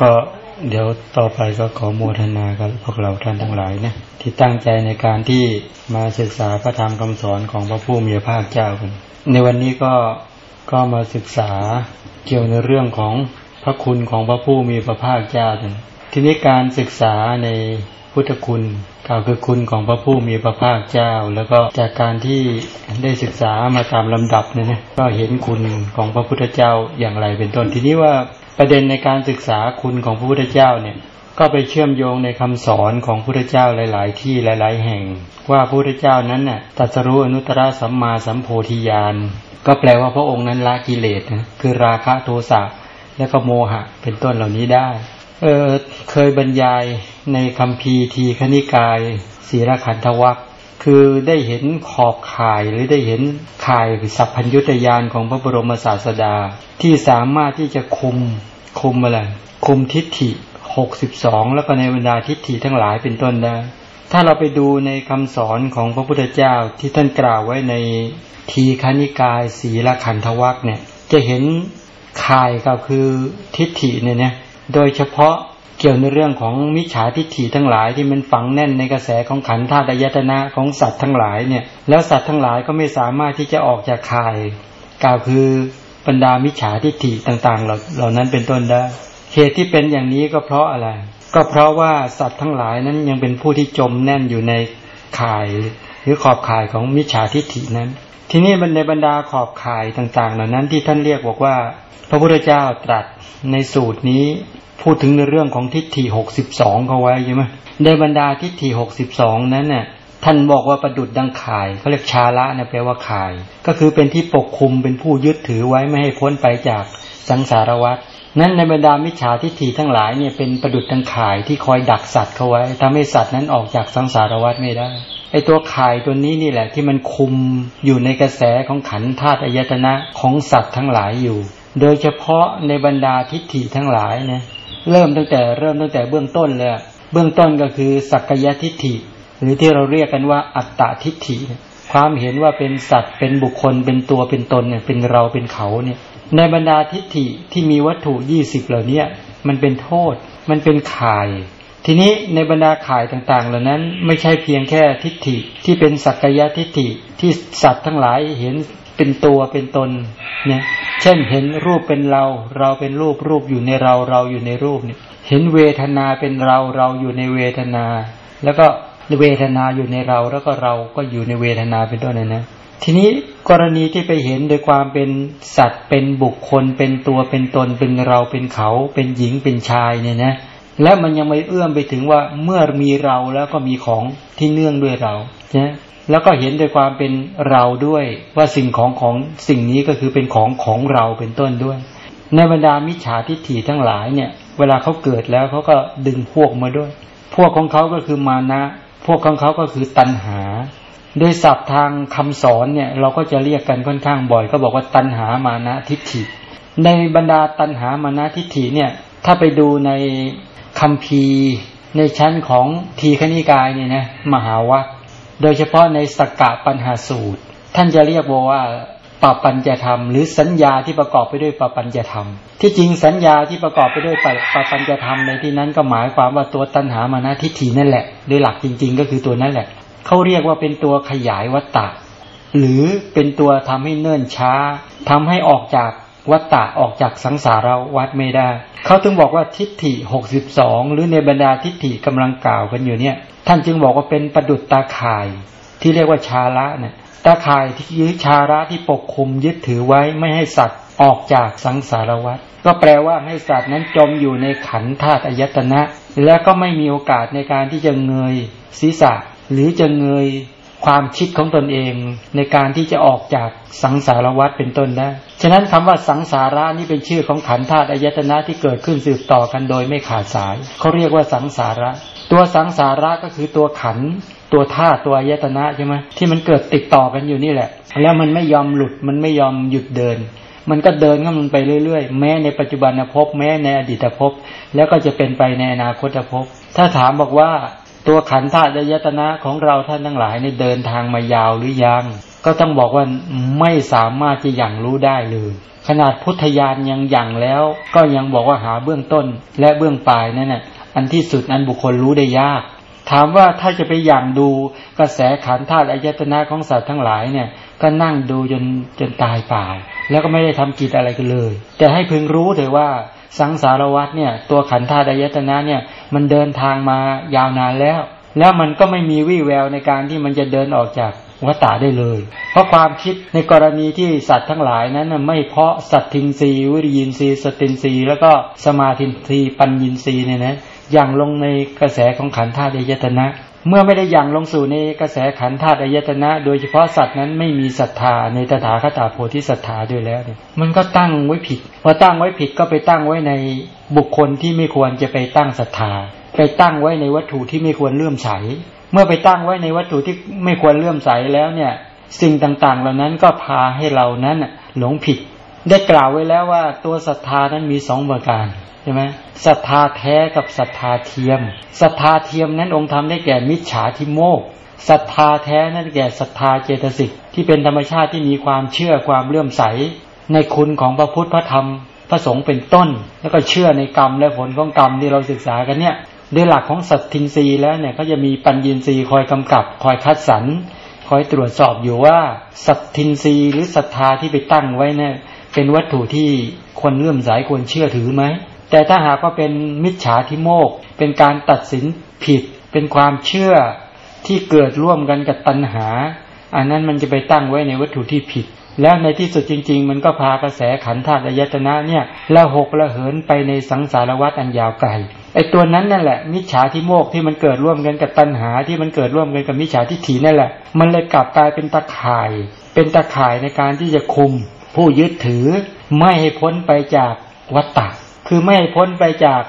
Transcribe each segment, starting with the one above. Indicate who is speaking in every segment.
Speaker 1: ก็เดี๋ยวต่อไปก็ขอโมทนากับพวกเราท่านทั้งหลายนะที่ตั้งใจในการที่มาศึกษาพระธรรมคำสอนของพระผู้มีพระภาคเจ้ากันในวันนี้ก็ก็มาศึกษาเกี่ยวในเรื่องของพระคุณของพระผู้มีพระภาคเจ้ากันทีนี้การศึกษาใน พุทธคุณกล่าวคือคุณของพระผู้มีพระภาคเจ้า แล้วก็จากการที่ได้ศึกษามาตามลำดับเนี่ยนะก็เห็นคุณของพระพุทธเจ้าอย่างไรเป็นต้นทีนี้ว่าประเด็นในการศึกษาคุณของพระพุทธเจ้าเนี่ยก็ไปเชื่อมโยงในคำสอนของพระพุทธเจ้าหลาย ๆ ที่หลาย ๆ แห่ง ว่าพระพุทธเจ้านั้นน่ะตัสรู้อนุตตรสัมมาสัมโพธิญาณก็แปลว่าพระองค์นั้นละกิเลสนะคือราคะโทสะและก็โมหะเป็นต้นเหล่านี้ได้ เออเคยบรรยายในคำพีทีคณิกายศีลขันธวัคคือได้เห็นขอบข่ายหรือได้เห็นข่ายสัพพัญญุตยานของพระบรมศาสดา ที่สามารถที่จะคุมคุมอะไรคุมทิฏฐิหกสิบสองแล้วก็ในบรรดาทิฏฐิทั้งหลายเป็นต้นได้ ถ้าเราไปดูในคำสอนของพระพุทธเจ้าที่ท่านกล่าวไว้ในทีคณิกายศีลขันธวัคเนี่ยจะเห็นข่ายก็คือทิฏฐิเนี่ยเนี่ย โดยเฉพาะเกี่ยวในเรื่องของมิจฉาทิฏฐิทั้งหลายที่มันฝังแน่นในกระแสของขันธ์ธาตุยตนะของสัตว์ทั้งหลายเนี่ย แล้วสัตว์ทั้งหลายก็ไม่สามารถที่จะออกจากข่ายกล่าวคือบรรดามิจฉาทิฏฐิต่างๆเหล่าเหล่านั้นเป็นต้นได้เหตุที่เป็นอย่างนี้ก็เพราะอะไร ก็เพราะว่าสัตว์ทั้งหลายนั้นยังเป็นผู้ที่จมแน่นอยู่ในข่ายหรือขอบข่ายของมิจฉาทิฏฐินั้น ทีนี้ในบรรดาขอบข่ายต่างๆ เหล่านั้นที่ท่านเรียกบอกว่า พระพุทธเจ้าตรัสในสูตรนี้ พูดถึงในเรื่องของทิฏฐิหกสิบสองเขาไว้ใช่ไหมในบรรดาทิฏฐิหกสิบสองนั้นเนี่ยท่านบอกว่าประดุดดังข่ายเขาเรียกชาละนะแปลว่าข่าย ก็คือเป็นที่ปกคุมเป็นผู้ยึดถือไว้ไม่ให้พ้นไปจากสังสารวัฏนั้นในบรรดามิจฉาทิฏฐิทั้งหลายเนี่ยเป็นประดุดดังข่ายที่คอยดักสัตว์เขาไว้ทำให้สัตว์นั้นออกจากสังสารวัฏไม่ได้ไอตัวข่ายตัวนี้นี่แหละที่มันคุมอยู่ในกระแสของขันธาตุอายตนะของสัตว์ทั้งหลายอยู่ โดยเฉพาะในบรรดาทิฏฐิทั้งหลายเนี่ย เริ่มตั้งแต่เริ่มตั้งแต่เบื้องต้นเลยเบื้องต้นก็คือสักยทิฏฐิ หรือที่เราเรียกกันว่าอัตตทิฏฐิ ความเห็นว่าเป็นสัตว์เป็นบุคคลเป็นตัวเป็นตนเนี่ยเป็นเราเป็นเขาเนี่ยในบรรดาทิฏฐิที่มีวัตถุยี่สิบเหล่านี้มันเป็นโทษ มันเป็นข่าย ทีนี้ในบรรดาข่ายต่างๆ เหล่านั้นไม่ใช่เพียงแค่ทิฏฐิที่เป็นสักยทิฏฐิที่สัตว์ทั้งหลายเห็น เป็นตัวเป็นตนเนี่ยเช่นเห็นรูปเป็นเรา เราเป็นรูปรูปอยู่ในเราเราอยู่ในรูปเนี่ยเห็นเวทนาเป็นเราเราอยู่ในเวทนา แล้วก็เวทนาอยู่ในเราแล้วก็เราก็อยู่ในเวทนาเป็นต้นนะนะทีนี้กรณีที่ไปเห็นโดยความเป็นสัตว์เป็นบุคคล เป็นตัวเป็นตนเป็นเราเป็นเขา เป็นหญิงเป็นชายเนี่ยนะและมันยังไม่เอื้อมไปถึงว่าเมื่อมีเราแล้วก็มีของที่เนื่องด้วยเรานะ แล้วก็เห็นโดยความเป็นเราด้วย ว่าสิ่งของของสิ่งนี้ก็คือเป็นของของเราเป็นต้นด้วย ในบรรดามิจฉาทิฏฐิทั้งหลายเนี่ย เวลาเขาเกิดแล้วเขาก็ดึงพวกมาด้วย พวกของเขาก็คือมานะ พวกของเขาก็คือตัณหา โดยศัพท์ทางคำสอนเนี่ย เราก็จะเรียกกันค่อนข้างบ่อย ก็บอกว่าตัณหามานะทิฏฐิ ในบรรดาตัณหามานะทิฏฐิเนี่ย ถ้าไปดูในคำพีในชั้นของทีคณิกายเนี่ยนะมหาวัค โดยเฉพาะในสกกะปัญหาสูตร ท่านจะเรียกว่าปปัญจะธรรม หรือสัญญาที่ประกอบไปด้วยปปัญจะธรรม ที่จริงสัญญาที่ประกอบไปด้วยปปัญจะธรรมในที่นั้นก็หมายความว่าตัวตัณหามานะทิฏฐินั่นแหละ โดยหลักจริง ๆ ก็คือตัวนั่นแหละเขาเรียกว่าเป็นตัวขยายวัตตะหรือเป็นตัวทำให้เนิ่นช้าทำให้ออกจาก วัตตะออกจากสังสารวัฏไม่ได้ เขาถึงบอกว่าทิฏฐิหกสิบสองหรือในบรรดาทิฏฐิกำลังกล่าวกันอยู่เนี่ย ท่านจึงบอกว่าเป็นประดุจตาข่าย ที่เรียกว่าชาละเนี่ยตาข่ายที่ยึดชาระที่ปกคลุมยึดถือไว้ไม่ให้สัตว์ออกจากสังสารวัฏก็แปลว่าให้สัตว์นั้นจมอยู่ในขันธาตุอายตนะ และก็ไม่มีโอกาสในการที่จะเงยศีรษะ หรือจะเงย ความคิดของตนเองในการที่จะออกจากสังสารวัฏเป็นต้นได้ ฉะนั้นคำว่าสังสาระนี่เป็นชื่อของขันธาตุอายตนะที่เกิดขึ้นสืบต่อกันโดยไม่ขาดสาย เขาเรียกว่าสังสาระ ตัวสังสาระก็คือตัวขันตัวธาตุตัวอายตนะใช่ไหมที่มันเกิดติดต่อกันอยู่นี่แหละ แล้วมันไม่ยอมหลุดมันไม่ยอมหยุดเดิน มันก็เดินข้ามันไปเรื่อยๆ แม้ในปัจจุบันภพแม้ในอดีตภพแล้วก็จะเป็นไปในอนาคตภพถ้าถามบอกว่า ตัวขันธาตุยตนะของเราท่านทั้งหลายในเดินทางมายาวหรือยัง ก็ต้องบอกว่าไม่สามารถจะอย่างรู้ได้เลย ขนาดพุทธญาณยังอย่างแล้ว ก็ยังบอกว่าหาเบื้องต้นและเบื้องปลายนั่นน่ะอันที่สุดอันบุคคลรู้ได้ยาก ถามว่าถ้าจะไปอย่างดูกระแสขันธาตุอายตนะของสัตว์ทั้งหลายเนี่ย ก็นั่งดูจนจนตายเปล่าแล้วก็ไม่ได้ทำกิจอะไรกันเลย แต่ให้พึงรู้เถอะว่า สังสารวัฏเนี่ย ตัวขันธาตุอายตนะเนี่ย มันเดินทางมายาวนานแล้ว แล้วมันก็ไม่มีวี่แววในการที่มันจะเดินออกจากวัฏฏะได้เลย เพราะความคิดในกรณีที่สัตว์ทั้งหลายนั้นไม่เพาะสัตทินรีวิริยินรีสตินรีแล้วก็สมาธินรีปัญญินรีเนี่ยนะอย่างลงในกระแสของขันธาตุอายตนะ เมื่อไม่ได้อย่างลงสู่ในกระแสขันธาตุอายตนะ โดยเฉพาะสัตว์นั้นไม่มีศรัทธาในตถาคตาโพธิศรัทธาด้วยแล้วเนี่ยมันก็ตั้งไว้ผิดพอตั้งไว้ผิดก็ไปตั้งไว้ในบุคคลที่ไม่ควรจะไปตั้งศรัทธา ไปตั้งไว้ในวัตถุที่ไม่ควรเลื่อมใส เมื่อไปตั้งไว้ในวัตถุที่ไม่ควรเลื่อมใสแล้วเนี่ยสิ่งต่างๆ เหล่านั้นก็พาให้เรานั้นหลงผิด ได้กล่าวไว้แล้วว่าตัวศรัทธานั้นมีสองประการ ใช่ไหมศรัทธาแท้กับศรัทธาเทียมศรัทธาเทียมนั้นองค์ธรรมได้แก่มิจฉาทิโมกศรัทธาแท้นั้นแก่ศรัทธาเจตสิกที่เป็นธรรมชาติที่มีความเชื่อความเลื่อมใส ในคุณของพระพุทธพระธรรมพระสงฆ์เป็นต้น แล้วก็เชื่อในกรรมและผลของกรรมที่เราศึกษากันเนี่ยด้วยหลักของสัตทินรีแล้วเนี่ยก็จะมีปัญญินรีคอยกำกับ คอยคัดสรรคอยตรวจสอบอยู่ว่าสัตทินรีหรือศรัทธาที่ไปตั้งไว้เนี่ยเป็นวัตถุที่คนเลื่อมใสควรเชื่อถือไหม แต่ถ้าหากว่าเป็นมิจฉาทิโมก เป็นการตัดสินผิด เป็นความเชื่อที่เกิดร่วมกันกับตัณหา อันนั้นมันจะไปตั้งไว้ในวัตถุที่ผิด แล้วในที่สุดจริง ๆ มันก็พากระแสขันธาตุอายตนะเนี่ยละหกละเหินไปในสังสารวัฏอันยาวไกลไอ้ตัวนั้นนั่นแหละ มิจฉาทิโมกที่มันเกิดร่วมกันกับตัณหาที่มันเกิดร่วมกันกับมิจฉาทิฏฐินั่นแหละ มันเลยกลับกลายเป็นตะข่าย เป็นตะข่ายในการที่จะคุม ผู้ยึดถือไม่ให้พ้นไปจากวัฏฏะ คือไม่พ้นไปจาก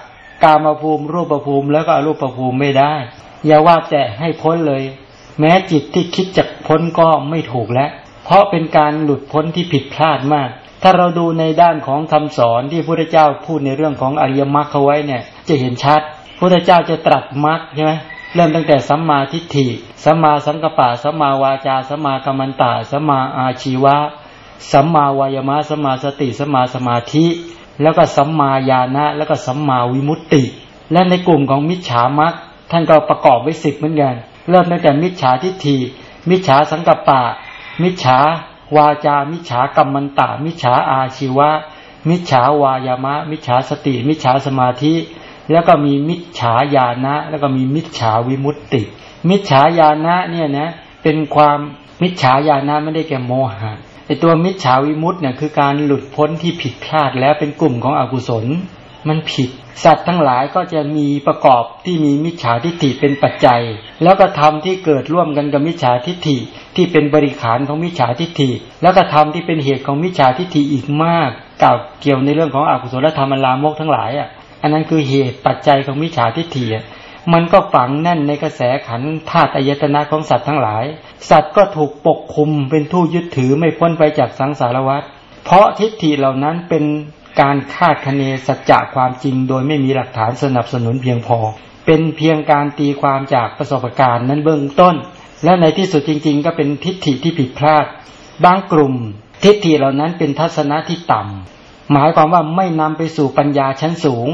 Speaker 1: กามภูมิ รูปภูมิ แล้วก็อรูปภูมิไม่ได้ อย่าว่าแต่ให้พ้นเลย แม้จิตที่คิดจะพ้นก็ไม่ถูกแล้ว เพราะเป็นการหลุดพ้นที่ผิดพลาดมาก ถ้าเราดูในด้านของคำสอนที่พระพุทธเจ้าพูดในเรื่องของอริยมรรคเอาไว้เนี่ย จะเห็นชัดพระพุทธเจ้าจะตรัสมรรคใช่ไหมเริ่มตั้งแต่สัมมาทิฏฐิ สัมมาสังกปะ สัมมาวาจา สัมมากัมมันตะ สัมมาอาชีวะ สัมมาวายมะ สัมมาสติ สัมมาสมาธิ แล้วก็สัมมาญาณะแล้วก็สัมมาวิมุตติ และในกลุ่มของมิจฉามัคท่านก็ประกอบไว้สิบเหมือนกัน เริ่มตั้งแต่มิจฉาทิฏฐิมิจฉาสังกัปปะ มิจฉาวาจา มิจฉากรรมันตามิจฉาอาชีวะ มิจฉาวายามะ มิจฉาสติ มิจฉาสมาธิ แล้วก็มีมิจฉาญาณะ แล้วก็มีมิจฉาวิมุตติ มิจฉาญาณะเนี่ยนะเป็นความมิจฉาญาณะไม่ได้แก่โมหะ ไอตัวมิจฉาวิมุตต์เนี่ยคือการหลุดพ้นที่ผิดพลาดแล้วเป็นกลุ่มของอกุศล มันผิด สัตว์ทั้งหลายก็จะมีประกอบที่มีมิจฉาทิฏฐิเป็นปัจจัย แล้วก็ทำที่เกิดร่วมกันกับมิจฉาทิฏฐิที่เป็นบริขารของมิจฉาทิฏฐิ แล้วก็ทำที่เป็นเหตุของมิจฉาทิฏฐิอีกมากกล่าวเกี่ยวในเรื่องของอกุศลธรรมลามกทั้งหลายอะอันนั้นคือเหตุปัจจัยของมิจฉาทิฏฐิมันก็ฝังแน่นในกระแสขันธาตุอายตนะของสัตว์ทั้งหลาย สัตว์ก็ถูกปกคุมเป็นทู่ยึดถือไม่พ้นไปจากสังสารวัฏเพราะทิฏฐิเหล่านั้นเป็นการคาดคะเนสัจจะความจริง โดยไม่มีหลักฐานสนับสนุนเพียงพอ เป็นเพียงการตีความจากประสบการณ์นั้นเบื้องต้น และในที่สุดจริง ๆ ก็เป็นทิฏฐิที่ผิดพลาด บางกลุ่ม ทิฏฐิเหล่านั้นเป็นทัศนะที่ต่ำหมายความว่าไม่นำไปสู่ปัญญาชั้นสูง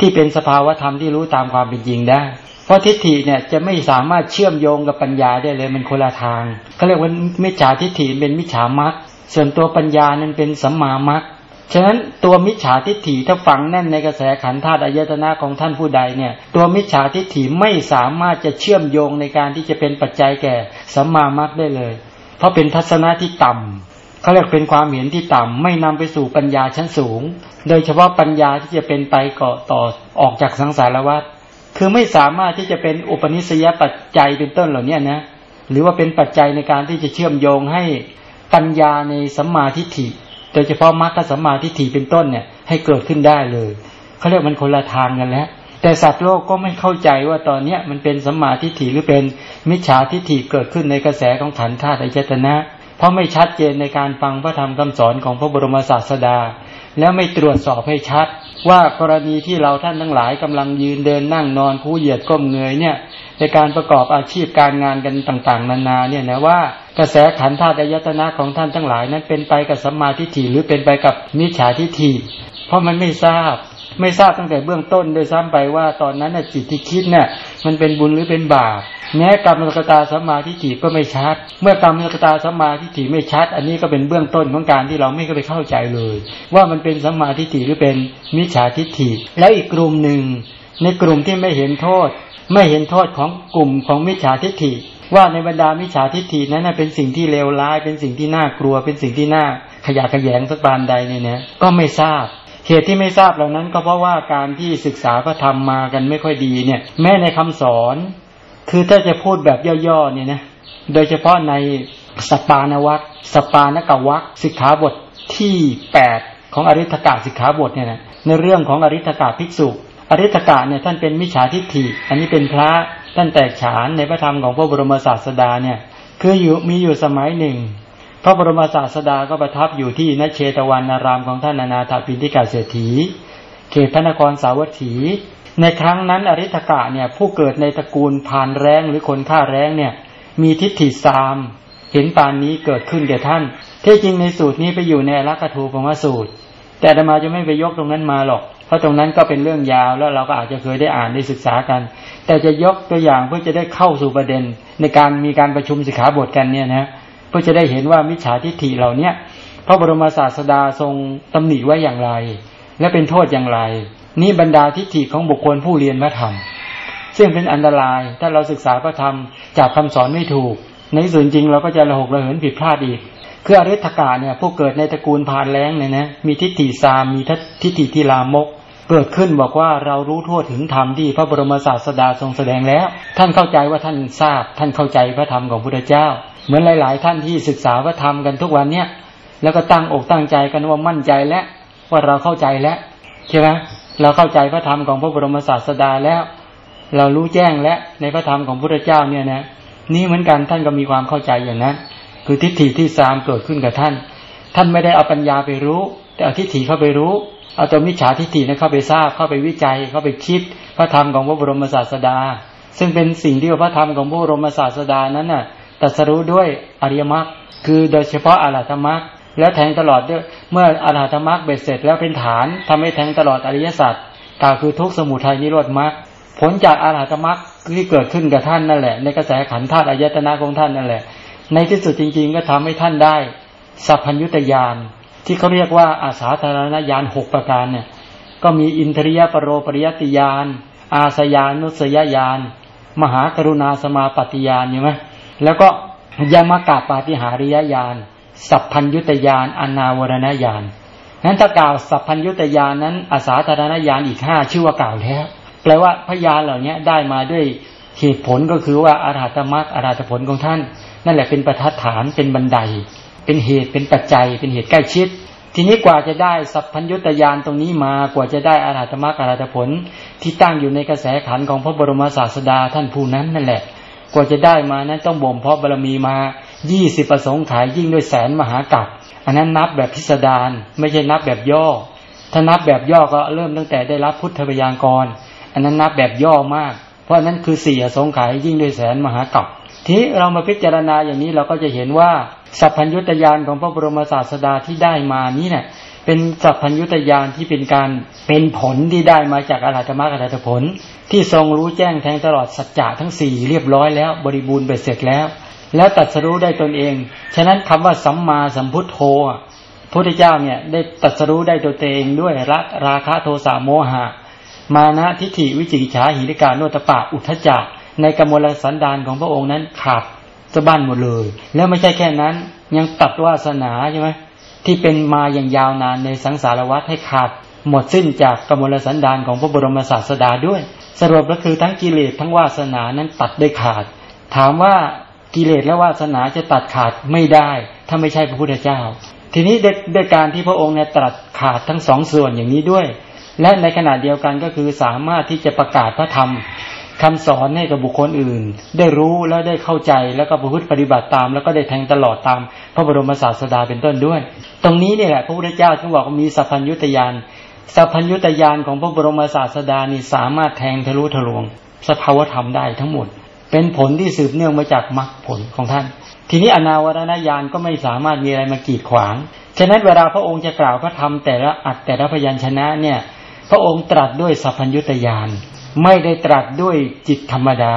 Speaker 1: ที่เป็นสภาวธรรมที่รู้ตามความเป็นจริงได้ เพราะทิฏฐิเนี่ยจะไม่สามารถเชื่อมโยงกับปัญญาได้เลยมันคนละทางเขาเรียกว่ามิจฉาทิฏฐิเป็นมิจฉามรรคส่วนตัวปัญญานั้นเป็นสัมมามรรคฉะนั้นตัวมิจฉาทิฏฐิถ้าฝังแน่นในกระแสขันธ์ธาตุอายตนะของท่านผู้ใดเนี่ย ตัวมิจฉาทิฏฐิไม่สามารถจะเชื่อมโยงในการที่จะเป็นปัจจัยแก่สัมมามรรคได้เลย เพราะเป็นทัศนะที่ต่ำเขาเรียกเป็นความเห็นที่ต่ำไม่นำไปสู่ปัญญาชั้นสูง โดยเฉพาะปัญญาที่จะเป็นไปเก่อต่อออกจากสังสารวัฏ คือไม่สามารถที่จะเป็นอุปนิสัยปัจจัยเป็นต้นเหล่านี้นะ หรือว่าเป็นปัจจัยในการที่จะเชื่อมโยงให้ปัญญาในสัมมาทิฏฐิ โดยเฉพาะมรรคสัมมาทิฏฐิเป็นต้นเนี่ย ให้เกิดขึ้นได้เลยเขาเรียกมันคนละทางกันแล้ว แต่สัตว์โลกก็ไม่เข้าใจว่าตอนเนี้ยมันเป็นสัมมาทิฏฐิหรือเป็นมิจฉาทิฏฐิเกิดขึ้นในกระแสของขันธ์ธาตุอายตนะ เพราะไม่ชัดเจนในการฟังพระธรรมคำสอนของพระบรมศาสดา แล้วไม่ตรวจสอบให้ชัด ว่ากรณีที่เราท่านทั้งหลายกำลังยืนเดินนั่งนอนคู่เหยียดก้มเงยเนี่ย ในการประกอบอาชีพการงานกันต่าง ๆ นานาเนี่ยนะว่ากระแสขันธ์ธาตุยตนะของท่านทั้งหลายนั้นเป็นไปกับสัมมาทิฏฐิหรือเป็นไปกับมิจฉาทิฏฐิ เพราะมันไม่ทราบ ไม่ทราบตั้งแต่เบื้องต้นโดยซ้ำไปว่าตอนนั้นน่ะจิตที่คิดเนี่ยมันเป็นบุญหรือเป็นบาปแม้กรรมสกตาสัมมาทิฏฐิก็ไม่ชัด เมื่อกรรมสกตาสัมมาทิฏฐิไม่ชัด อันนี้ก็เป็นเบื้องต้นของการที่เราไม่ก็ไปเข้าใจเลย ว่ามันเป็นสัมมาทิฏฐิหรือเป็นมิจฉาทิฏฐิ แล้วอีกกลุ่มหนึ่ง ในกลุ่มที่ไม่เห็นโทษ ไม่เห็นโทษของกลุ่มของมิจฉาทิฏฐิ ว่าในบรรดามิจฉาทิฏฐินั้นเป็นสิ่งที่เลวร้าย เป็นสิ่งที่น่ากลัว เป็นสิ่งที่น่าขยะขยงสักบานใดเนี่ยนะก็ไม่ทราบ เหตุที่ไม่ทราบเหล่านั้นก็เพราะว่าการที่ศึกษาก็ทำมากันไม่ค่อยดีเนี่ย แม้ในคำสอน คือถ้าจะพูดแบบย่อๆเนี่ยนะโดยเฉพาะในสปานวัตสปานกวักสิกขาบทที่แปดของอริธกาสิกขาบทเนี่ยนะในเรื่องของอริธกาภิกษุ อริธกาเนี่ยท่านเป็นมิจฉาทิฏฐิ อันนี้เป็นพระท่านแตกฉานในพระธรรมของพระบรมศาสดาเนี่ยคืออยู่มีอยู่สมัยหนึ่ง ระบรมศาสดาก็ประทับอยู่ที่นเชตวันนารามของท่านนานาถาปินทิกาเศรษฐี เขตพระนครสาวัตถี ในครั้งนั้นอริธกะเนี่ยผู้เกิดในตระกูลผ่านแรงหรือคนฆ่าแรงเนี่ยมีทิฏฐิซามเห็นปานนี้เกิดขึ้นแก่ท่านที่จริงในสูตรนี้ไปอยู่ในลักขทูปงสูตร แต่ธรรมาจะไม่ไปยกตรงนั้นมาหรอก เพราะตรงนั้นก็เป็นเรื่องยาวแล้วเราก็อาจจะเคยได้อ่านได้ศึกษากัน แต่จะยกตัวอย่างเพื่อจะได้เข้าสู่ประเด็นในการมีการประชุมสิกขาบทกันเนี่ยนะ เพื่อจะได้เห็นว่ามิจฉาทิฏฐิเหล่าเนี้ยพระบรมศาสดาทรงตำหนิไว้อย่างไร และเป็นโทษอย่างไร นี่บรรดาทิฏฐิของบุคคลผู้เรียนพระธรรม ซึ่งเป็นอันตรายถ้าเราศึกษาพระธรรมจากคำสอนไม่ถูก ในส่วนจริงเราก็จะระหกระเหินผิดพลาดอีกคืออริธกาเนี่ยผู้เกิดในตระกูลพานแรงเนี่ยนะมีทิฏฐิซามมีทิฏฐิทีลามก เกิดขึ้นบอกว่าเรารู้ทั่วถึงธรรมที่พระบรมศาสดาทรงแสดงแล้ว ท่านเข้าใจว่าท่านทราบ ท่านเข้าใจพระธรรมของพระพุทธเจ้า เหมือนหลาย ๆ ท่านที่ศึกษาพระธรรมกันทุกวันเนี่ยแล้วก็ตั้งอกตั้งใจกันว่ามั่นใจแล้วว่าเราเข้าใจแล้วใช่ไหมเราเข้าใจพระธรรมของพระบรมศาสดาแล้ว เรารู้แจ้งและในพระธรรมของพระเจ้าเนี่ยนะ นี่เหมือนกันท่านก็มีความเข้าใจอย่างนั้นคือทิฏฐิที่สามเกิดขึ้นกับท่าน ท่านไม่ได้เอาปัญญาไปรู้ แต่เอาทิฏฐิเข้าไปรู้ เอาตัวมิจฉาทิฏฐินั้นเข้าไปทราบเข้าไปวิจัยเข้าไปคิด พระธรรมของพระบรมศาสดา ซึ่งเป็นสิ่งที่พระธรรมของพระบรมศาสดานั้นน่ะ ตัสรู้ด้วยอริยมรรคคือโดยเฉพาะอรหัตมรรคแล้วแทงตลอดด้วยเมื่ออรหัตมรรคเบ็ดเสร็จแล้วเป็นฐานทำให้แทงตลอดอริยสัจกล่าวคือทุกสมุทัยนิโรธมรรคผลจากอรหัตมรรคที่เกิดขึ้นกับท่านนั่นแหละ ในกระแสขันธ์ธาตุอายตนะของท่านนั่นแหละ ในที่สุดจริง ๆ ก็ทำให้ท่านได้ สัพพัญญุตยานที่เขาเรียกว่าอาสาธารณญาณหกประการเนี่ยก็มีอินทริยปรโรปริยติยานอาสยานุสยญาณมหากรุณาสมาปฏิญาณใช่ไหม แล้วก็ยมากาปาฏิหาริยญาณสัพพัญยุตยานอนาวรณญาณนั้นถ้ากล่าวสัพพัญยุตยานนั้นอาสาธารณญาณอีกห้าชื่อว่ากล่าวแล้ว แปลว่าพยานเหล่านี้ได้มาด้วยเหตุผลก็คือว่าอาราธมรรคอาราธผลของท่าน นั่นแหละเป็นประทัดฐานเป็นบันได เป็นเหตุเป็นปัจจัย เป็นเหตุใกล้ชิด ทีนี้กว่าจะได้สัพพัญยุตยานตรงนี้มากว่าจะได้อาราธมรรคอาราธผล ที่ตั้งอยู่ในกระแสขันของพระบรมศาสดาท่านผู้นั้นนั่นแหละ กว่าจะได้มานั้นต้องบ่มเพาะบารมีมายี่สิบประสงค์ขายยิ่งด้วยแสนมหากัปอันนั้นนับแบบพิสดารไม่ใช่นับแบบย่อ ถ้านับแบบย่อก็เริ่มตั้งแต่ได้รับพุทธพยากร อันนั้นนับแบบย่อมาก เพราะนั้นคือสี่สงขายยิ่งด้วยแสนมหากัปทีเรามาพิจารณาอย่างนี้เราก็จะเห็นว่าสัพพัญญุตยานของพระบรมศาสดาที่ได้มานี้เนี่ย เป็นสัพพัญญุตยานที่เป็นการเป็นผลที่ได้มาจากอรหัตมรรคอรหัตผล ที่ทรงรู้แจ้งแทงตลอดสัจจะทั้งสี่เรียบร้อยแล้ว บริบูรณ์เบ็ดเสร็จแล้ว แล้วตัดสรู้ได้ตนเอง ฉะนั้นคำว่าสัมมาสัมพุทโธพระพุทธเจ้าเนี่ยได้ตัดสรู้ได้ตัวเองด้วยรัราคะโทสะโมหะ มานะทิฏฐิวิจิกิจฉาหิริกาโนตปะอุทจจะในกมลสันดานของพระองค์นั้นขาดสะบั้นหมดเลย แล้วไม่ใช่แค่นั้น ยังตัดวาสนาใช่ไหม ที่เป็นมาอย่างยาวนานในสังสารวัฏให้ขาด หมดสิ้นจากกมลสันดานของพระบรมศาสดาด้วย สรุปก็คือทั้งกิเลสทั้งวาสนานั้นตัดได้ขาด ถามว่ากิเลสและวาสนาจะตัดขาดไม่ได้ ถ้าไม่ใช่พระพุทธเจ้า ทีนี้ด้วยการที่พระองค์เนี่ยตัดขาดทั้งสองส่วนอย่างนี้ด้วย และในขณะเดียวกันก็คือสามารถที่จะประกาศพระธรรม คำสอนให้กับบุคคลอื่น ได้รู้แล้วได้เข้าใจแล้วก็ประพฤติปฏิบัติตาม แล้วก็ได้แทงตลอดตาม พระบรมศาสดาเป็นต้นด้วย ตรงนี้เนี่ยแหละพระพุทธเจ้าที่บอกมีสัพพัญญุตยานสัพพัญญุตยานของพระบรมศาสดานี่สามารถแทงทะลุทะลวง สภาวธรรมได้ทั้งหมด เป็นผลที่สืบเนื่องมาจากมรรคผลของท่าน ทีนี้อนาวรณญาณก็ไม่สามารถมีอะไรมากีดขวางฉะนั้นเวลาพระองค์จะกล่าวพระธรรมแต่ละอัดแต่ละพยัญชนะเนี่ยพระองค์ตรัสด้วยสัพพัญญุตยาน ไม่ได้ตรัสด้วยจิตธรรมดา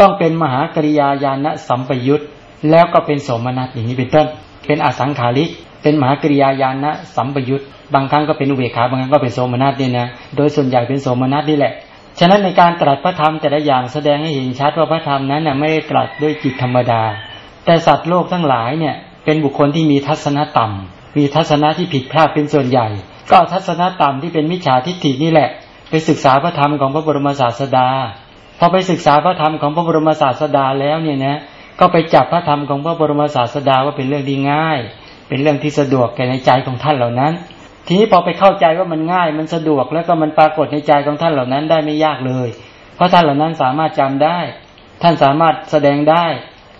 Speaker 1: ต้องเป็นมหากริยาญาณสัมปยุตแล้วก็เป็นโสมนัสอย่างนี้เป็นต้น เป็นอสังขาริก เป็นมหากริยาญาณสัมปยุตบางครั้งก็เป็นอุเบกขาบางครั้งก็เป็นโสมนัสนี่ยนะโดยส่วนใหญ่เป็นโสมนัสนี่แหละฉะนั้นในการตรัสพระธรรมแต่ละอย่างแสดงให้เห็นชัดว่าพระธรรมนั้นน่ะไม่ได้ตรัสด้วยจิตธรรมดา แต่สัตว์โลกทั้งหลายเนี่ยเป็นบุคคลที่มีทัศนะต่ำมีทัศนะที่ผิดพลาดเป็นส่วนใหญ่ ก็ทัศนะต่ำที่เป็นมิจฉาทิฏฐินี่แหละ ไปศึกษาพระธรรมของพระบรมศาสดา พอไปศึกษาพระธรรมของพระบรมศาสดาแล้วเนี่ยนะ ก็ไปจับพระธรรมของพระบรมศาสดาว่าเป็นเรื่องที่ง่าย เป็นเรื่องที่สะดวกแก่ในใจของท่านเหล่านั้น ทีนี้พอไปเข้าใจว่ามันง่าย มันสะดวกแล้วก็มันปรากฏในใจของท่านเหล่านั้นได้ไม่ยากเลย เพราะท่านเหล่านั้นสามารถจำได้ ท่านสามารถแสดงได้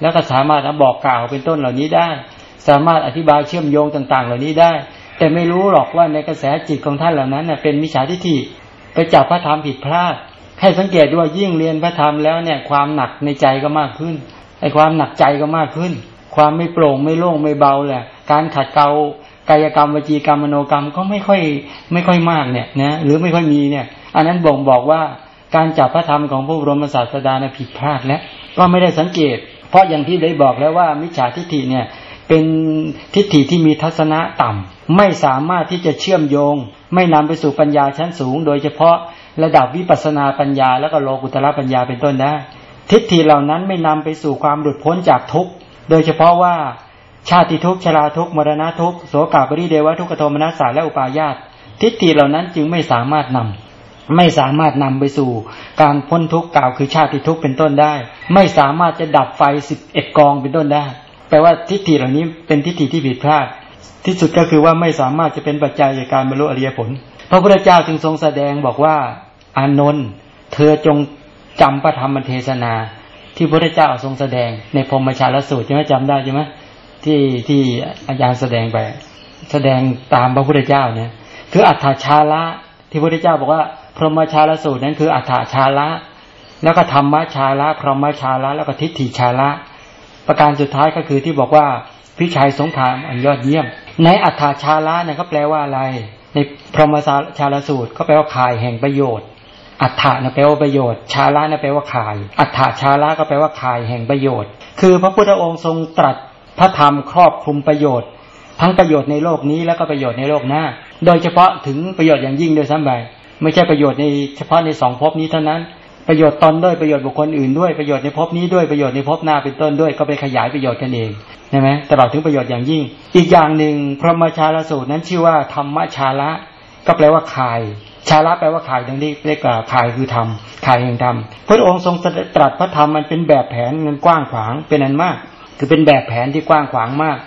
Speaker 1: แล้วก็สามารถบอกกล่าวเป็นต้นเหล่านี้ได้ สามารถอธิบายเชื่อมโยงต่าง ๆ เหล่านี้ได้ แต่ไม่รู้หรอกว่าในกระแสจิตของท่านเหล่านั้นเป็นมิจฉาทิฏฐิ ไปจับพระธรรมผิดพลาด ให้สังเกตด้วยยิ่งเรียนพระธรรมแล้วเนี่ย ความหนักในใจก็มากขึ้นไอ้ความหนักใจก็มากขึ้น ความไม่โปร่งไม่โล่งไม่เบาแหละ การขัดเกลากายกรรมวจีกรรมมโนกรรมก็ไม่ค่อยไม่ค่อยมากเนี่ยนะหรือไม่ค่อยมีเนี่ย อันนั้นบ่งบอกว่าการจับพระธรรมของพระบรมศาสดานะผิดพลาดแล้วก็ไม่ได้สังเกต เพราะอย่างที่ได้บอกแล้วว่ามิจฉาทิฏฐิเนี่ย เป็นทิฏฐิที่มีทัศนะต่ำไม่สามารถที่จะเชื่อมโยง ไม่นำไปสู่ปัญญาชั้นสูง โดยเฉพาะระดับวิปัสนาปัญญา แล้วก็โลกุตระปัญญาเป็นต้นได้ ทิฏฐิเหล่านั้นไม่นำไปสู่ความหลุดพ้นจากทุกข์โดยเฉพาะว่าชาติทุกข์ชราทุกข์มรณะทุกข์โสกาปริเดวะทุกขโทมนัสสาและอุปาญาตทิฏฐิเหล่านั้นจึงไม่สามารถนำไม่สามารถนำไปสู่การพ้นทุกข์กล่าวคือชาติทุกข์เป็นต้นได้ ไม่สามารถจะดับไฟสิบเอ็ดกองเป็นต้นได้ แปลว่าทิฏฐิเหล่านี้เป็นทิฏฐิที่ผิดพลาด ที่สุดก็คือว่าไม่สามารถจะเป็นปัจจัยในการบรรลุอริยผล พระพุทธเจ้าจึงทรงแสดงบอกว่าอานนท์เธอจงจำพระธรรมเทศนา ที่พระพุทธเจ้าทรงแสดงในพรมชาลสูตรใช่ไหมจำได้ใช่ไหมที่ที่อาจารย์แสดงไป แสดงตามพระพุทธเจ้าเนี่ยคืออัฏฐชาละที่พระพุทธเจ้าบอกว่า พรหมชาลสูตรนั้นคืออัฏฐชาละแล้วก็ธรรมชาละพรหมชาละแล้วก็ทิฏฐิชาละ ประการสุดท้ายก็คือที่บอกว่าพิชัยสงครามอันยอดเยี่ยม ในอัฏฐชาละเนี่ยเขาแปลว่าอะไร ในพรหมชาลสูตรก็แปลว่าข่ายแห่งประโยชน์ อัฏฐะนะแปลว่าประโยชน์ ชาละนะแปลว่าข่าย อัฏฐชาละก็แปลว่าข่ายแห่งประโยชน์ คือพระพุทธองค์ทรงตรัสพระธรรมครอบคลุมประโยชน์ ทั้งประโยชน์ในโลกนี้แล้วก็ประโยชน์ในโลกหน้า โดยเฉพาะถึงประโยชน์อย่างยิ่งโดยซ้ำไปไม่ใช่ประโยชน์ในเฉพาะในสองภพนี้เท่านั้น ประโยชน์ตนด้วยประโยชน์บุคคลอื่นด้วยประโยชน์ในภพนี้ด้วยประโยชน์ในภพหน้าเป็นต้นด้วยก็ไปขยายประโยชน์กันเองใช่ไหมตลอดถึงประโยชน์อย่างยิ่ง อีกอย่างหนึ่งพระมชาลสูตรนั้นชื่อว่าธรรมชาละก็แปลว่าคาย ชาละแปลว่าขายดังที่เรียกว่าขายคือธรรมขายแห่งธรรมพระองค์ทรงตรัสพระธรรมมันเป็นแบบแผนเงินกว้างขวางเป็นอันมาก คือเป็นแบบแผนที่กว้างขวางมาก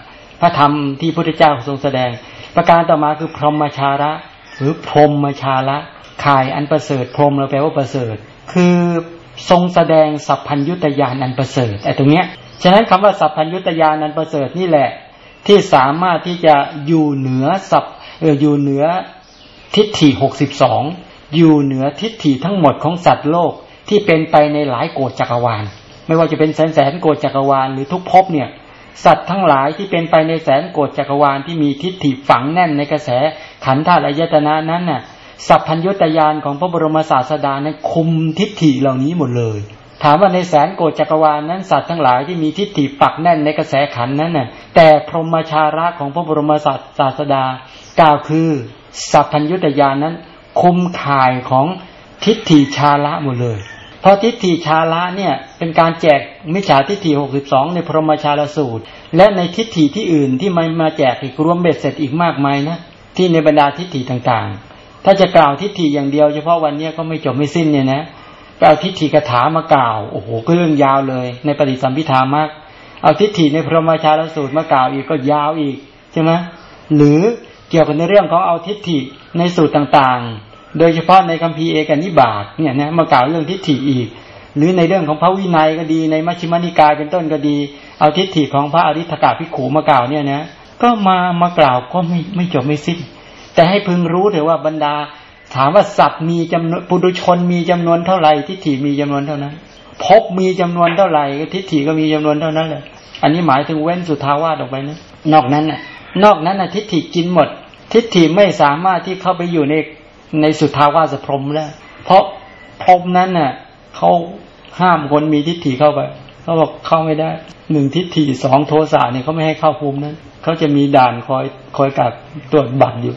Speaker 1: พระธรรมที่พระพุทธเจ้าทรงแสดง ประการต่อมาคือพรหมชาระหรือพรหมชาละขายอันประเสริฐพรหมเราแปลว่าประเสริฐ คือทรงแสดงสัพพัญยุตยานันประเสริฐไอ้ตรงเนี้ยฉะนั้นคำว่าสัพพัญยุตยานันประเสริฐนี่แหละ ที่สามารถที่จะอยู่เหนือสัพเอออยู่เหนือทิฏฐิหกสิบสองอยู่เหนือทิฏฐิทั้งหมดของสัตว์โลกที่เป็นไปในหลายโกดจักรวาล ไม่ว่าจะเป็นแสนแสนโกดจักรวาลหรือทุกภพเนี่ยสัตว์ทั้งหลายที่เป็นไปในแสนโกดจักรวาลที่มีทิฏฐิฝังแน่นในกระแสขันธ์ธาตุอายตนะนั้นน่ะ สัพพัญญุตยานของพระบรมศาสดานั้นคุมทิฏฐิเหล่านี้หมดเลย ถามว่าในแสนโกจักรวาลนั้นสัตว์ทั้งหลายที่มีทิฏฐิปักแน่นในกระแสขันนั้นน่ะ แต่พรหมชาระของพระบรมศาสดากล่าวคือสัพพัญญุตยานนั้น คุมข่ายของทิฏฐิชาละหมดเลย เพราะทิฏฐิชาละเนี่ยเป็นการแจกมิจฉาทิฏฐิหกสิบสองในพรหมชาลสูตร และในทิฏฐิที่อื่นที่มันมาแจกอีกรวมเบ็ดเสร็จอีกมากมายนะที่ในบรรดาทิฏฐิต่างๆ ถ้าจะกล่าวทิฏฐิอย่างเดียวเฉพาะวันนี้ก็ไม่จบไม่สิ้นเนี่ยนะเอาทิฏฐิกถามากล่าวโอ้โหก็เรื่องยาวเลย ในปฏิสัมพิธามาก เอาทิฏฐิในพระมาชาลสูตรมากล่าวอีกก็ยาวอีกใช่ไหมหรือเกี่ยวกับในเรื่องของเอาทิฏฐิในสูตรต่างๆ โดยเฉพาะในคัมภีร์เอกนิบาตเนี่ยนะมากล่าวเรื่องทิฏฐิอีก หรือในเรื่องของพระวินัยก็ดีในมัชฌิมานิกายเป็นต้นก็ดี เอาทิฏฐิของพระอริธกาภิกขุมากล่าวเนี่ยนะก็มามากล่าวก็ไม่ไม่จบไม่สิ้น แต่ให้พึงรู้เถอะว่าบรรดา ถามว่าสัตว์มีจำนวนปุถุชนมีจำนวนเท่าไหร่ทิฏฐิมีจำนวนเท่านั้นพบมีจำนวนเท่าไหร่ทิฏฐิก็มีจำนวนเท่านั้นเลยอันนี้หมายถึงเว้นสุทาวาสออกไปนะนอกนั้นน่ะ นอกนั้นน่ะทิฏฐิกินหมด ทิฏฐิไม่สามารถที่เข้าไปอยู่ในในสุทาวาสพรหมแล้วเพราะพรหมนั้นน่ะเขาห้ามคนมีทิฏฐิเข้าไป เขาบอกเข้าไม่ได้หนึ่งทิฏฐิสองโทสะเนี่ยเขาไม่ให้เข้าภูมินั้นเขาจะมีด่านคอยคอยกักตรวจบัตรอยู่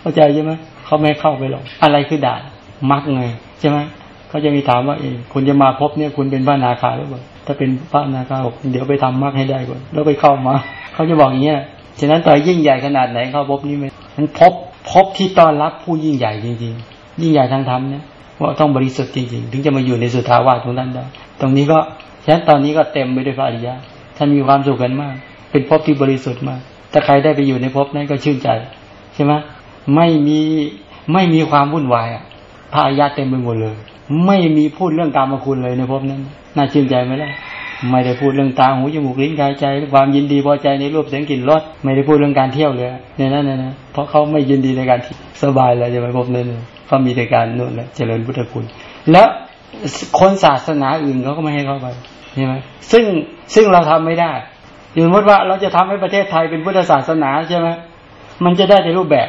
Speaker 1: เข้าใจใช่ไหมเขาไม่เข้าไปหรอกอะไรคือด่านมักไงใช่ไหมเขาจะมีถามว่าเองคุณจะมาพบเนี่ยคุณเป็นพระนาคาหรือเปล่าถ้าเป็นพระนาคาบอกเดี๋ยวไปทำมักให้ได้ก่อนแล้วไปเข้ามาเขาจะบอกอย่างเงี้ยฉะนั้นต่อยิ่งใหญ่ขนาดไหนเข้าพบนี้ไหมมันพบพบที่ต้อนรับผู้ยิ่งใหญ่จริง ๆ ยิ่งใหญ่ทางธรรมเนี่ยว่าต้องบริสุทธิ์จริงๆ ถึงจะมาอยู่ในสุทาวาสของท่านได้ ตรงนี้ก็ ฉะนั้นตอนนี้ก็เต็มไปด้วยพระอริยะ ท่านมีความสุขกันมาก เป็นภพที่บริสุทธิ์มาก ถ้าใครได้ไปอยู่ในภพนั้นก็ชื่นใจ ใช่ไหมไม่มีไม่มีความวุ่นวายอะพระอริยะเต็มไปหมดเลย ไม่มีพูดเรื่องกรรมคุณเลยในภพนั้น น่าชื่นใจไหมล่ะไม่ได้พูดเรื่องตาหูจมูกลิ้นกายใจ ความยินดีพอใจในรูปเสียงกลิ่นรสไม่ได้พูดเรื่องการเที่ยวเลยเนี่ยนั่นนะเพราะเขาไม่ยินดีในการสบายเลยจะไปพบนั้นเขามีแต่การนู่นแหละเจริญพุทธคุณ แล้วคนศาสนาอื่นเขาก็ไม่ให้เข้าไป ใช่ไหมซึ่งซึ่งเราทำไม่ได้อย่างมติว่าเราจะทำให้ประเทศไทยเป็นพุทธศาสนาใช่ไหมมันจะได้ในรูปแบบ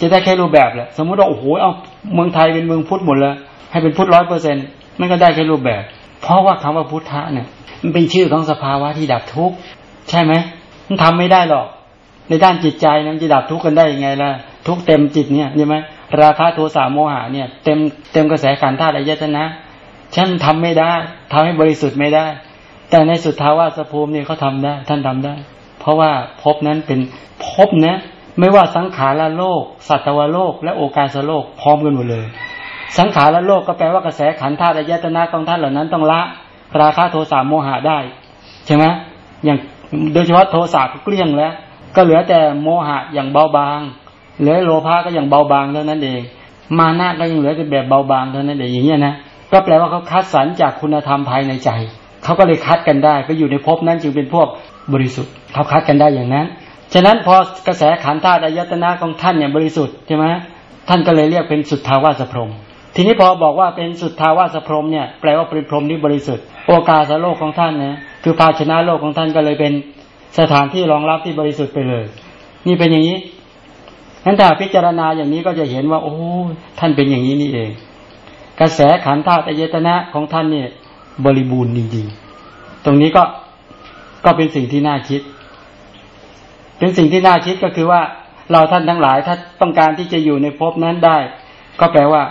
Speaker 1: จะได้แค่รูปแบบแหละสมมติว่าโอ้โหเอาเมืองไทยเป็นเมืองพุทธหมดเลยให้เป็นพุทธร้อยเปอร์เซ็นต์มันก็ได้แค่รูปแบบ เพราะว่าคำว่าพุทธะเนี่ย มันเป็นชื่อของสภาวะที่ดับทุกข์ใช่ไหมมันทำไม่ได้หรอก ในด้านจิตใจนั้นจะดับทุกข์กันได้ยังไงล่ะทุกเต็มจิตเนี่ยใช่ไหมราคะโทสะโมหะเนี่ย เต็มเต็มกระแสขันธ์ธาตุอายตนะ ฉันทำไม่ได้ทำให้บริสุทธิ์ไม่ได้ แต่ในสุดท้าว่าสภูมินี่เขาทาได้ ท่านทำได้ เพราะว่าภพนั้นเป็นภพนะ ไม่ว่าสังขารโลก สัตวโลก และโอกาสโลกพร้อมกันหมดเลย สังขารโลกก็แปลว่ากระแสขันธ์ธาตุอายตนะของท่านเหล่านั้นต้องละราคะโทสะโมหะได้ใช่ไหมอย่างโดยเฉพาะโทสะก็เกลี้ยงแล้ว ก็เหลือแต่โมหะอย่างเบาบางเหลือโลภะก็อย่างเบาบางเท่านั้นเอง มานะก็ยังเหลือแต่แบบเบาบางเท่านั้นเองอย่างเงี้ยนะ ก็แปลว่าเขาคัดสรรจากคุณธรรมภายในใจ เขาก็เลยคัดกันได้ ไปอยู่ในภพนั้นจึงเป็นพวกบริสุทธิ์เขาคัดกันได้อย่างนั้น ฉะนั้นพอกระแสขันธ์ธาตุอายตนะของท่านเนี่ยบริสุทธิ์ใช่ไหมท่านก็เลยเรียกเป็นสุทธาวาสพรมทีนี้พอบอกว่าเป็นสุทธาวาสพรมเนี่ยแปลว่าเป็นพรมที่บริสุทธิ์ โอกาสโลกของท่านนะคือภาชนะโลกของท่านก็เลยเป็นสถานที่รองรับที่บริสุทธิ์ไปเลย นี่เป็นอย่างนี้นั้นถ้าพิจารณาอย่างนี้ก็จะเห็นว่า โอ้ท่านเป็นอย่างนี้นี่เอง กระแสขันธ์ธาตุอายตนะของท่านเนี่ยบริบูรณ์จริงๆ ตรงนี้ก็ก็เป็นสิ่งที่น่าคิด เป็นสิ่งที่น่าคิดก็คือว่าเราท่านทั้งหลายถ้าต้องการที่จะอยู่ในภพนั้นได้ ก็แปลว่า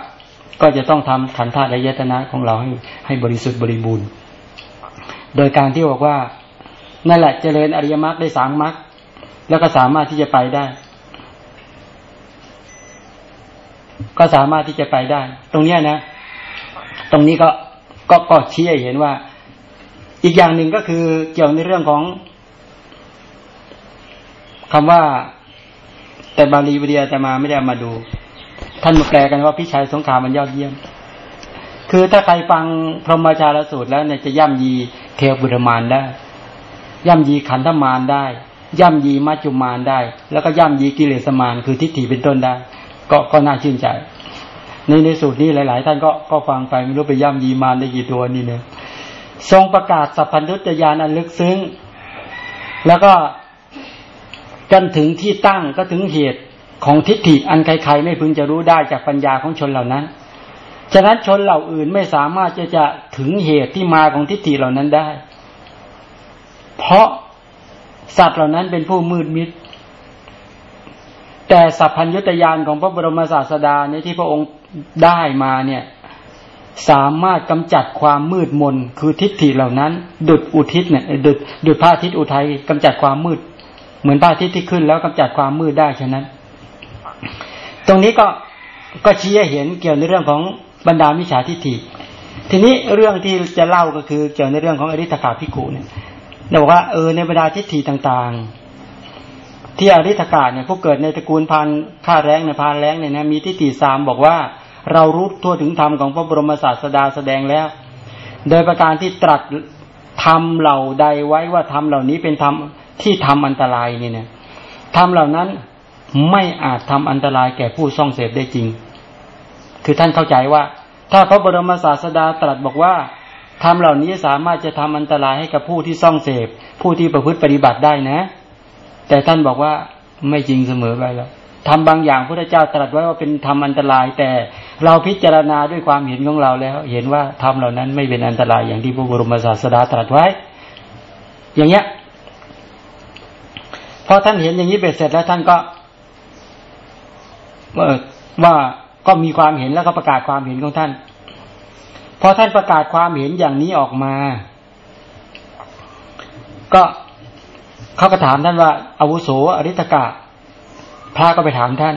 Speaker 1: ก็จะต้องทำขันธ์ธาตุอายตนะของเราให้ให้บริสุทธิ์บริบูรณ์ โดยการที่บอกว่านั่นแหละเจริญอริยมรรคได้สามมรรคแล้วก็สามารถที่จะไปได้ ก็สามารถที่จะไปได้ ตรงเนี้นะ รงนี้ก็ก็ก็ชี้ให้เห็นว่า อีกอย่างหนึ่งก็คือเกี่ยวในเรื่องของคำว่า แต่บาลีวิทยาจะมาไม่ได้มาดู ท่านมาแปลกันว่าพิชัยสงครามมันยอดเยี่ยม คือถ้าใครฟังพรหมจารสูตรแล้วเนี่ยจะย่ำยีเทวบุรมานได้ ย่ำยีขันธมานได้ ย่ำยีมัจจุมานได้ แล้วก็ย่ำยีกิเลสมานคือทิฏฐิเป็นต้นได้ ก็ก็น่าชื่นใจ ในในสูตรนี้หลาย ๆ ท่านก็ก็ฟังไปไม่รู้ไปย่ำยีมานได้กี่ตัวนี่เนี่ยทรงประกาศสัพพัญญุตยานอันลึกซึ้ง แล้วก็จนถึงที่ตั้งก็ถึงเหตุของทิฏฐิอันใครๆไม่พึงจะรู้ได้จากปัญญาของชนเหล่านั้น ฉะนั้นชนเหล่าอื่นไม่สามารถจะจะถึงเหตุที่มาของทิฏฐิเหล่านั้นได้ เพราะสัตว์เหล่านั้นเป็นผู้มืดมิด แต่สัพพัญญุตยานของพระบรมศาสดาเนี่ยที่พระองค์ ได้มาเนี่ย สามารถกำจัดความมืดมนคือทิฏฐิเหล่านั้น ดุดอุทิศเนี่ยดุดดุดพระอาทิตย์อุทัยกำจัดความมืด เหมือนพระอาทิตย์ที่ขึ้นแล้วกำจัดความมืดได้ฉะนั้น ตรงนี้ก็ก็ชี้ให้เห็นเกี่ยวในเรื่องของบรรดามิจฉาทิฏฐิทีนี้เรื่องที่จะเล่าก็คือเกี่ยวในเรื่องของอริธกาพิกุเนี่ยเราบอกว่าเออในบรรดาทิฏฐิต่างๆ ที่อริธกาเนี่ยผู้เกิดในตระกูลพันข้าแรงในพานแรงเนี่ยนะมีทิฏฐิสามบอกว่า เรารู้ทั่วถึงธรรมของพระบรมศาสดาแสดงแล้ว โดยประการที่ตรัสทำเหล่าใดไว้ว่าทำเหล่านี้เป็นธรรมที่ทำอันตรายนี่เนี่ยทำเหล่านั้นไม่อาจทำอันตรายแก่ผู้ซ่องเสพได้จริง คือท่านเข้าใจว่า ถ้าพระบรมศาสดาตรัสบอกว่าทำเหล่านี้สามารถจะทำอันตรายให้กับผู้ที่ซ่องเสพ ผู้ที่ประพฤติปฏิบัติได้นะ แต่ท่านบอกว่าไม่จริงเสมอไปแล้วทำบางอย่างพระเจ้าตรัสไว้ว่าเป็นทำอันตรายแต่ เราพิจารณาด้วยความเห็นของเราแล้ว เห็นว่าทำเหล่านั้นไม่เป็นอันตรายอย่างที่พระบรมศาสดาตรัสไว้ อย่างเงี้ยพอท่านเห็นอย่างนี้เบ็ดเสร็จแล้วท่านก็ว่าก็มีความเห็นแล้วก็ประกาศความเห็นของท่าน พอท่านประกาศความเห็นอย่างนี้ออกมา ก็เขาก็ถามท่านว่าอาวุโสอริตกะพระก็ไปถามท่าน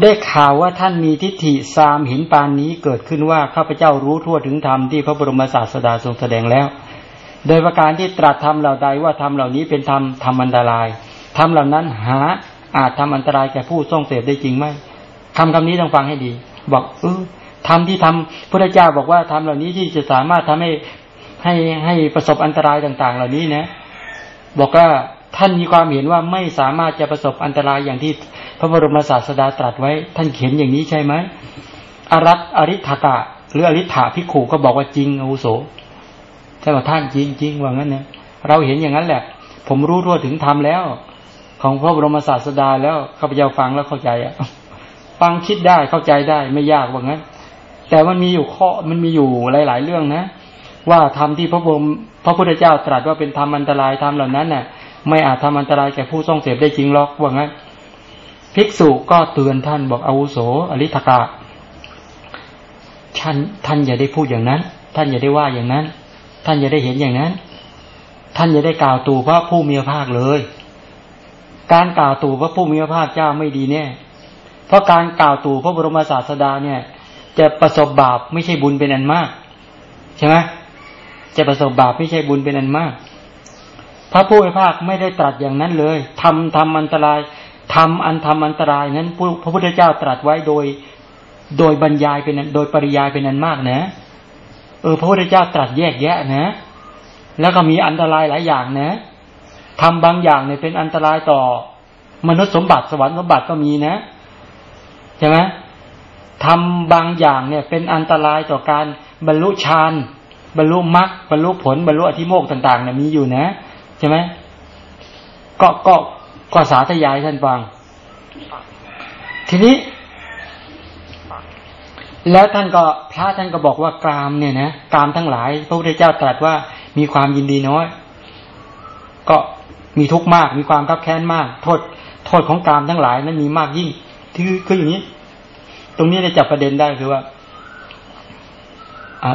Speaker 1: ได้ข่าวว่าท่านมีทิฏฐิสามหินปานนี้เกิดขึ้นว่าข้าพเจ้ารู้ทั่วถึงธรรมที่พระบรมศาสดาทรงแสดงแล้ว โดยประการที่ตรัสธรรมเหล่าใดว่าธรรมเหล่านี้เป็นธรรมธรรมอันตรายธรรมเหล่านั้นหาอาจทำอันตรายแก่ผู้ทรงเสพได้จริงไหมคำคำนี้ต้องฟังให้ดี บอกเออทำที่ทำพระเจ้าบอกว่าทำเหล่านี้ที่จะสามารถทำให้ให้ให้ประสบอันตรายต่าง ๆ เหล่านี้นะ บอกว่า ท่านมีความเห็นว่าไม่สามารถจะประสบอันตรายอย่างที่พระบรมศาสดาตรัสไว้ ท่านเขียนอย่างนี้ใช่ไหมอรัตอริธากะ หรืออริธาพิขูก็บอกว่าจริงอาวุโสใช่ไหมท่านจริงจริงว่างั้นเนี่ยเราเห็นอย่างนั้นแหละ ผมรู้ทั่วถึงธรรมแล้ว ของพระบรมศาสดาแล้วข้าพเจ้าฟังแล้วเข้าใจอะฟังคิดได้เข้าใจได้ไม่ยากว่างั้น แต่มันมีอยู่ข้อมันมีอยู่หลาย ๆ เรื่องนะ ว่าธรรมที่พระบรมพระพุทธเจ้าตรัสว่าเป็นธรรมอันตรายธรรมเหล่านั้นน่ะ ไม่อาจทำอันตรายแก่ผู้ต้องเสพได้จริงหรอกว่างั้นภิกษุก็เตือนท่านบอกอาวุโสอริธกะท่านท่านอย่าได้พูดอย่างนั้น ท่านอย่าได้ว่าอย่างนั้น ท่านอย่าได้เห็นอย่างนั้น ท่านอย่าได้กล่าวตู่พระผู้มีพระภาคเลย การกล่าวตู่พระผู้มีพระภาคเจ้าไม่ดีแน่เพราะการกล่าวตู่พระบรมศาสดาเนี่ย จะประสบบาปไม่ใช่บุญเป็นอันมาก ใช่ไหมจะประสบบาปไม่ใช่บุญเป็นอันมาก พระผู้เป็นภาคไม่ได้ตรัสอย่างนั้นเลยทำทำอันตรายทำอันทำอันตรายนั้นพระพุทธเจ้าตรัสไว้โดย โดยบรรยายเป็นโดยปริยายเป็นอันมากนะ เออ พระพุทธเจ้าตรัสแยกแยะนะ แล้วก็มีอันตรายหลายอย่างนะทำบางอย่างเนี่ยเป็นอันตรายต่อ มนุษย์สมบัติสวรรค์สมบัติก็มีนะใช่ไหมทำบางอย่างเนี่ยเป็นอันตรายต่อการบรรลุฌานบรรลุมรรคบรรลุผลบรรลุอธิโมกต่างๆเนี่ยมีอยู่นะ ช่ไหมก็ก็ก็สาธยายท่านฟัง ทีนี้ แล้วท่านก็พระท่านก็บอกว่ากรามเนี่ยนะกรามทั้งหลาย พระพุทธเจ้าตรัสว่ามีความยินดีน้อย ก็มีทุกข์มาก มีความกับแค้นมาก โทษ โทษของกรามทั้งหลายนั้นมีมากยิ่งคือคืออย่างนี้ ตรงนี้จะจับประเด็นได้คือว่า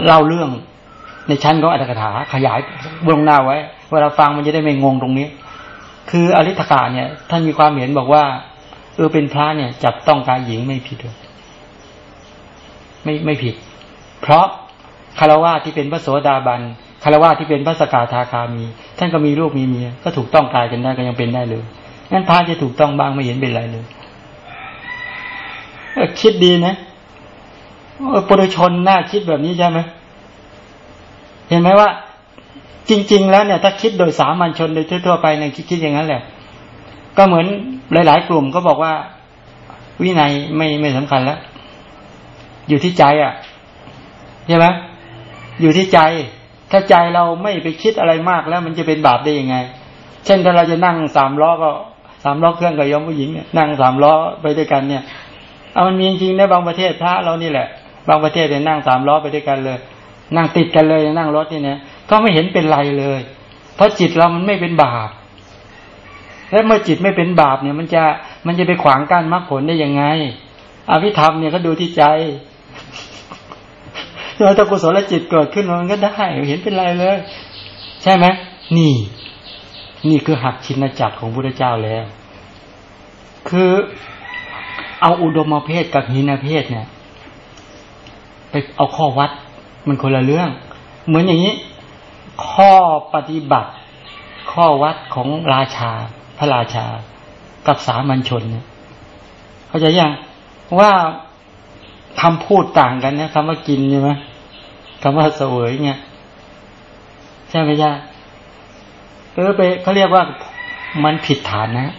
Speaker 1: เล่าเรื่องในชั้นของอัตถกถาขยายบงหน้าไว้ เวลาฟังมันจะได้ไม่งงตรงนี้ คืออริธกาเนี่ย ท่านมีความเห็นบอกว่าเออเป็นพระเนี่ย จับต้องกายหญิงไม่ผิดเลยไม่ไม่ผิด เพราะคารวะที่เป็นพระโสดาบันคารวะที่เป็นพระสกาทาคามี ท่านก็มีลูกมีเมียก็ถูกต้องกายกันได้ก็ยังเป็นได้เลยงั้นพระจะถูกต้องบ้างไม่เห็นเป็นไรเลยคิดดีนะปุถุชนน่าคิดแบบนี้ใช่ไหมเห็นไหมว่า จริง ๆ แล้วเนี่ยถ้าคิดโดยสามัญชนโดยทั่วไปเนี่ยคิดอย่างนั้นแหละ ก็เหมือนหลาย ๆ กลุ่มก็บอกว่า วินัยไม่ไม่สำคัญแล้ว อยู่ที่ใจอะใช่ไหมอยู่ที่ใจ ถ้าใจเราไม่ไปคิดอะไรมากแล้วมันจะเป็นบาปได้ยังไง เช่นถ้าเราจะนั่งสามล้อก็สามล้อเครื่องกับยมผู้หญิงนั่งสามล้อไปด้วยกันเนี่ยเอามันมีจริงในบางประเทศพระเรานี่แหละ บางประเทศเนี่ยนั่งสามล้อไปด้วยกันเลย นั่งติดกันเลยนั่งรถนี่เนี่ย ก็ไม่เห็นเป็นไรเลย เพราะจิตเรามันไม่เป็นบาป แล้วเมื่อจิตไม่เป็นบาปเนี่ย มันจะมันจะไปขวางกั้นมรรคผลได้ยังไง อภิธรรมเนี่ยก็ดูที่ใจเราตะกุศลจิตเกิดขึ้นมันก็ได้เห็นเป็นไรเลย ใช่ไหมนี่ นี่คือหักชินจักรของพระเจ้าแล้ว คือเอาอุดมเพศกับหินเพศเนี่ย ไปเอาข้อวัดมันคนละเรื่อง เหมือนอย่างนี้ ข้อปฏิบัติ ข้อวัดของราชา พระราชา กับสามัญชนเนี่ยเขาจะยังว่าคำพูดต่างกันนะคำว่ากินใช่ไหมคำว่าเสวยเนี่ยใช่ไหมจ๊ะเออไปเขาเรียกว่ามันผิดฐานนะ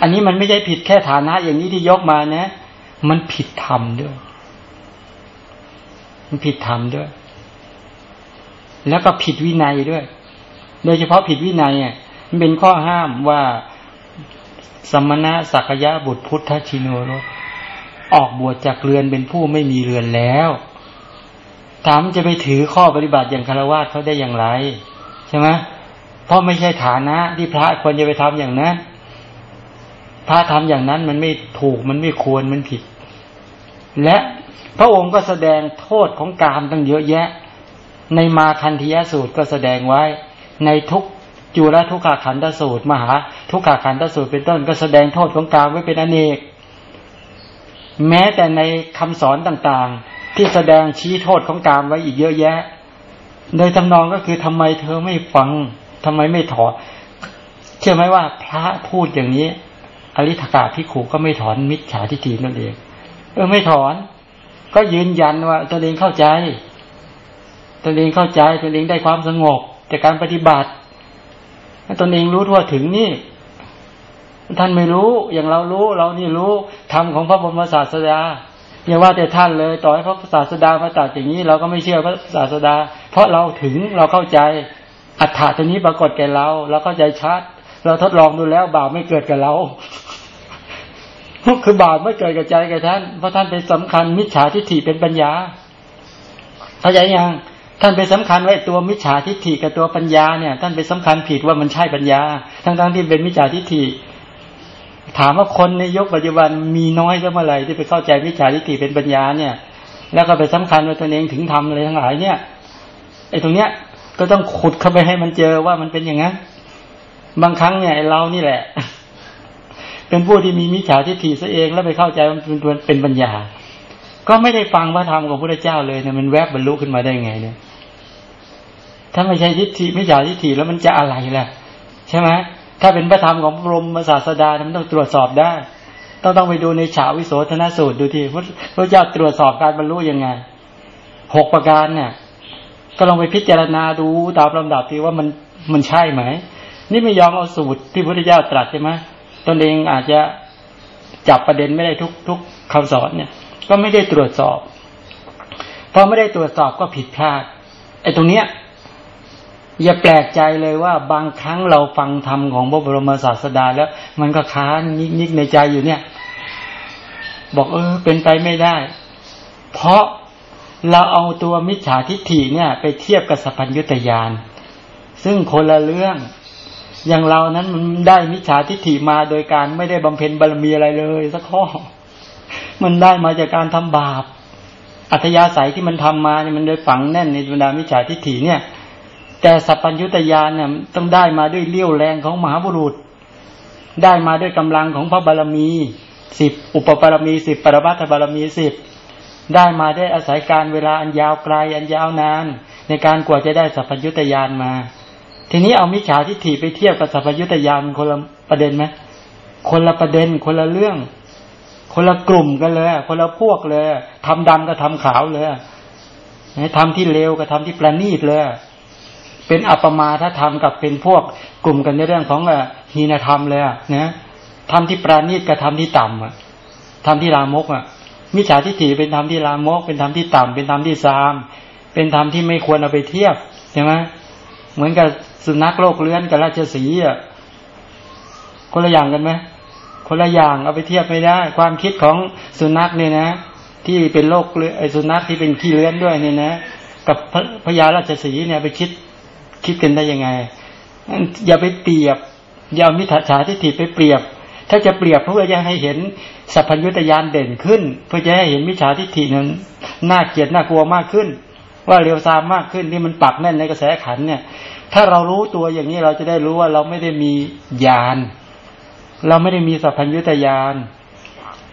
Speaker 1: อันนี้มันไม่ใช่ผิดแค่ฐานะ อย่างนี้ที่ยกมานะ มันผิดธรรมด้วย มันผิดธรรมด้วย แล้วก็ผิดวินัยด้วย โดยเฉพาะผิดวินัยอะมันเป็นข้อห้ามว่าสมณะสักยะบุตรพุทธชิโนรสออกบวชจากเรือนเป็นผู้ไม่มีเรือนแล้วถามจะไปถือข้อปฏิบัติอย่างคารวะเขาได้อย่างไร ใช่ไหมเพราะไม่ใช่ฐานะที่พระควรจะไปทำอย่างนั้น พระทำอย่างนั้นมันไม่ถูกมันไม่ควรมันผิด และพระองค์ก็แสดงโทษของกามตั้งเยอะแยะ ในมาคันธยสูตรก็แสดงไว้ ในทุกจุลทุกขาขันธสูตร มหา ทุกขาขันธสูตรเป็นต้นก็แสดงโทษของกามไว้เป็นอเนก แม้แต่ในคำสอนต่างๆ ที่แสดงชี้โทษของกามไว้อีกเยอะแยะ โดยทำนองก็คือทำไมเธอไม่ฟังทำไมไม่ถอนเชื่อไหมว่าพระพูดอย่างนี้ อริธกาพิขูก็ไม่ถอนมิจฉาทิฏฐินั่นเองเออไม่ถอน ก็ยืนยันว่าตนเองเข้าใจ ตนเองเข้าใจตนเองได้ความสงบจากการปฏิบัติตนเองรู้ทั่วถึงนี่ ท่านไม่รู้อย่างเรารู้ เรานี่รู้ธรรมของพระบรมศาสดาอย่าว่าแต่ท่านเลย ต่อให้พระศาสดามาตัดอย่างนี้ เราก็ไม่เชื่อพระศาสดา เพราะเราถึงเราเข้าใจอัฏฐะตัวนี้ปรากฏแก่เรา เราเข้าใจชัด เราทดลองดูแล้วบาปไม่เกิดกับเราคือบาปไม่เกิดกับใจกับท่านเพราะท่านเป็นสำคัญมิจฉาทิฏฐิเป็นปัญญาเข้าใจยัง ท่านไปสำคัญไว้ตัวมิจฉาทิฏฐิกับตัวปัญญาเนี่ยท่านไปสำคัญผิดว่ามันใช่ปัญญา ทั้งๆทที่เป็นมิจฉาทิฏฐิ ถามว่าคนในยุคปัจจุบันมีน้อยก็เมื่อไหร่ที่ไปเข้าใจมิจฉาทิฏฐิเป็นปัญญาเนี่ย แล้วก็ไปสำคัญว่าตนเองถึงทำอะไรทั้งหลายเนี่ยไอ้ตรงเนี้ยก็ต้องขุดเข้าไปให้มันเจอว่ามันเป็นอย่างนั้นบางครั้งเนี่ยเรานี่แหละ เป็นผู้ที่มีมิจฉาทิฏฐิซะเองแล้วไปเข้าใจว่ามันเป็นปัญญา ก็ไม่ได้ฟังพระธรรมของพระเจ้าเลยเนี่ยมันแวบบรรลุขึ้นมาได้ไงเนี่ย ถ้าไม่ใช่ทิฏฐิไม่ใช่ทิฏฐิแล้วมันจะอะไรล่ะ ใช่ไหมถ้าเป็นพระธรรมของพระบรมศาสดามันต้องตรวจสอบได้ ต้องต้องไปดูในฉาวิโสธนสูตรดูทีพระเจ้าตรวจสอบการบรรลุยังไงหกประการเนี่ย ก็ลองไปพิจารณาดูตามลำดับที่ว่ามันมันใช่ไหม นี่ไม่ยอมเอาสูตรที่พระเจ้าตรัสใช่ไหมตนเองอาจจะจับประเด็นไม่ได้ทุกทุกคำสอนเนี่ย ก็ไม่ได้ตรวจสอบพอไม่ได้ตรวจสอบก็ผิดพลาดไอ้ตรงเนี้ยอย่าแปลกใจเลยว่าบางครั้งเราฟังธรรมของพระบรมศาสดาแล้ว มันก็ค้านนิกในใจอยู่เนี่ย บอกเออเป็นไปไม่ได้ เพราะเราเอาตัวมิจฉาทิฏฐิเนี่ย ไปเทียบกับสัพพัญญุตยานซึ่งคนละเรื่อง อย่างเรานั้นมันได้มิจฉาทิฏฐิมาโดยการไม่ได้บำเพ็ญบารมีอะไรเลยสักข้อ มันได้มาจากการทำบาป อัธยาศัยที่มันทำมาเนี่ยมันโดยฝังแน่นในบรรดามิจฉาทิฏฐิเนี่ย แต่สัพพัญญุตยานเนี่ยต้องได้มาด้วยเลี้ยวแรงของมหาบุรุษ ได้มาด้วยกำลังของพระบารมีสิบอุปบารมีสิบปรมัตถบารมีสิบได้มาได้อาศัยการเวลาอันยาวไกลอันยาวนาน ในการกว่าจะได้สัพพัญญุตยานมา ทีนี้เอามิจฉาทิฏฐิไปเทียบกับสัพพัญญุตยานคนละประเด็นไหมคนละประเด็นคนละเรื่อง คนละกลุ่มกันเลยคนละพวกเลยทำดำกับทำขาวเลยทำที่เลวกับทำที่ประณีตเลย เป็นอัปมาถ้าทำกับเป็นพวกกลุ่มกันในเรื่องของหีนธรรมเลยนะทำที่ปราณีตกับทำที่ต่ำอะทำที่ลามกอะมิจฉาทิฏฐิเป็นธรรมที่ลามก เป็นธรรมที่ต่ำเป็นธรรมที่ซาม เป็นธรรมที่ไม่ควรเอาไปเทียบใช่ไหมเหมือนกับสุนัขโลกเลื้อนกับราชสีอะคนละอย่างกันไหม คนละอย่างเอาไปเทียบไม่ได้ ความคิดของสุนัขเนี่ยนะ ที่เป็นโรคไอ้สุนัขที่เป็นขี้เลื้อนด้วยเนี่ยนะ กับพญาราชสีเนี่ยไปคิดคิดกันได้ยังไง อย่าไปเปรียบ อย่าเอามิถาทิฏฐิไปเปรียบ ถ้าจะเปรียบเพื่อจะให้เห็นสัพพัญญุตยานเด่นขึ้น เพื่อจะให้เห็นมิจฉาทิฏฐินั้นน่าเกลียดน่ากลัวมากขึ้น ว่าเร็วซามมากขึ้นที่มันปักแน่นในกระแสขันเนี่ย ถ้าเรารู้ตัวอย่างนี้เราจะได้รู้ว่าเราไม่ได้มีญาณ เราไม่ได้มีสัพพัญญุตยาน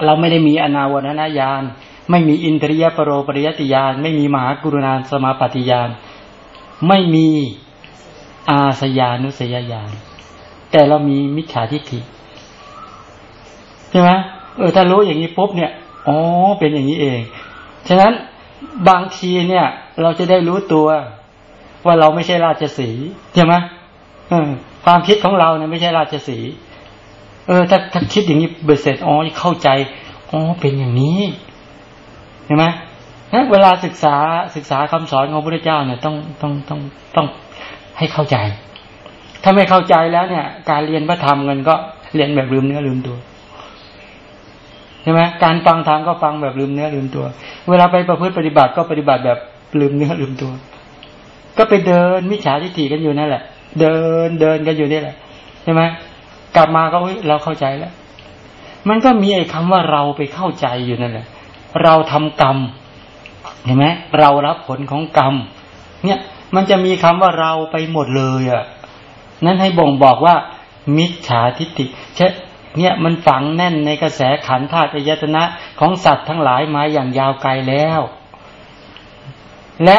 Speaker 1: เราไม่ได้มีอนาวรณญาณไม่มีอินทรียปรโรปริยติญาณไม่มีมหากรุณาสมาปฏิญาณไม่มีอาสยานุสยญาณแต่เรามีมิจฉาทิฏฐิใช่ไหมเออถ้ารู้อย่างนี้ปุ๊บเนี่ยอ๋อเป็นอย่างนี้เอง ฉะนั้นบางทีเนี่ย เราจะได้รู้ตัว ว่าเราไม่ใช่ราชสีใช่ไหมความคิดของเราเนี่ยไม่ใช่ราชสี เออถ้าถ้าคิดอย่างนี้เบสเสร็จอ๋อเข้าใจอ๋อเป็นอย่างนี้เห็นไหมนะเวลาศึกษาศึกษาคำสอนของพระพุทธเจ้าเนี่ยต้องต้องต้องต้องให้เข้าใจ ถ้าไม่เข้าใจแล้วเนี่ย การเรียนพระธรรมกันก็เรียนแบบลืมเนื้อลืมตัวใช่ไหมการฟังธรรมก็ฟังแบบลืมเนื้อลืมตัว เวลาไปประพฤติปฏิบัติก็ปฏิบัติแบบลืมเนื้อลืมตัว ก็ไปเดินมิจฉาทิฏฐิกันอยู่นั่นแหละ เดินเดินกันอยู่นี่แหละใช่ไหม กลับมาก็เราเข้าใจแล้ว มันก็มีไอ้คำว่าเราไปเข้าใจอยู่นั่นแหละ เราทำกรรมเห็นไหมเรารับผลของกรรม เนี่ยมันจะมีคำว่าเราไปหมดเลยอะ นั้นให้บ่งบอกว่า มิจฉาทิฏฐิเช่เนี่ยมันฝังแน่นในกระแสขันธ์ธาตุยตนะของสัตว์ทั้งหลายมาอย่างยาวไกลแล้ว และ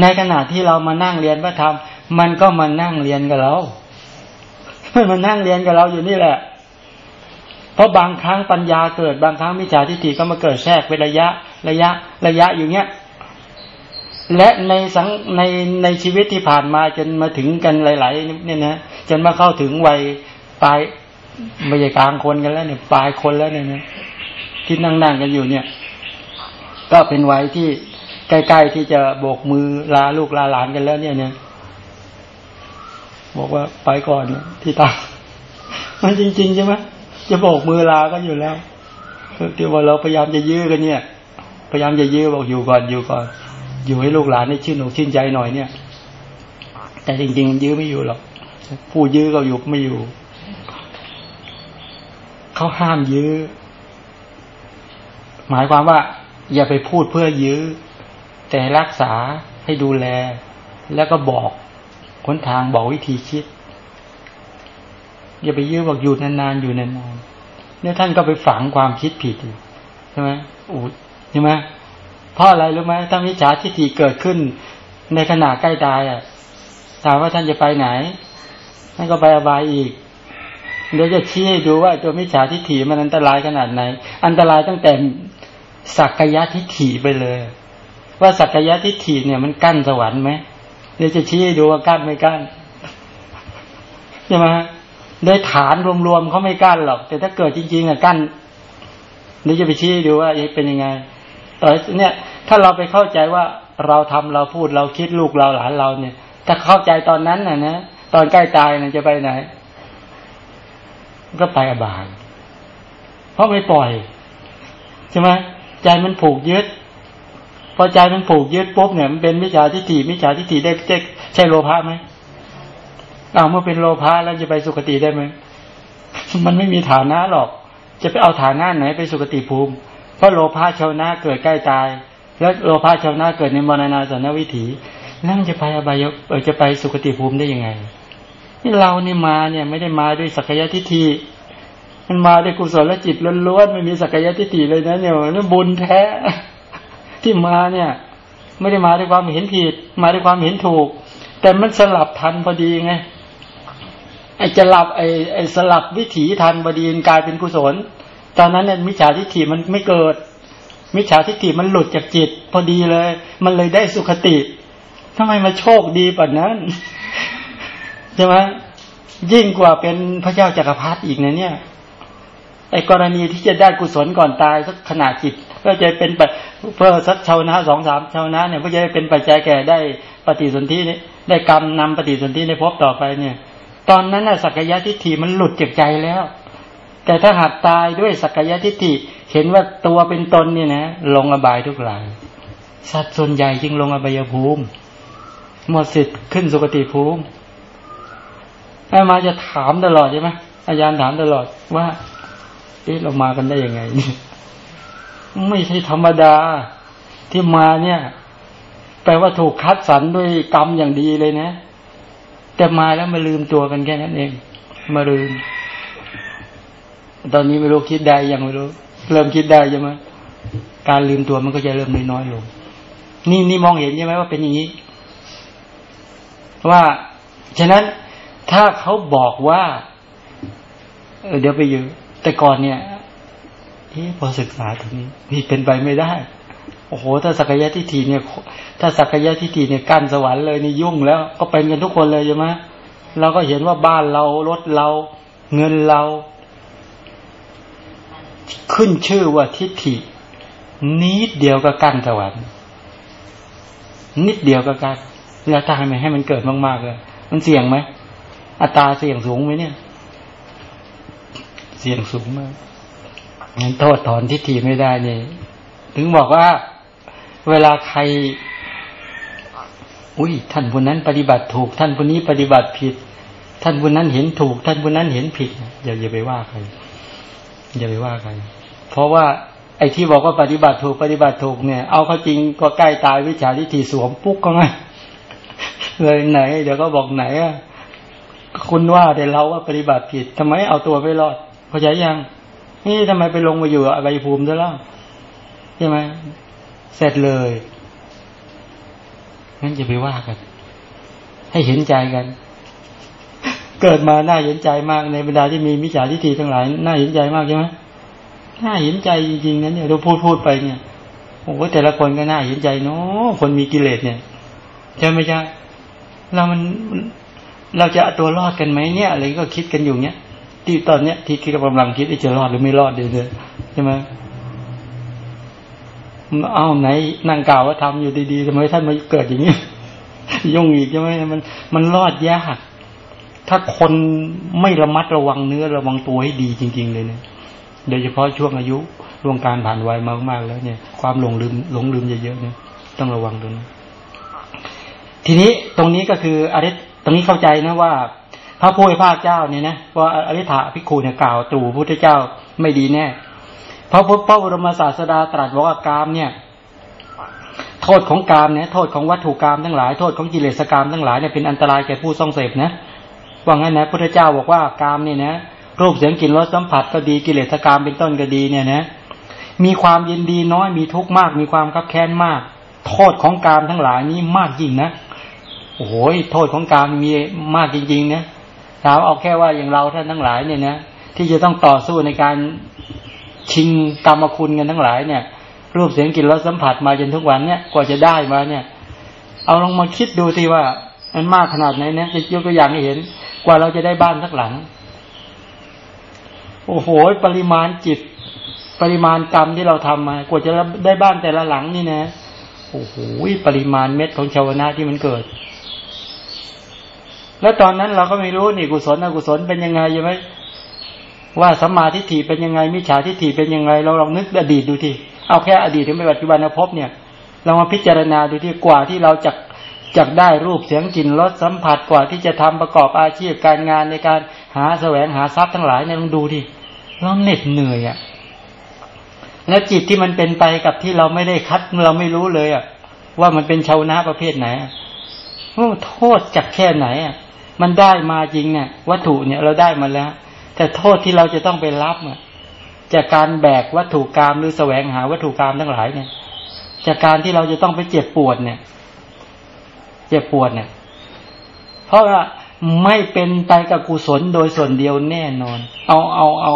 Speaker 1: ในขณะที่เรามานั่งเรียนพระธรรม มันก็มานั่งเรียนกับเรา มันมานั่งเรียนกับเราอยู่นี่แหละ เพราะบางครั้งปัญญาเกิด บางครั้งมิจฉาทิฏฐิก็มาเกิดแทรกเป็นระยะ ระยะ ระยะอยู่เนี้ย และในสังในในชีวิตที่ผ่านมาจนมาถึงกันหลาย ๆ เนี่ยนะจนมาเข้าถึงวัยปลายไม่ใช่กลางคนกันแล้วเนี่ยปลายคนแล้วเนี่ยนะที่นั่งๆกันอยู่เนี่ย ก็เป็นวัยที่ใกล้ๆที่จะโบกมือลาลูกลาหลานกันแล้วเนี่ยเนี่ย บอกว่าไปก่อนที่ตามันจริง ๆ ใช่ไหมจะโบกมือลาก็อยู่แล้วที่ว่าเราพยายามจะยื้อกันเนี่ย พยายามจะยื้อบอกอยู่ก่อนอยู่ก่อน อยู่ให้ลูกหลานได้ชื่นอกชื่นใจหน่อยเนี่ย แต่จริง ๆ ยื้อไม่อยู่หรอกผู้ยื้อก็อยู่ไม่อยู่เขาห้ามยื้อ หมายความว่า อย่าไปพูดเพื่อยื้อ แต่รักษาให้ดูแล แล้วก็บอก คนทางบอกวิธีคิด อย่าไปยื้อบอกอยู่นานๆอยู่นานๆเนี่ยท่านก็ไปฝังความคิดผิดใช่ไหมอู้ใช่ไหมเพราะอะไรรู้ไหมถ้ามิจฉาทิฏฐิเกิดขึ้น ในขณะใกล้ตายอะถามว่าท่านจะไปไหนท่านก็ไปอบายอีกเดี๋ยวจะชี้ให้ดูว่าตัวมิจฉาทิฏฐิมันอันตรายขนาดไหน อันตรายตั้งแต่สักกายทิฏฐิไปเลย ว่าสักกายทิฏฐิเนี่ยมันกั้นสวรรค์ไหม เดี๋ยวจะชี้ให้ดูว่ากั้นไม่กั้นใช่ไหมโดยฐานรวมๆเขาไม่กั้นหรอก แต่ถ้าเกิดจริงๆอะกั้นเดี๋ยวจะไปชี้ให้ดูว่าเป็นยังไงตอนเนี่ย ถ้าเราไปเข้าใจว่าเราทำเราพูดเราคิดลูกเราหลานเราเนี่ย ถ้าเข้าใจตอนนั้นน่ะนะตอนใกล้ตายน่ะจะไปไหน ก็ไปอบายเพราะไม่ปล่อยใช่ไหมใจมันผูกยึด พอใจมันผูกยึดปุ๊บเนี่ยมันเป็นมิจฉาทิฏฐิมิจฉาทิฏฐิได้ใช่โลภะไหมเอาเมื่อเป็นโลภะแล้วจะไปสุคติได้ไหมมันไม่มีฐานะหรอก จะไปเอาฐานะไหนไปสุคติภูมิ เพราะโลภะชาวนาเกิดใกล้ตาย แล้วโลภะชาวนาเกิดในมรณาสนวิถีนั่นจะไปอบายเออจะไปสุคติภูมิได้ยังไงนี่เรานี่มาเนี่ยไม่ได้มาด้วยสักยะทิฏฐิมันมาด้วยกุศลจิตล้วนๆไม่มีสักยะทิฏฐิเลยนะเนี่ยนั่นบุญแท้ ที่มาเนี่ย ไม่ได้มาด้วยความเห็นผิด มาด้วยความเห็นถูก แต่มันสลับทันพอดีไงไอ้จะหลับไอ้ไอ้สลับวิถีทันพอดีกลายเป็นกุศล ตอนนั้นเนี่ยมิจฉาทิฏฐิมันไม่เกิด มิจฉาทิฏฐิมันหลุดจากจิต พอดีเลย มันเลยได้สุขติทำไมมาโชคดีแบบนั้นใช่ไหมยิ่งกว่าเป็นพระเจ้าจากักรพรรดิอีกนะเนี่ยไอ้กรณีที่จะได้กุศลก่อนตายสักขนาดจิต ก็จะเป็นเพื่อสักชาวนะสองสามชาวนะเนี่ยก็จะเป็นปัจจัยแก่ได้ปฏิสนธิได้กรรมนำปฏิสนธิในภพต่อไปเนี่ย ตอนนั้นน่ะสักยะทิฏฐิมันหลุดจากใจแล้ว แต่ถ้าหากตายด้วยสักยะทิฏฐิเห็นว่าตัวเป็นตนเนี่ยนะลงอบายทุกหลายสัตว์ส่วนใหญ่จึงลงอบายภูมิหมดสิทธิ์ขึ้นสุคติภูมิอามาจะถามตลอดใช่ไหมอาจารย์ถามตลอดว่า เอ๊ะเรามากันได้ยังไง ไม่ใช่ธรรมดาที่มาเนี่ย แปลว่าถูกคัดสรรด้วยกรรมอย่างดีเลยนะ แต่มาแล้วมาลืมตัวกันแค่นั้นเอง มาลืม ตอนนี้ไม่รู้คิดได้ยังไม่รู้ เริ่มคิดได้ใช่ไหมการลืมตัวมันก็จะเริ่มน้อยลง นี่นี่มองเห็นใช่ไหมว่าเป็นอย่างนี้ ว่าฉะนั้นถ้าเขาบอกว่าเเดี๋ยวไปอยู่แต่ก่อนเนี่ย พอศึกษาถึงนี้ นี่เป็นไปไม่ได้ โอ้โห ถ้าสักยะทิฏฐิเนี่ย ถ้าสักยะทิฏฐิเนี่ยกั้นสวรรค์เลยนี่ยุ่งแล้วก็เป็นกันทุกคนเลยใช่ไหมเราก็เห็นว่าบ้านเรารถเรา เงินเรา ขึ้นชื่อว่าทิฏฐิ นิดเดียวก็กั้นสวรรค์นิดเดียวก็กั้นแล้วทำไมให้มันเกิดมากๆเลยมันเสี่ยงไหมอัตราเสี่ยงสูงไหมเนี่ย เสี่ยงสูงมาก งั้นโทษถอนทิฏฐิไม่ได้เนี่ยถึงบอกว่าเวลาใคร อุ้ยท่านคนนั้นปฏิบัติถูก ท่านคนนี้ปฏิบัติผิด ท่านคนนั้นเห็นถูก ท่านคนนั้นเห็นผิดอย่าอย่าไปว่าใครอย่าไปว่าใครเพราะว่าไอ้ที่บอกว่าปฏิบัติถูกปฏิบัติถูกเนี่ย เอาเข้าจริงก็ใกล้ตายวิชาทิฏฐิสวมปุ๊กก็ไงเลยไหน เดี๋ยวก็บอกไหนอะคุณว่าแต่เราว่าปฏิบัติผิดทำไมเอาตัวไปรอดเข้าใจยัง นี่ทำไมไปลงมาอยู่อบายภูมิซะแล้วใช่ไหมเสร็จเลยงั้นจะไปว่ากัน ให้เห็นใจกัน เกิดมาน่าเห็นใจมากในบรรดาที่มีมิจฉาทิฏฐิทั้งหลายน่าเห็นใจมากใช่ไหมน่าเห็นใจจริงๆนะเนี่ยเราพูดพูดไปเนี่ยโอ้แต่ละคนก็น่าเห็นใจเนาะคนมีกิเลสเนี่ยใช่ไหมใช่เรามันเราจะตัวรอดกันไหมเนี่ยอะไรก็คิดกันอยู่เนี่ย ที่ตอนเนี้ยที่คิดกำลังคิดจะรอดหรือไม่รอดเดี๋ยวนี้ใช่ไหมเอาไหนนั่งกล่าวว่าทำอยู่ดีๆทำไมท่านมาเกิดอย่างนี้ยุ่งอีกใช่ไหมมัน มันรอดยากถ้าคนไม่ระมัดระวังเนื้อระวังตัวให้ดีจริง ๆ เลยเนี่ยโดยเฉพาะช่วงอายุล่วงการผ่านวัยมากๆแล้วเนี่ย ความหลงลืมหลงลืมเยอะๆเนี่ยต้องระวังตรงนี้ทีนี้ตรงนี้ก็คืออริตรงนี้เข้าใจนะว่า พระผู้เป็นพระเจ้าเนี่ยนะว่าอริ t าพิคูเนี่ยกล่าวตู่พุทธเจ้าไม่ดีแน่เพราะพระบรมศาสดาตรัสบอกว่ากามเนี่ย โทษของกามเนี่ยโทษของวัตถุกามทั้งหลายโทษของกิเลสกามทั้งหลายเนี่ยเป็นอันตรายแก่ผู้ทรงเสพนะว่างั้นนะพุทธเจ้าบอกว่ากามเนี่ยนะรูปเสียงกลิ่นรสสัมผัสก็ดีกิเลสกามเป็นต้นก็ดีเนี่ยนะมีความยินดีน้อยมีทุกข์มาก มีความคับแค้นมาก โทษของกามทั้งหลายนี้มากยิ่งนะโอ้โหโทษของกามมีมากจริงๆนะ ถามเอาแค่ว่าอย่างเราท่านทั้งหลายเนี่ยนะที่จะต้องต่อสู้ในการชิงกรรมคุณกันทั้งหลายเนี่ย รูปเสียงกลิ่นรสสัมผัสมาจนทุกวันเนี่ยกว่าจะได้มาเนี่ย เอาลองมาคิดดูทีว่ามันมากขนาดไหนเนี่ยจะยกตัวอย่างให้เห็น กว่าเราจะได้บ้านสักหลัง โอ้โหปริมาณจิต ปริมาณกรรมที่เราทำมา กว่าจะได้บ้านแต่ละหลังนี่นะโอ้โหปริมาณเม็ดของชาวนาที่มันเกิด แล้วตอนนั้นเราก็ไม่รู้นี่กุศลอกุศลเป็นยังไงใช่ไหมว่าสัมมาทิฏฐิเป็นยังไงมิจฉาทิฏฐิเป็นยังไง เราลองนึกอดีตดูทีเอาแค่อดีตถึงปัจจุบันภพเนี่ยเรามาพิจารณาดูที่กว่าที่เราจะจักได้รูปเสียงกลิ่นรสสัมผัสกว่าที่จะทำประกอบอาชีพการงานในการหาแสวงหาทรัพย์ทั้งหลายเนี่ยลองดูดิเราเหน็ดเหนื่อยอะ่ะแล้วจิตที่มันเป็นไปกับที่เราไม่ได้คัดเราไม่รู้เลยอะ่ะว่ามันเป็นชาวนาประเภทไหนโทษจากแค่ไหนอะ มันได้มาจริงเนี่ยวัตถุเนี่ยเราได้มาแล้ว แต่โทษที่เราจะต้องไปรับจากการแบกวัตถุกรรมหรือแสวงหาวัตถุกรรมทั้งหลายเนี่ย จากการที่เราจะต้องไปเจ็บปวดเนี่ย เจ็บปวดเนี่ย เพราะว่าไม่เป็นไปกับกุศลโดยส่วนเดียวแน่นอน เอาเอาเอา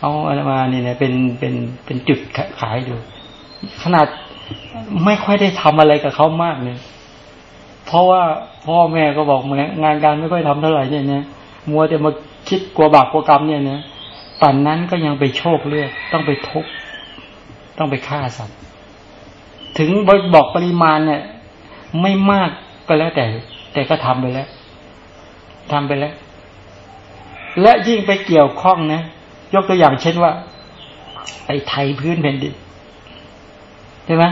Speaker 1: เอาอะไรมาเนี่ยเป็นเป็นเป็นจุดขายดู ขนาดไม่ค่อยได้ทำอะไรกับเขามากเลย เพราะว่าพ่อแม่ก็บอกงานการไม่ค่อยทำเท่าไหร่เนี่ยนะมัวแต่มาคิดกลัวบาปกลัวกรรมเนี่ยนะป่านนั้นก็ยังไปโชคเลือกต้องไปทุกต้องไปฆ่าสัตว์ ถึงบอกปริมาณเนี่ย ไม่มากก็แล้วแต่ แต่ก็ทำไปแล้วทำไปแล้ว และยิ่งไปเกี่ยวข้องนะ ยกตัวอย่างเช่นว่า ไปไทยพื้นแผ่นดินใช่ไหม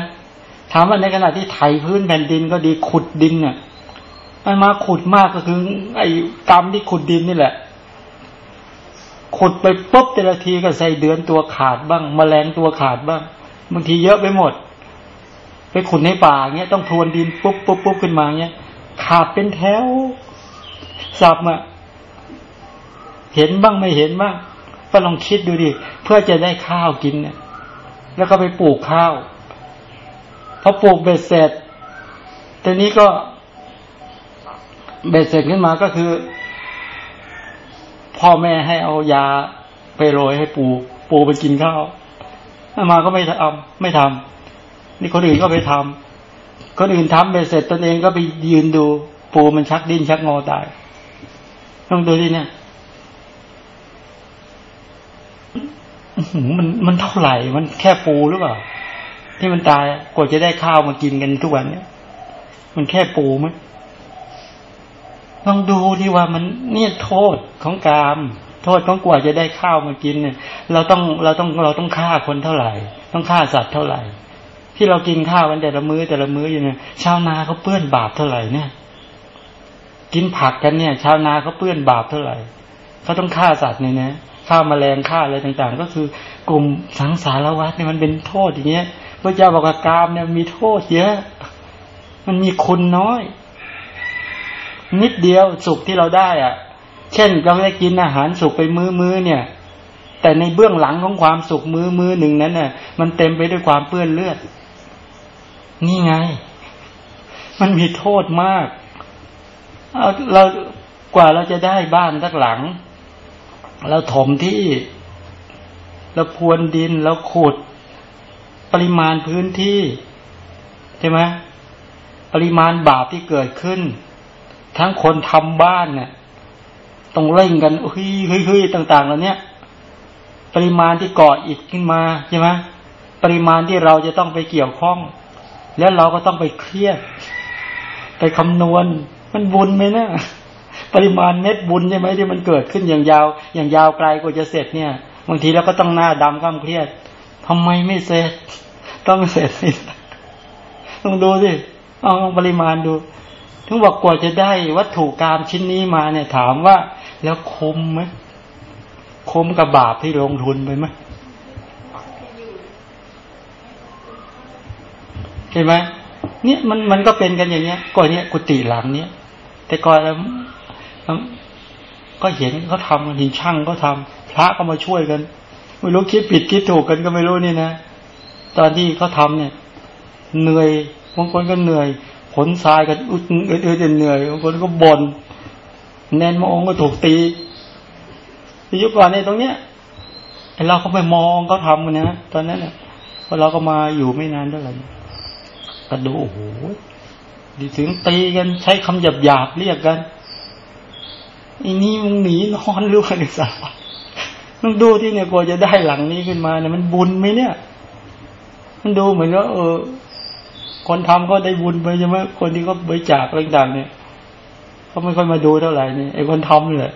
Speaker 1: ถามว่าในขณะที่ไถพื้นแผ่นดินก็ดีขุดดินเนี่ยมันมาขุดมากก็คือ ไอ้กรรมที่ขุดดินนี่แหละ ขุดไปปุ๊บแต่ละทีก็ใส่เดือนตัวขาดบ้างมแมลงตัวขาดบ้างบางทีเยอะไปหมด ไปขุดในป่าเงี้ยต้องพรวนดินปุ๊บปุ๊บปุ๊บขึ้นมาเงี้ยขาดเป็นแถวสับอะเห็นบ้างไม่เห็นบ้างก็ลองคิดดูดิเพื่อจะได้ข้าวกินเนี่ยแล้วก็ไปปลูกข้าว พอปลูกเบ็ดเสร็จทีนี้ก็เบ็ดเสร็จขึ้นมาก็คือ พ่อแม่ให้เอายาไปโรยให้ปู ปูไปกินข้าวมาก็ไม่ทำไม่ทนี่คนอื่นก็ไปทำคนอื่นทำไปเสร็จตนเองก็ไปยืนดู ปูมันชักดิ้นชักงอตายต้องดูดิเนี่ยมันมันเท่าไหร่ มันแค่ปูหรือเปล่า ที่มันตายกว่าจะได้ข้าวมากินกันทุกวันเนี่ย มันแค่ปูไหมต้องดูที่ว่ามันเนี่ยโทษของกาม โทษของกว่าจะได้ข้าวมากินเนี่ย เราต้องเราต้องเราต้องฆ่าคนเท่าไหร่ ต้องฆ่าสัตว์เท่าไหร่ ที่เรากินข้าวกันแต่ละมื้อแต่ละมื้ออยู่เนี่ยชาวนาเขาเปื้อนบาปเท่าไหร่เนี่ย กินผักกันเนี่ย ชาวนาเขาเปื้อนบาปเท่าไหร่เขาต้องฆ่าสัตว์เนี่ยนะฆ่าแมลงฆ่าอะไรต่างๆ ก็คือกลุ่มสังสารวัฏเนี่ยมันเป็นโทษอย่างเงี้ย พระเจ้าบอกว่ากามเนี่ยมีโทษเยอะ มันมีคุณน้อย นิดเดียวสุขที่เราได้อะเช่นเราได้กินอาหารสุขไปมือมือเนี่ย แต่ในเบื้องหลังของความสุขมือมือหนึ่งนั้นน่ะ มันเต็มไปด้วยความเปื้อนเลือด นี่ไง มันมีโทษมากเอาเรากว่าเราจะได้บ้านสักหลัง เราถมที่ เราพรวนดินเราขุด ปริมาณพื้นที่ใช่ไหมปริมาณบาปที่เกิดขึ้น ทั้งคนทำบ้านเนี่ยต้องเร่งกันเฮ้ยเฮ้ยต่างๆเหล่านี้ปริมาณที่ก่ออิฐขึ้นมาใช่ไหมปริมาณที่เราจะต้องไปเกี่ยวข้อง แล้วเราก็ต้องไปเครียด ไปคำนวณ มันบุญไหมนะปริมาณเม็ดบุญใช่ไหมที่มันเกิดขึ้นอย่างยาว อย่างยาวไกลกว่าจะเสร็จเนี่ยบางทีเราก็ต้องหน้าดำก้ามเครียด ทำไมไม่เสร็จ ต้องเสร็จสิต้องดูสิเอาปริมาณดู ถึงบอกกว่าจะได้วัตถุกรรมชิ้นนี้มาเนี่ย ถามว่า แล้วคุ้มไหมคุ้มกับบาปที่ลงทุนไปไหมเห็นไหมเนี่ยมันมันก็เป็นกันอย่างเนี้ยก่อนเนี้ยกุฏิหลังเนี้ยแต่ก่อนแล้วก็เห็นเขาทำกันทีช่างก็ทำพระก็มาช่วยกัน ไม่รู้คิดผิดคิดถูกกันก็ไม่รู้นี่นะ ตอนที่เขาทาเนี่ย เหนื่อยบางคนก็เหนื่อยขนทรายกันอึดอึดเหนื่อยบางคนก็บน่นแนนมองก็ถูกตียุคก่อนเนี่ยตรงเนี้ยเราก็ไปมองเขาทำกันนะตอนนั้นเนี่ยพอเราก็มาอยู่ไม่นานเท่าไหร่ก็ดูโอ้โหดีถึงตีกันใช้คำหยาบหยาบเรียกกันอันนี้มึงหนีนอนหรือว่าเนี่ยสาว ต้องดูที่เนี่ยกว่าจะได้หลังนี้ขึ้นมาเนี่ยมันบุญไหมเนี่ย มันดูเหมือนว่าเออ คนทำก็ได้บุญไปใช่ไหมคนที่เขาบริจาคอะไรต่างเนี่ยเขาไม่ค่อยมาดูเท่าไหร่นี่ไอ้คนทำเลย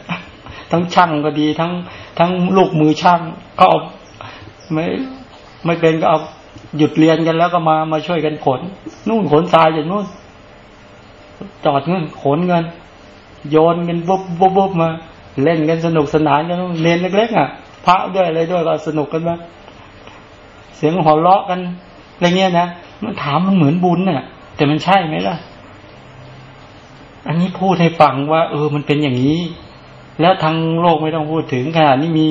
Speaker 1: ทั้งช่างก็ดีทั้ง ทั้งลูกมือช่างก็เอาไม่ไม่เป็นก็เอาหยุดเรียนกันแล้วก็มามาช่วยกันขน นู่นขนทรายจากนู่นจอดเงินขนเงินโยนกันบบบุบบุบมา เล่นกันสนุกสนานกันเรียนเล็กๆอะพระด้วยอะไรด้วยก็สนุกกันมาเสียงหัวเราะกันอะไรเงี้ยนะมันถามมันเหมือนบุญเนี่ยแต่มันใช่ไหมล่ะ อันนี้พูดให้ฟังว่า เออ มันเป็นอย่างนี้ แล้วทางโลกไม่ต้องพูดถึงขนาดนี้มี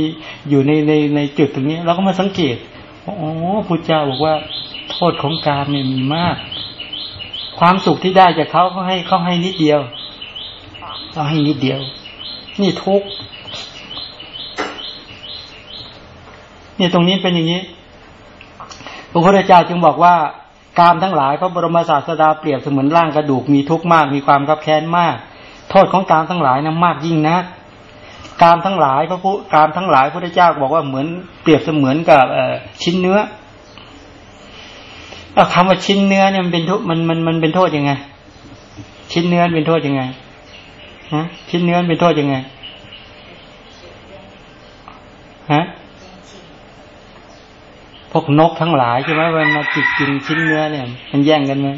Speaker 1: อยู่ในในในจุดตรงนี้เราก็มาสังเกตอ๋อพุทธเจ้าบอกว่า โทษของการเนี่ยมีมาก ความสุขที่ได้จากเขาเขาให้เขาให้นิดเดียวเราให้นิดเดียว นี่ทุกนี่ตรงนี้เป็นอย่างนี้ พระพุทธเจ้าจึงบอกว่ากามทั้งหลายพระบรมศาสดาเปรียบเสมือนร่างกระดูกมีทุกข์มากมีความกับแค้นมาก โทษของกามทั้งหลายนะมากยิ่งนะกามทั้งหลายพระพุกามทั้งหลายพระพุทธเจ้าบอกว่าเหมือนเปรียบเสมือนกับชิ้นเนื้อคำว่าชิ้นเนื้อเนี่ยมันเป็นทุกมันมันมันเป็นโทษยังไง ชิ้นเนื้อเป็นโทษยังไง ฮะชิ้นเนื้อเป็นโทษยังไงฮะพวกนกทั้งหลายใช่ไหมวันมาจิกกินชิ้นเนื้อเนี่ย มันแย่งกันไหม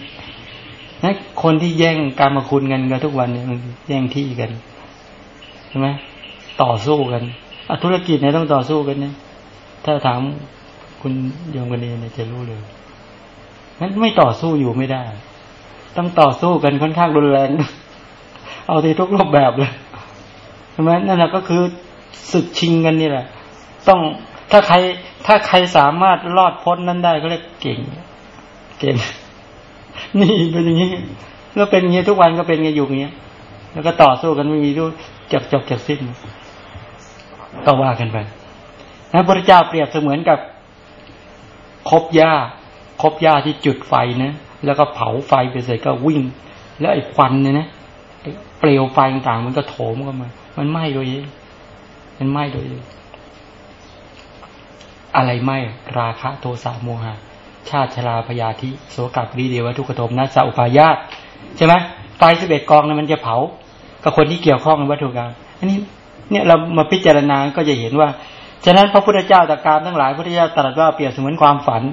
Speaker 1: นะคนที่แย่งกรรมคุณกันกันทุกวันเนี่ยมันแย่งที่กันใช่ไหมต่อสู้กันอธุรกิจเนี่ยต้องต่อสู้กันเนี่ยถ้าถามคุณโยมกันเองเนี่ยจะรู้เลยนั้นไม่ต่อสู้อยู่ไม่ได้ ต้องต่อสู้กันค่อนข้างรุนแรง เอาในทุกรูปแบบเลยใช่ไหมนั่นแหละก็คือศึกชิงกันนี่แหละ ต้องถ้าใคร ถ้าใครสามารถรอดพ้นนั้นได้ก็เรียกเก่ง เก่ง นี่เป็นอย่างนี้แล้วเป็นอย่างนี้ทุกวันก็เป็นอย่างอยู่อย่างนี้แล้วก็ต่อสู้กันไม่มีรู้จบจบจบสิ้นก็ว่ากันไปนะพระเจ้าเปรียบเสมือนกับคบหญ้าคบหญ้าที่จุดไฟนะแล้วก็เผาไฟไปเสร็จก็วิ่ง แล้วไอ้ควันเนี่ยนะ เปลวไฟต่างๆ มันก็โถมเข้ามา มันไหม้โดยเองมันไหม้โดยเองอะไรไหม้ราคะโทสะโมหะ ชาติชราพยาธิโสกัปรีเดวทุกขโทมนัสสะอุปายาตใช่ไหมไฟสิบเอ็ดกองนั้นมันจะเผา กับคนที่เกี่ยวข้องในวัตถุกรรมอันนี้เนี่ยเรามาพิจารณาก็จะเห็นว่า ฉะนั้นพระพุทธเจ้าตะการทั้งหลายพระพุทธเจ้าตรัสว่าเปรียบเสมือนความฝัน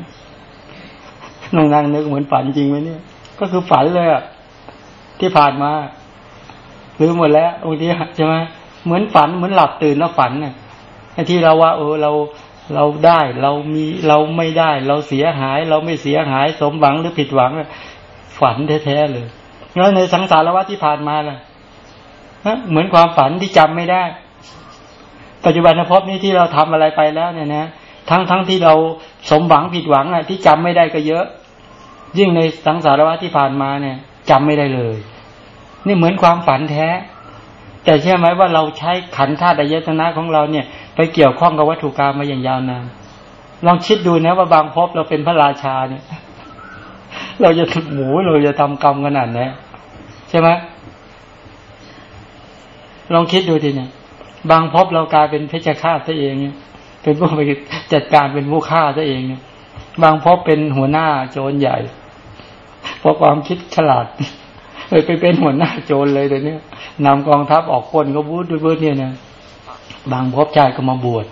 Speaker 1: นั่งนั่งนึกเหมือนฝันจริงไหมเนี่ย ก็คือฝันเลยอะที่ผ่านมา หรือหมดแล้วบางทีใช่ไหมเหมือนฝันเหมือนหลับตื่นแล้วฝันเนี่ยที่เราว่าเออเราเราได้เรามีเราไม่ได้ เราเสียหาย เราไม่เสียหาย สมหวังหรือผิดหวังฝันแท้ๆเลยแล้วในสังสารวัฏที่ผ่านมาล่ะเหมือนความฝันที่จำไม่ได้ ปัจจุบันภพนี้ที่เราทำอะไรไปแล้วเนี่ยนะทั้งทั้งที่เราสมหวังผิดหวังอะที่จำไม่ได้ก็เยอะ ยิ่งในสังสารวัฏที่ผ่านมาเนี่ยจำไม่ได้เลย นี่เหมือนความฝันแท้ แต่เชื่อไหมว่าเราใช้ขันธาตุอายตนะของเราเนี่ย ไปเกี่ยวข้องกับวัตถุกรรมมาอย่างยาวนานลองคิดดูนะว่าบางภพเราเป็นพระราชาเนี่ย เราจะหมูเราจะทำกรรมขนาดไหนใช่ไหมลองคิดดูทีเนี่ย บางภพเรากลายเป็นเพชฌฆาตซะเองเนี่ยเป็นผู้ไปจัดการเป็นผู้ฆ่าซะเองเนี่ยบางภพเป็นหัวหน้าโจรใหญ่เพราะความคิดฉลาด เลยไปเป็นหัวหน้าโจรเลยเดี๋ยวนี้นำกองทัพออกคนก็บูดบูดเนี่ยนะบางภพชายก็มาบวช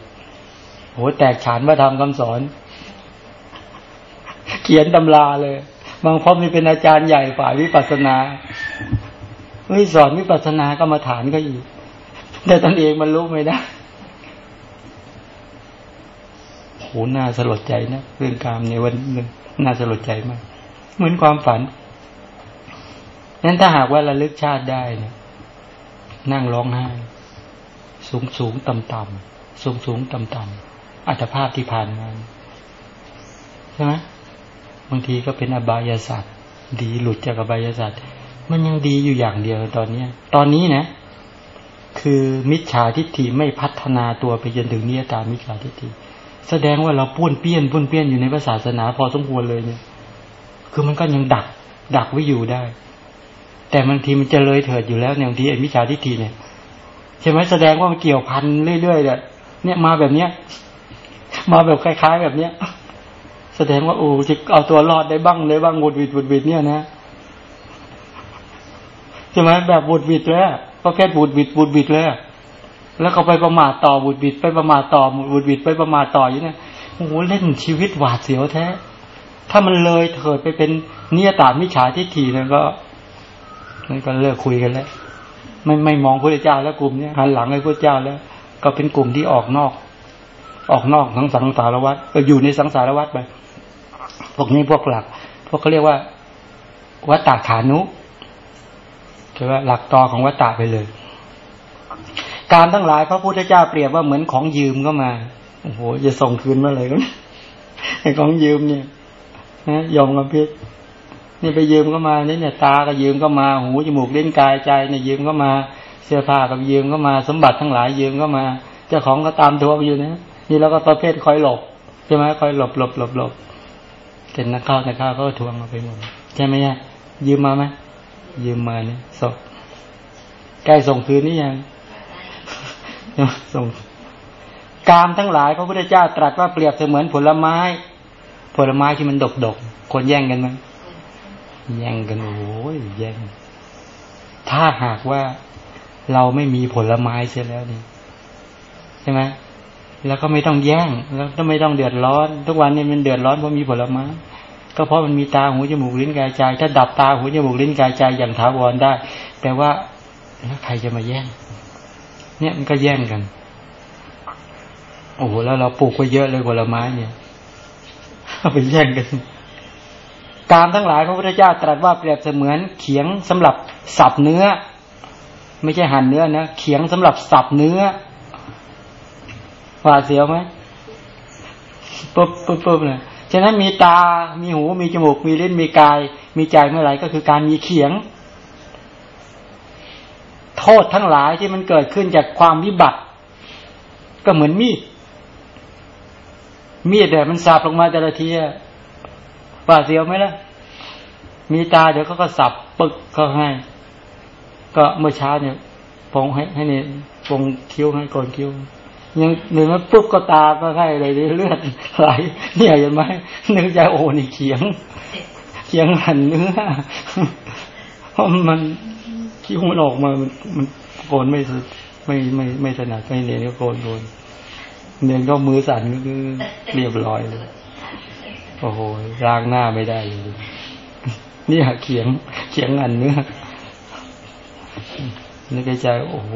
Speaker 1: โหแตกฉานมาทำคำสอน เขียนตำราเลย บางภพนี่เป็นอาจารย์ใหญ่ฝ่ายวิปัสสนาเฮ้ยสอนวิปัสสนากรรมฐานก็อีก แต่ตนเองมันรู้ไม่ได้โหน่าสลดใจนะเรื่องกรรมในวันหนึ่งน่าสลดใจมาก เหมือนความฝัน นั้นถ้าหากว่าระลึกชาติได้เนี่ย นั่งร้องไห้ สูงสูงต่ำต่ำสูงสูงต่ำต่ำอัตภาพที่ผ่านมาใช่ไหมบางทีก็เป็นอบายศาสตร์ดีหลุดจากอบายศาสตร์มันยังดีอยู่อย่างเดียวตอนเนี้ย ตอนนี้นะ คือมิจฉาทิฏฐิไม่พัฒนาตัวไปจนถึงเนียตามิจฉาทิฏฐิแสดงว่าเราป้วนเปี้ยนป้วนเปี้ยนอยู่ในศาสนาพอสมควรเลยเนี่ย คือมันก็ยังดัก ดักไว้อยู่ได้ แต่บางทีมันจะเลยเถิดอยู่แล้วเนี่ยบางทีไอ้มิจฉาทิฏฐิเนี่ยใช่ไหมแสดงว่ามันเกี่ยวพันเรื่อยๆเนี่ยเนี่ยมาแบบเนี้ย มาแบบคล้าย ๆ แบบเนี้ย แสดงว่าโอ้จะเอาตัวรอดได้บ้างได้บ้างวุดวิดวุดวิดเนี่ยนะใช่ไหมแบบบุดบิดเลยประเภทบุดบิดบุดบิดเลยแล้วก็ไปประมาทต่อบุดบิด ไปประมาทต่อบุดบิดไปประมาทต่ออย่างนี้โอ้โหเล่นชีวิตหวาดเสียวแท้ ถ้ามันเลยเถิดไปเป็นเนียตามิจฉาทิฏฐินั่นก็ นั่นก็เลิกคุยกันแล้วไม่ไม่มองพระเจ้าแล้วกลุ่มเนี้ยหันหลังให้พระเจ้าแล้ว ก็เป็นกลุ่มที่ออกนอก ออกนอกทั้งสังสารวัฏก็อยู่ในสังสารวัฏไปพวกนี้พวกหลัก พวกเขาเรียกว่าวัตตาขานุคือว่าหลักต่อของวัตตะไปเลย การทั้งหลายพระพุทธเจ้าเปรียบว่าเหมือนของยืมก็มาโอ้โหจะส่งคืนมาเลยก็ไอ้ของยืมเนี่ยนะยอมกับพิษ นี่ไปยืมก็มานี่เนี่ย ตาก็ยืมก็มา หูจมูกเล่นกายใจเนี่ยยืมก็มาเสื้อผ้าก็ยืมก็มาสมบัติทั้งหลายยืมก็มา เจ้าของก็ตามทัวไปอยู่นะนี่เราก็ประเภทคอยหลบใช่ไหมคอยหลบหลบหลบหลบเห็นนักข้าวนักข้าวก็ทวงมาไปหมดใช่ไหมเนี่ยยืมมาไหมยืมมาเนี่ยส่งใกล้ส่งคืนนี่ยังส่งกามทั้งหลายพระพุทธเจ้าตรัสว่าเปรียบเสมือนผลไม้ ผลไม้ที่มันดกดกคนแย่งกันมั้ย แย่งกันโอ้ยแย่ง ถ้าหากว่าเราไม่มีผลไม้เสียแล้วนี่ใช่ไหมแล้วก็ไม่ต้องแย่ง แล้วก็ไม่ต้องเดือดร้อน ทุกวันนี้มันเดือดร้อนเพราะมีผลไม้ก็เพราะมันมีตาหูจมูกลิ้นกายใจ ถ้าดับตาหูจมูกลิ้นกายใจอย่างถาวรได้ แต่ว่าแล้วใครจะมาแย่ง เนี่ยมันก็แย่งกัน โอ้โหแล้วเราปลูกไว้เยอะเลยผลไม้เนี่ยเอาไปแย่งกัน การทั้งหลายพระพุทธเจ้าตรัสว่าเปรียบเสมือนเขียงสำหรับสับเนื้อ ไม่ใช่หั่นเนื้อนะเขียงสำหรับสับเนื้อหวาดเสียวไหมปุ๊บปุ๊บปุ๊บเลยฉะนั้นมีตา มีหู มีจมูก มีลิ้น มีกาย มีใจเมื่อไหร่ก็คือการมีเขียง โทษทั้งหลายที่มันเกิดขึ้นจากความวิบัติ ก็เหมือนมีด มีดแต่มันสาบลงมาแต่ละที ว่าเสียวไหมล่ะ มีตาเดี๋ยวเขาก็สับปึกเขาให้ ก็เมื่อเช้าเนี่ยปงให้ให้เนี่ยปงคิ้วให้โกนคิ้ว ยังหนึ่งมันปุ๊บก็ตาก็ให้เลยเลือดไหลเนี่ยเห็นไหมนึกใจโอ้นี่เขียง เขียงหันเนื้อเพราะมันคิ้วมันออกมา มันมันโกนไม่สุดไม่ไม่ไม่ถนัดไม่เนียนก็โกนโกนเนียนก็มือสั่นก็เรียบร้อยเลย โอ้โหล้างหน้าไม่ได้เลยนี่เขียงเขียงอันเนื้อนึกใจ โอ้โห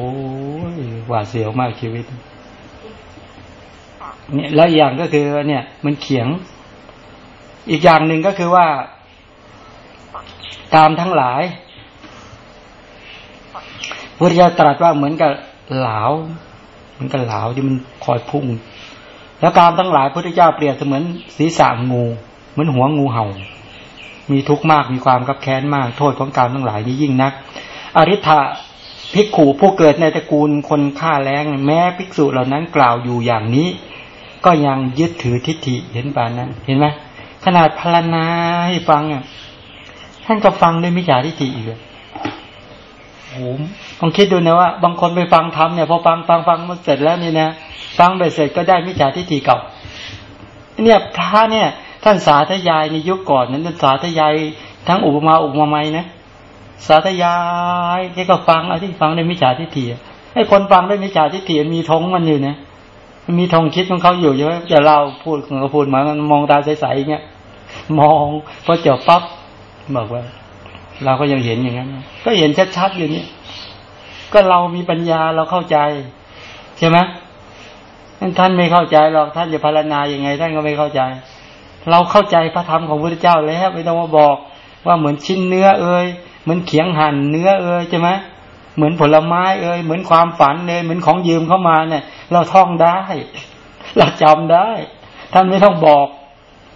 Speaker 1: หวาดเสียวมากชีวิต เนี่ยแล้วอย่างก็คือเนี่ย มันเขียง อีกอย่างหนึ่งก็คือว่า ตามทั้งหลายพุทธเจ้าตรัสว่าเหมือนกับเหลาเหมือนกับเหลาที่มันคอยพุ่ง แล้วการทั้งหลายพุทธเจ้าเปรียบเสมือนศีรษะงูเหมือนหัวงูเห่า มีทุกข์มากมีความกับแค้นมากโทษของการทั้งหลายนี้ยิ่งนัก อริ t ะภิกขุผู้เกิดในตระกูลคนฆ่าแรงแม้ภิกษุเหล่านั้นกล่าวอยู่อย่างนี้ ก็ยังยึดถือทิฏฐิเห็นปานนั้น เห็นไหมขนาดพรณนาให้ฟังอะท่านก็ฟังด้วยมิจฉาทิฏฐิอีก โอ้ลองคิดดูนะว่า บางคนไปฟังธรรมเนี่ยพอฟังฟังฟังมันเสร็จแล้วนี่นะฟังไปเสร็จก็ได้มิจฉาทิฏฐิเก่าเนี่ยพระเนี่ย ท่านสาธยายในยุคก่อนนั้นท่านสาธยายทั้งอุปมาอุปมาไมนะสาธยายแกก็ฟังเอาที่ฟังในมิจฉาทิฏฐิให้คนฟังได้มิจฉาทิฏฐิมีทงมันอยู่นะมีทงคิดของเขาอยู่ใช่ไหมจะเล่าพูดเขาพูดมามันมองตาใสๆเงี้ยมองพอเจบปั๊บบอกว่า เราก็ยังเห็นอย่างนั้น ก็เห็นชัดๆอยู่นี่ก็เรามีปัญญาเราเข้าใจ ใช่ไหมท่านไม่เข้าใจหรอกท่านจะพารณาอย่างไง ท่านก็ไม่เข้าใจ เราเข้าใจพระธรรมของพระพุทธเจ้าแล้วไม่ต้องมาบอกว่าเหมือนชิ้นเนื้อเอ่ยเหมือนเขียงหั่นเนื้อเอ่ยใช่ไหมเหมือนผลไม้เอ่ยเหมือนความฝันเลยเหมือนของยืมเข้ามาเนี่ย เราท่องได้ เราจำได้ ท่านไม่ต้องบอก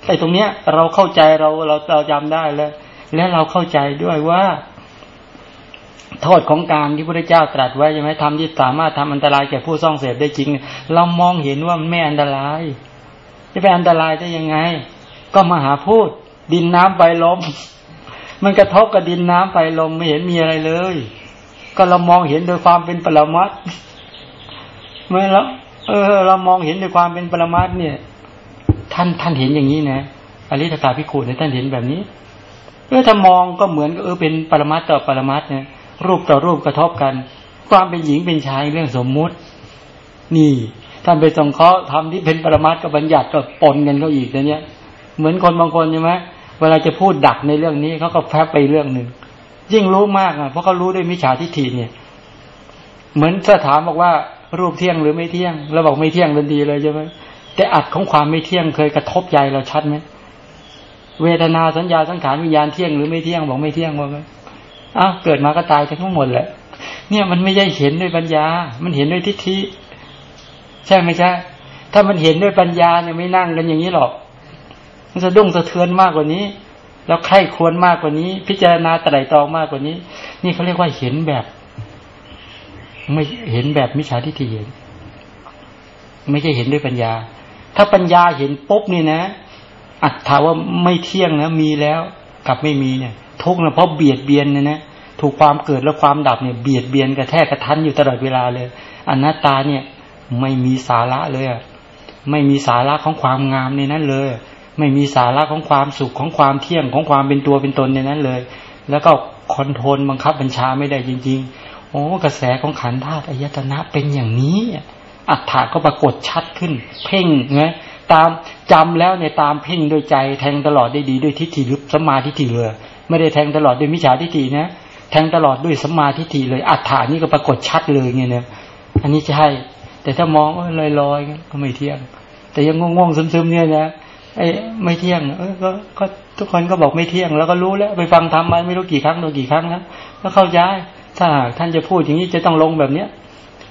Speaker 1: ไอ้ตรงเนี้ย เราเข้าใจเราเราเราจำได้แล้ว และเราเข้าใจด้วยว่า โทษของการที่พระเจ้าตรัสไว้ใช่ไหมทำที่สามารถทำอันตรายแก่ผู้ซ่องเสพได้จริง เรามองเห็นว่ามันไม่อันตราย จะไปอันตรายได้ยังไง ก็มาหาพูด ดินน้ำไฟลม มันกระทบกับดินน้ำไฟลมไม่เห็นมีอะไรเลย ก็เรามองเห็นโดยความเป็นปรมัตเมื่อเราเออ เรามองเห็นโดยความเป็นปรมัตเนี่ย ท่านท่านเห็นอย่างนี้นะอริธตาพิคูเนี่ยท่านเห็นแบบนี้ เออถ้ามองก็เหมือนกับเออเป็นปรมัตต่อปรมัตเนี่ยรูปต่อรูปกระทบกัน ความเป็นหญิงเป็นชายเรื่องสมมุติ นี่ท่านไปสงเคราะห์ทำที่เป็นปรมัตกับบัญญัติก็ปนกันเขาอีกนะเนี่ยเหมือนคนบางคนใช่ไหมเวลาจะพูดดักในเรื่องนี้เขาก็แฟบไปเรื่องหนึ่งยิ่งรู้มากอะเพราะเขารู้ด้วยมิจฉาทิฏฐิเนี่ย เหมือนถ้าถามบอกว่ารูปเที่ยงหรือไม่เที่ยงเราบอกไม่เที่ยงทันทีเลยใช่ไหมแต่อัดของความไม่เที่ยงเคยกระทบใจเราชัดไหม เวทนาสัญญาสังขารวิญญาณเที่ยงหรือไม่เที่ยงบอกไม่เที่ยงว่าไหมอ้าวเกิดมาก็ตายกันทั้งหมดแหละ เนี่ยมันไม่ใช่เห็นด้วยปัญญา มันเห็นด้วยทิฏฐิใช่ไหมใช่ ถ้ามันเห็นด้วยปัญญาเนี่ยไม่นั่งกันอย่างนี้หรอก มันจะดุ้งสะเทือนมากกว่านี้ แล้วใครควรมากกว่านี้ พิจารณาไตรตรองมากกว่านี้ นี่เขาเรียกว่าเห็นแบบ ไม่เห็นแบบมิจฉาทิฏฐิเห็น ไม่ใช่เห็นด้วยปัญญา ถ้าปัญญาเห็นปุ๊บนี่นะ อัตถาว่าไม่เที่ยงนะมีแล้วกับไม่มีเนี่ย ทุกข์นะเพราะเบียดเบียนเนี่ยนะถูกความเกิดและความดับเนี่ยเบียดเบียนกระแทกกระทันอยู่ตลอดเวลาเลยอนัตตาเนี่ยไม่มีสาระเลยไม่มีสาระของความงามในนั้นเลย ไม่มีสาระของความสุขของความเที่ยงของความเป็นตัวเป็นตนในนั้นเลย แล้วก็คอนโทรลบังคับบัญชาไม่ได้จริง ๆ โอ้กระแสของขันธ์ธาตุอายตนะเป็นอย่างนี้อัฏฐาก็ปรากฏชัดขึ้น เพ่งไง ตามจำแล้วในตามเพ่งด้วยใจ แทงตลอดได้ดีด้วยทิฏฐิหรือสมาทิฏฐิเลยไม่ได้แทงตลอดด้วยมิจฉาทิฏฐินะแทงตลอดด้วยสมาทิฏฐิเลยอัฏฐานี่ก็ปรากฏชัดเลยไงเนี่ยอันนี้ใช่ แต่ถ้ามองลอยลอยก็ไม่เที่ยง แต่ยังง่วงๆซึมๆเนี่ยนะไอ้ไม่เที่ยงเออก็ก็ทุกคนก็บอกไม่เที่ยง แล้วก็รู้แล้วไปฟังทำมาไม่รู้กี่ครั้งตัวกี่ครั้งนะก็เข้าใจถ้าท่านจะพูดอย่างนี้จะต้องลงแบบเนี้ย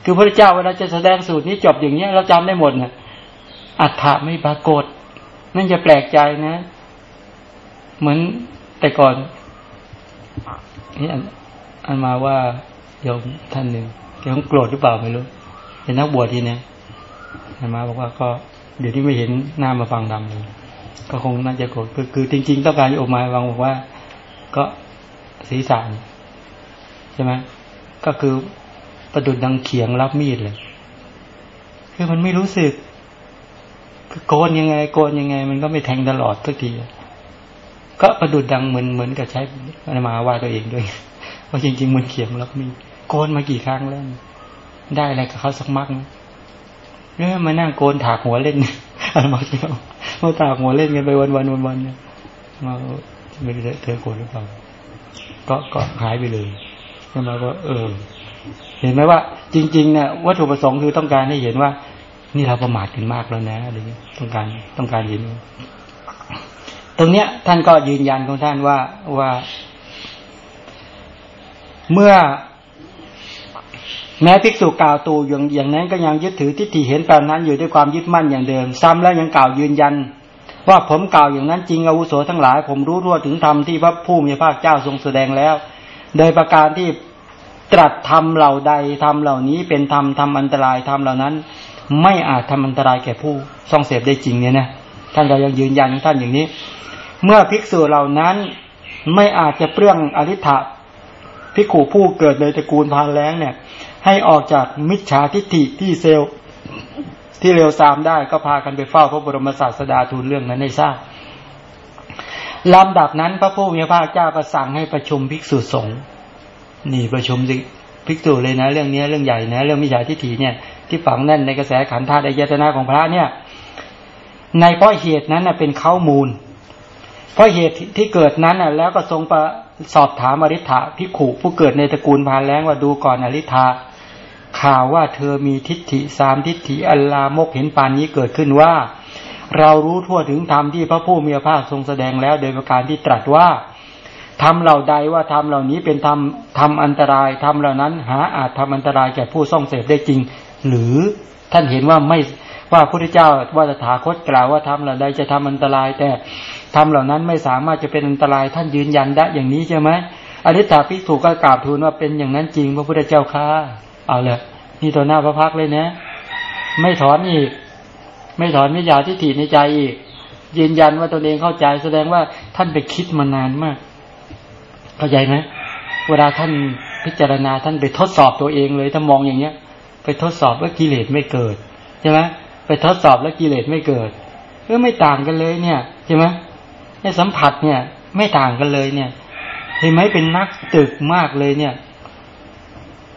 Speaker 1: คือพระเจ้าเวลาจะแสดงสูตรนี้จบอย่างเนี้ยเราจำได้หมดเนี่ย อัฏฐะไม่ปรากฏ นั่นจะแปลกใจนะ เหมือนแต่ก่อนนี่อันมาว่าโยมท่านหนึ่งแกคงโกรธหรือเปล่าไม่รู้เป็นนักบวชทีเนี้อันมาบอกว่าก็เดี๋ยวที่ไม่เห็นหน้ามาฟังดำเลยก็คงน่าจะโกรธคือคือจริง ๆ ต้องการจะออกมาวางบอกว่า ก็ศีรษะใช่ไหมก็คือประดุดดังเขียงรับมีดเลย คือมันไม่รู้สึก โกนยังไง โกนยังไง มันก็ไม่แทงตลอดทุกทีก็ประดุดดังเหมือนเหมือนกับใช้มาว่าตัวเองด้วยเพราะจริง ๆ มันเขียงรับมีโกนมากี่ครั้งแล้วได้อะไรกับเขาสักมักเนี่ยมานั่งโกนถากหัวเล่นอะไรมาเที่ยวมาถากหัวเล่นกันไปวันวันวันวันเนี่ยมาไม่ได้เธอโกนหรือเปล่าก็ก็หายไปเลยแล้วมาก็ เออ เห็นไหมว่า จริง ๆ เนี่ยวัตถุประสงค์คือต้องการให้เห็นว่า นี่เราประมาทกันมากแล้วนะอะไรเงี้ยต้องการต้องการเห็นตรงเนี้ย ท่านก็ยืนยันของท่านว่าว่า เมื่อ แม้ภิกษุกล่าวตูอย่างอย่างนั้นก็ยังยึดถือทิฏฐิเห็นแบบนั้น อยู่ด้วยความยึดมั่นอย่างเดิม ซ้ำแล้วยังกล่าวยืนยัน ว่าผมกล่าวอย่างนั้นจริงอาวุโสทั้งหลาย ผมรู้ทั่วถึงธรรมที่พระผู้มีพระเจ้าทรงแสดงแล้ว โดยประการที่ตรัสธรรมเหล่าใดธรรมเหล่านี้เป็นธรรมทำอันตรายธรรมเหล่านั้น ไม่อาจทำอันตรายแก่ผู้ท่องเสพได้จริงเนี่ยนะท่านก็ยังยืนยันท่านอย่างนี้ เมื่อภิกษุเหล่านั้นไม่อาจจะเปลื้องอริ t ะภิกขุผู้เกิดในตระกูลพานแรงเนี่ย ให้ออกจากมิจฉาทิฏฐิที่เซลที่เร็วซามได้ก็พากันไปเฝ้าพระบรมศาสดาทูลเรื่องนั้นให้ทราบลำดับนั้นพระผู้มีพระเจ้าก็สั่งให้ประชุมภิกษุสงฆ์นี่ประชุมภิกษุเลยนะ เรื่องนี้เรื่องใหญ่นะ เรื่องมิจฉาทิฏฐิเนี่ย ที่ฝังแน่นในกระแสขันธ์ธาตุอายตนะของพระเนี่ย ในเพราะเหตุนั้นเป็นข้ามูล เพราะเหตุที่เกิดนั้นแล้วก็ทรงประสอบถามอริ t าภิขุผู้เกิดในตระกูลพานแรงว่าดูก่อนอริ t าข่าวว่าเธอมีทิฏฐิสามทิฏฐิอัลลามกเห็นปานนี้เกิดขึ้นว่า เรารู้ทั่วถึงธรรมที่พระผู้มีพระภาคทรงแสดงแล้ว โดยประการที่ตรัสว่าทำเหล่าใดว่าทำเหล่านี้เป็นธรรมทำอันตรายทำเหล่านั้น หาอาจทำอันตรายแก่ผู้ส่องเสพได้จริง หรือท่านเห็นว่าไม่ว่าพระพุทธเจ้าว่าตถาคตกล่าวว่าทำเหล่าใดจะทำอันตราย แต่ทำเหล่านั้นไม่สามารถจะเป็นอันตรายท่านยืนยันได้อย่างนี้ใช่ไหมอริ t าภิกษุก็กราบทูลว่าเป็นอย่างนั้นจริงพระพุทธเจ้าค่ะเอาเลยนี่ตัวหน้าพระพักเลยนะ ไม่ถอนอีก ไม่ถอนมิจฉาทิฏฐิในใจอีก ยืนยันว่าตนเองเข้าใจแสดงว่าท่านไปคิดมานานมาก เข้าใจไหมเวลาท่านพิจารณาท่านไปทดสอบตัวเองเลยถ้ามองอย่างเนี้ย ไปทดสอบว่ากิเลสไม่เกิดใช่ไหมไปทดสอบแล้วกิเลสไม่เกิดก็ไม่ต่างกันเลยเนี่ยใช่ไหมไอ้สัมผัสเนี่ย ไม่ต่างกันเลยเนี่ยเห็นไหมเป็นนักตึกมากเลยเนี่ย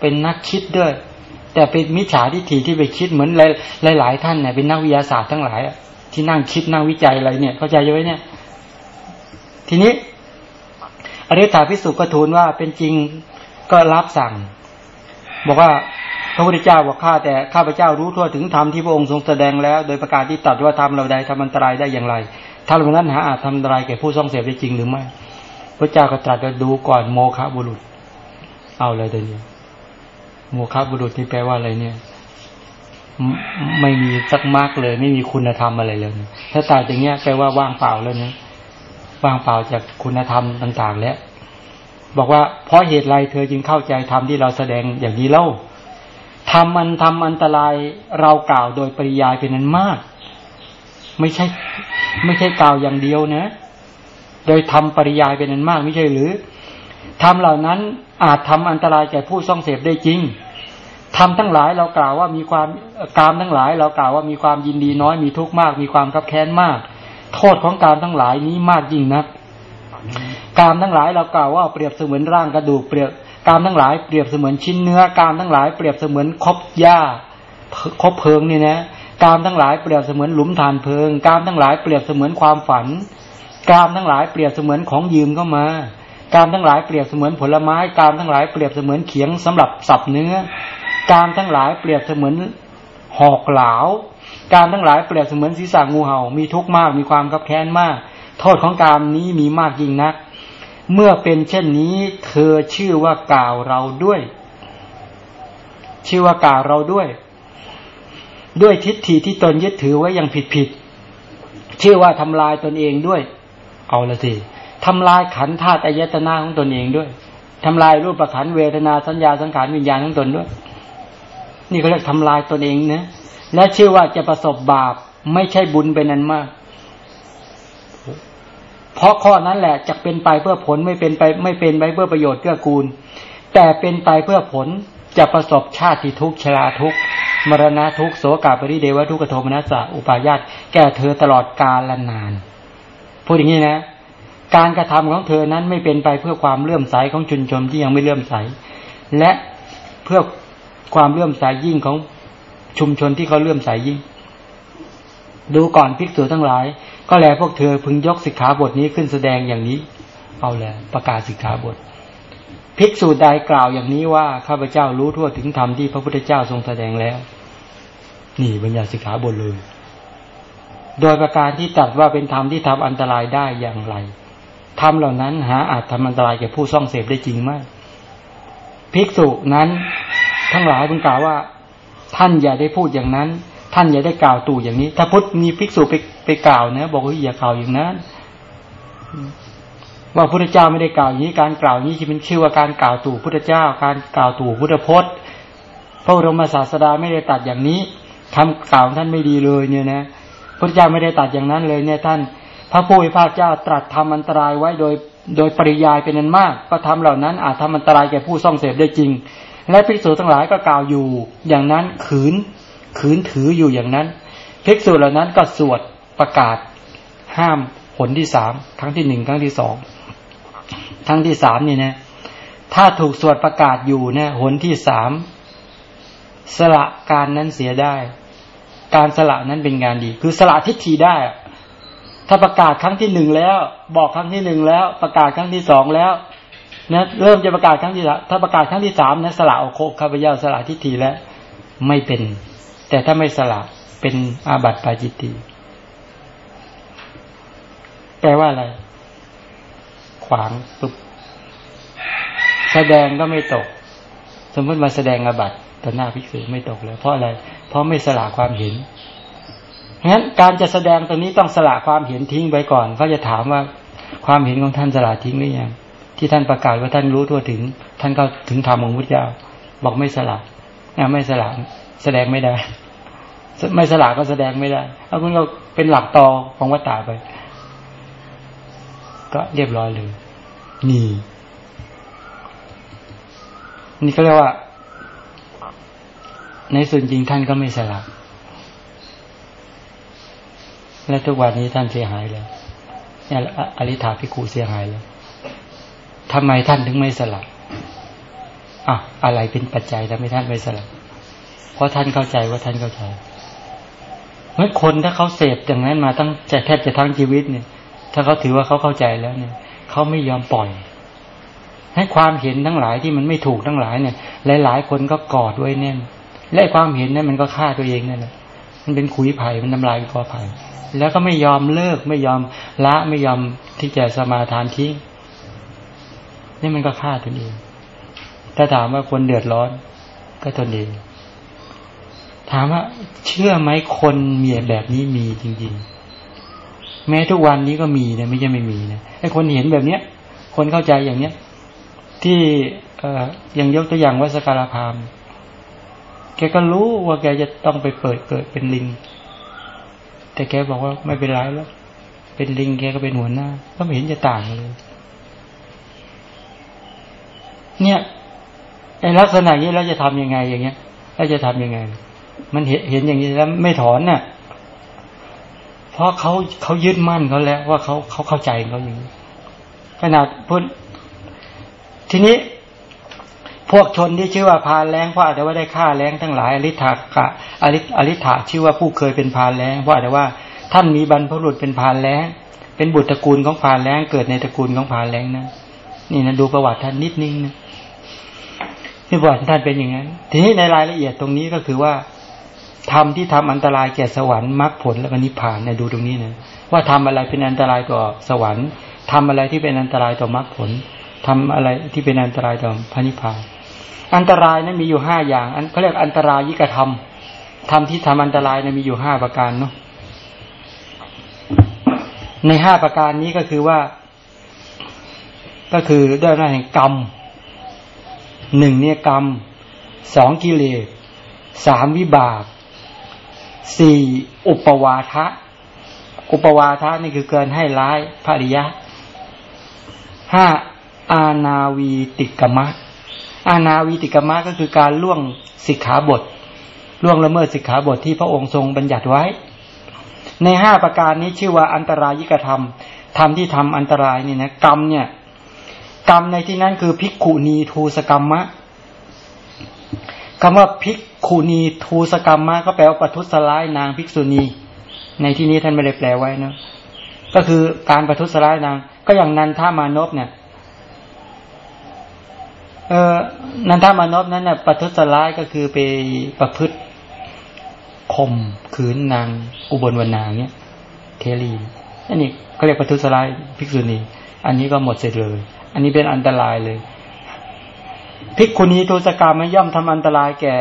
Speaker 1: เป็นนักคิดด้วย แต่เป็นมิจฉาทิฏฐิที่ไปคิดเหมือนหลายหลายท่านเนี่ยเป็นนักวิทยาศาสตร์ทั้งหลายที่นั่งคิดนั่งวิจัยอะไรเนี่ยเข้าใจไหมเนี่ย ทีนี้อริ t าพิสุก็ทูลว่าเป็นจริงก็รับสั่ง บอกว่าพระพุทธเจ้าบอกข้าแต่ข้าพเจ้ารู้ทั่วถึงธรรมที่พระองค์ทรงแสดงแล้ว โดยประการที่ตัดว่าธรรมเราใดทำอันตรายได้อย่างไรถ้าเรานั้นหาอาจทำอันตรายแก่ผู้ท่องเสพได้จริงหรือไม่พระเจ้าก็ตรัสดูก่อนโมฆะบุรุษ เอาเลยเดี๋ยวนี้โมฆะบุรุษนี่แปลว่าอะไรเนี่ย ไม่มีสักมากเลย ไม่มีคุณธรรมอะไรเลย ถ้าตายอย่างเงี้ยแปลว่าว่างเปล่าแล้วเนี่ยว่างเปล่าจากคุณธรรมต่าง ๆ แล้ว บอกว่าเพราะเหตุไรเธอจึงเข้าใจธรรมที่เราแสดงอย่างนี้เล่าทำมันทำอันตรายเรากล่าวโดยปริยายเป็นนั้นมาก ไม่ใช่ ไม่ใช่กล่าวอย่างเดียวนะ โดยทำปริยายเป็นนั้นมากไม่ใช่หรือทำเหล่านั้นอาจทำอันตรายแก่ผู้ซ่องเสพได้จริงทำทั้งหลายเรากล่าวว่ามีความกามทั้งหลาย เรากล่าวว่ามีความยินดีน้อยมีทุกข์มาก มีความคับแค้นมาก โทษของการทั้งหลายนี้มากยิ่งนัก กามทั้งหลายเรากล่าวว่าเปรียบเสมือนร่างกระดูกเปรียบกามทั้งหลายเปรียบเสมือนชิ้นเนื้อกามทั้งหลายเปรียบเสมือนคบหญ้าคบเพลิงนี่นะกามทั้งหลายเปรียบเสมือนหลุมฐานเพลิงกามทั้งหลายเปรียบเสมือนความฝันกามทั้งหลายเปรียบเสมือนของยืมเข้ามาการทั้งหลายเปรียบเสมือนผลไม้การทั้งหลายเปรียบเสมือนเขียงสำหรับสับเนื้อการทั้งหลายเปรียบเสมือนหอกเหลาการทั้งหลายเปรียบเสมือนศีรษะงูเห่ามีทุกข์มากมีความขับแค้นมาก โทษของการนี้มีมากยิ่งนัก เมื่อเป็นเช่นนี้ เธอชื่อว่ากล่าวเราด้วย ชื่อว่ากล่าวเราด้วย ด้วยทิฏฐิที่ตนยึดถือไว้อย่างผิดผิดชื่อว่าทำลายตนเองด้วย เอาละสิทำลายขันธาตุอายตนาของตนเองด้วยทำลายรูปประขันเวทนาสัญญาสังขารวิญญาณของตนด้วย นี่เขาเรียกทำลายตนเองนะและชื่อว่าจะประสบบาปไม่ใช่บุญเป็นนั้นมาก เพราะข้อนั้นแหละจะเป็นไปเพื่อผลไม่เป็นไปไม่เป็นไปเพื่อประโยชน์เกื้อกูล แต่เป็นไปเพื่อผลจะประสบชาติทุกข์ชราทุกข์มรณะทุกข์โสกาปริเดวทุกขโทมนัสสะอุปายาตแก่เธอตลอดกาลนานพูดอย่างนี้นะ การกระทำของเธอนั้นไม่เป็นไปเพื่อความเลื่อมใสของชุนชนที่ยังไม่เลื่อมใส และเพื่อความเลื่อมใสยิ่งของชุมชนที่เขาเลื่อมใสยิ่ง ดูก่อนภิกษุทั้งหลาย ก็แลพวกเธอพึงยกสิกขาบทนี้ขึ้นแสดงอย่างนี้ เอาแหละประกาศสิกขาบท ภิกษุใดกล่าวอย่างนี้ว่าข้าพเจ้ารู้ทั่วถึงธรรมที่พระพุทธเจ้าทรงแสดงแล้ว นี่บัญญัติสิกขาบทเลย โดยประการที่ตัดว่าเป็นธรรมที่ทำอันตรายได้อย่างไรธรรมเหล่านั้นหาอาจทำอันตรายแก่ผู้ซ่องเสพได้จริงไหมภิกษุนั้นทั้งหลายพึงกล่าวว่า ท่านอย่าได้พูดอย่างนั้น ท่านอย่าได้กล่าวตู่อย่างนี้ ถ้าพุทธมีภิกษุไปไปกล่าวนะบอกว่าอย่ากล่าวอย่างนั้นว่าพุทธเจ้าไม่ได้กล่าวอย่างนี้การกล่าวนี้จะเป็นชื่อว่าการกล่าวตู่พุทธเจ้า การกล่าวตู่พุทธพจน์ พระบรมศาสดาไม่ได้ตัดอย่างนี้ทำกล่าวท่านไม่ดีเลยเนี่ยนะพุทธเจ้าไม่ได้ตัดอย่างนั้นเลยเนี่ยท่าน พระผู้เป็นพระเจ้าตรัสทำอันตรายไว้โดยโดยปริยายเป็นนันมากก็ทำเหล่านั้นอาจทำอันตรายแก่ผู้ซ่องเสพได้จริง และภิกษุทั้งหลายก็กล่าวอยู่ อย่างนั้นขืน ขืนถืออยู่อย่างนั้นภิกษุเหล่านั้นก็สวดประกาศ ห้ามผลที่สามครั้งที่หนึ่งครั้งที่สองครั้งที่สามนี่นะถ้าถูกสวดประกาศอยู่เนี่ยหนที่สามสละการนั้นเสียได้ การสละนั้นเป็นงานดี คือสละทิฏฐิได้ ถ้าประกาศครั้งที่หนึ่งแล้ว บอกครั้งที่หนึ่งแล้ว ประกาศครั้งที่สองแล้วนะเริ่มจะประกาศครั้งที่สถ้าประกาศครั้งที่สามนะสละโอโคข้าพเจ้าสละทิฏฐิแล้ว ไม่เป็น แต่ถ้าไม่สละเป็นอาบัติปาจิตติ แปลว่าอะไร ขวางปุ๊บแสดงก็ไม่ตก สมมติมาแสดงอาบัติต่อหน้าภิกษุไม่ตกเลย เพราะอะไร เพราะไม่สละความเห็นงั้นการจะแสดงตรงนี้ต้องสละความเห็นทิ้งไปก่อนเขาจะถามว่าความเห็นของท่านสละทิ้งหรือยังที่ท่านประกาศว่าท่านรู้ทั่วถึง ท่านก็ถึงธรรมของพุทธเจ้า บอกไม่สละไม่สละแสดงไม่ได้ ไม่สละก็แสดงไม่ได้เอาคุณก็เป็นหลักต่อของวัตตาไป ก็เรียบร้อยเลย นี่ นี่ก็เรียกว่า ในส่วนจริงท่านก็ไม่สละและทุกวันนี้ท่านเสียหายแล้วเนี่ยอริธาพิคูเสียหายแล้วทำไมท่านถึงไม่สลับอะอะไรเป็นปัจจัยทำให้ท่านไม่สลับเพราะท่านเข้าใจว่าท่านเข้าใจ เมื่อคนถ้าเขาเสพอย่างนั้นมาตั้งใจแทบจะทั้งชีวิตเนี่ย ถ้าเขาถือว่าเขาเข้าใจแล้วเนี่ยเขาไม่ยอมปล่อย ให้ความเห็นทั้งหลายที่มันไม่ถูกทั้งหลายเนี่ย หลาย ๆ คนก็กอดไว้แน่น และความเห็นนั้นมันก็ฆ่าตัวเองนั่นแหละมันเป็นขุยไผ่มันทำลายกอไผ่แล้วก็ไม่ยอมเลิกไม่ยอมละไม่ยอมที่จะสมาทานทิ้งนี่มันก็ฆ่าตนเอง ถ้าถามว่าคนเดือดร้อนก็ตนเอง ถามว่าเชื่อไหมคนเมียแบบนี้มีจริง ๆ แม้ทุกวันนี้ก็มีนะไม่ใช่ไม่มีนะไอ้คนเห็นแบบเนี้ย คนเข้าใจอย่างเนี้ย ที่เอ่อยังยกตัวอย่างว่าสการพามแกก็รู้ว่าแกจะต้องไปเปิดเกิดเป็นลิง แต่แกบอกว่าไม่เป็นไรแล้ว เป็นลิงแกก็เป็นหัวหน้า ก็ไม่เห็นจะต่างเลย เนี่ยในลักษณะนี้เราจะทํำยังไงอย่างเงี้ยเราจะทํำยังไง มันเห็นเห็นอย่างนี้แล้วไม่ถอนน่ะ เพราะเขาเขายึดมั่นเขาแล้ว ว่าเขาเขาเข้าใจเขาอย่างนี้ขนาดพูดทีนี้พวกชนที่ชื่อว่าพานแรงเพราะอาจจะว่าได้ฆ่าแรงทั้งหลายอริธากะอริอริธาชื่อว่าผู้เคยเป็นพานแรงเพราะอาจจะว่า ท่านมีบรรพบุรุษเป็นพานแรงเป็นบุตรตระกูลของพานแรงเกิดในตระกูลของพานแรงนะนี่นะดูประวัติท่านนิดนึงนะที่ประวัติท่านเป็นอย่างนั้น ทีนี้ในรายละเอียดตรงนี้ก็คือว่า ทำที่ทำอันตรายแก่สวรรค์มรรคผลและนิพพานในดูตรงนี้นะว่าทำอะไรเป็นอันตรายต่อสวรรค์ทำอะไรที่เป็นอันตรายต่อมรรคผลทำอะไรที่เป็นอันตรายต่อพระนิพพาน อันตรายนั้นมีอยู่ห้าอย่าง อันเขาเรียกอันตรายยิกธรรมธรรมที่ทำอันตรายนั้นมีอยู่ห้าประการเนาะในห้าประการนี้ก็คือว่า ก็คือด้วยหน้าแห่งกรรมหนึ่งเนี่ยกรรมสองกิเลสสามวิบาก สี่อุปวาทะ อุปวาทะนี่คือเกินให้ร้ายภริยะห้าอาณาวีติกมะ อาณาวีติกมะก็คือการล่วงสิกขาบท ล่วงละเมิดสิกขาบทที่พระองค์ทรงบัญญัติไว้ ในห้าประการนี้ชื่อว่าอันตรายิกธรรมธรรมที่ทำอันตรายนี่นะกรรมเนี่ย กรรมในที่นั้นคือภิกขุนีทูสกรรมะคำว่าภิก ขุนีทูสกรรมมะก็แปลว่าปทุสลายนางภิกษุณี ในที่นี้ท่านไม่ได้แปลไว้นะก็คือการปทุสลายนาง ก็อย่างนันทามานพเนี่ยเออนันทามานพนั้นเนี่ยปทุสลายก็คือไปประพฤติข่มขืนนางอุบลวรรณาเนี่ยเทลีอันนี้เขาเรียกปทุสลายภิกษุณี อันนี้ก็หมดเสร็จเลย อันนี้เป็นอันตรายเลยภิกขุณีทุสกรรมย่อมทำอันตรายแก่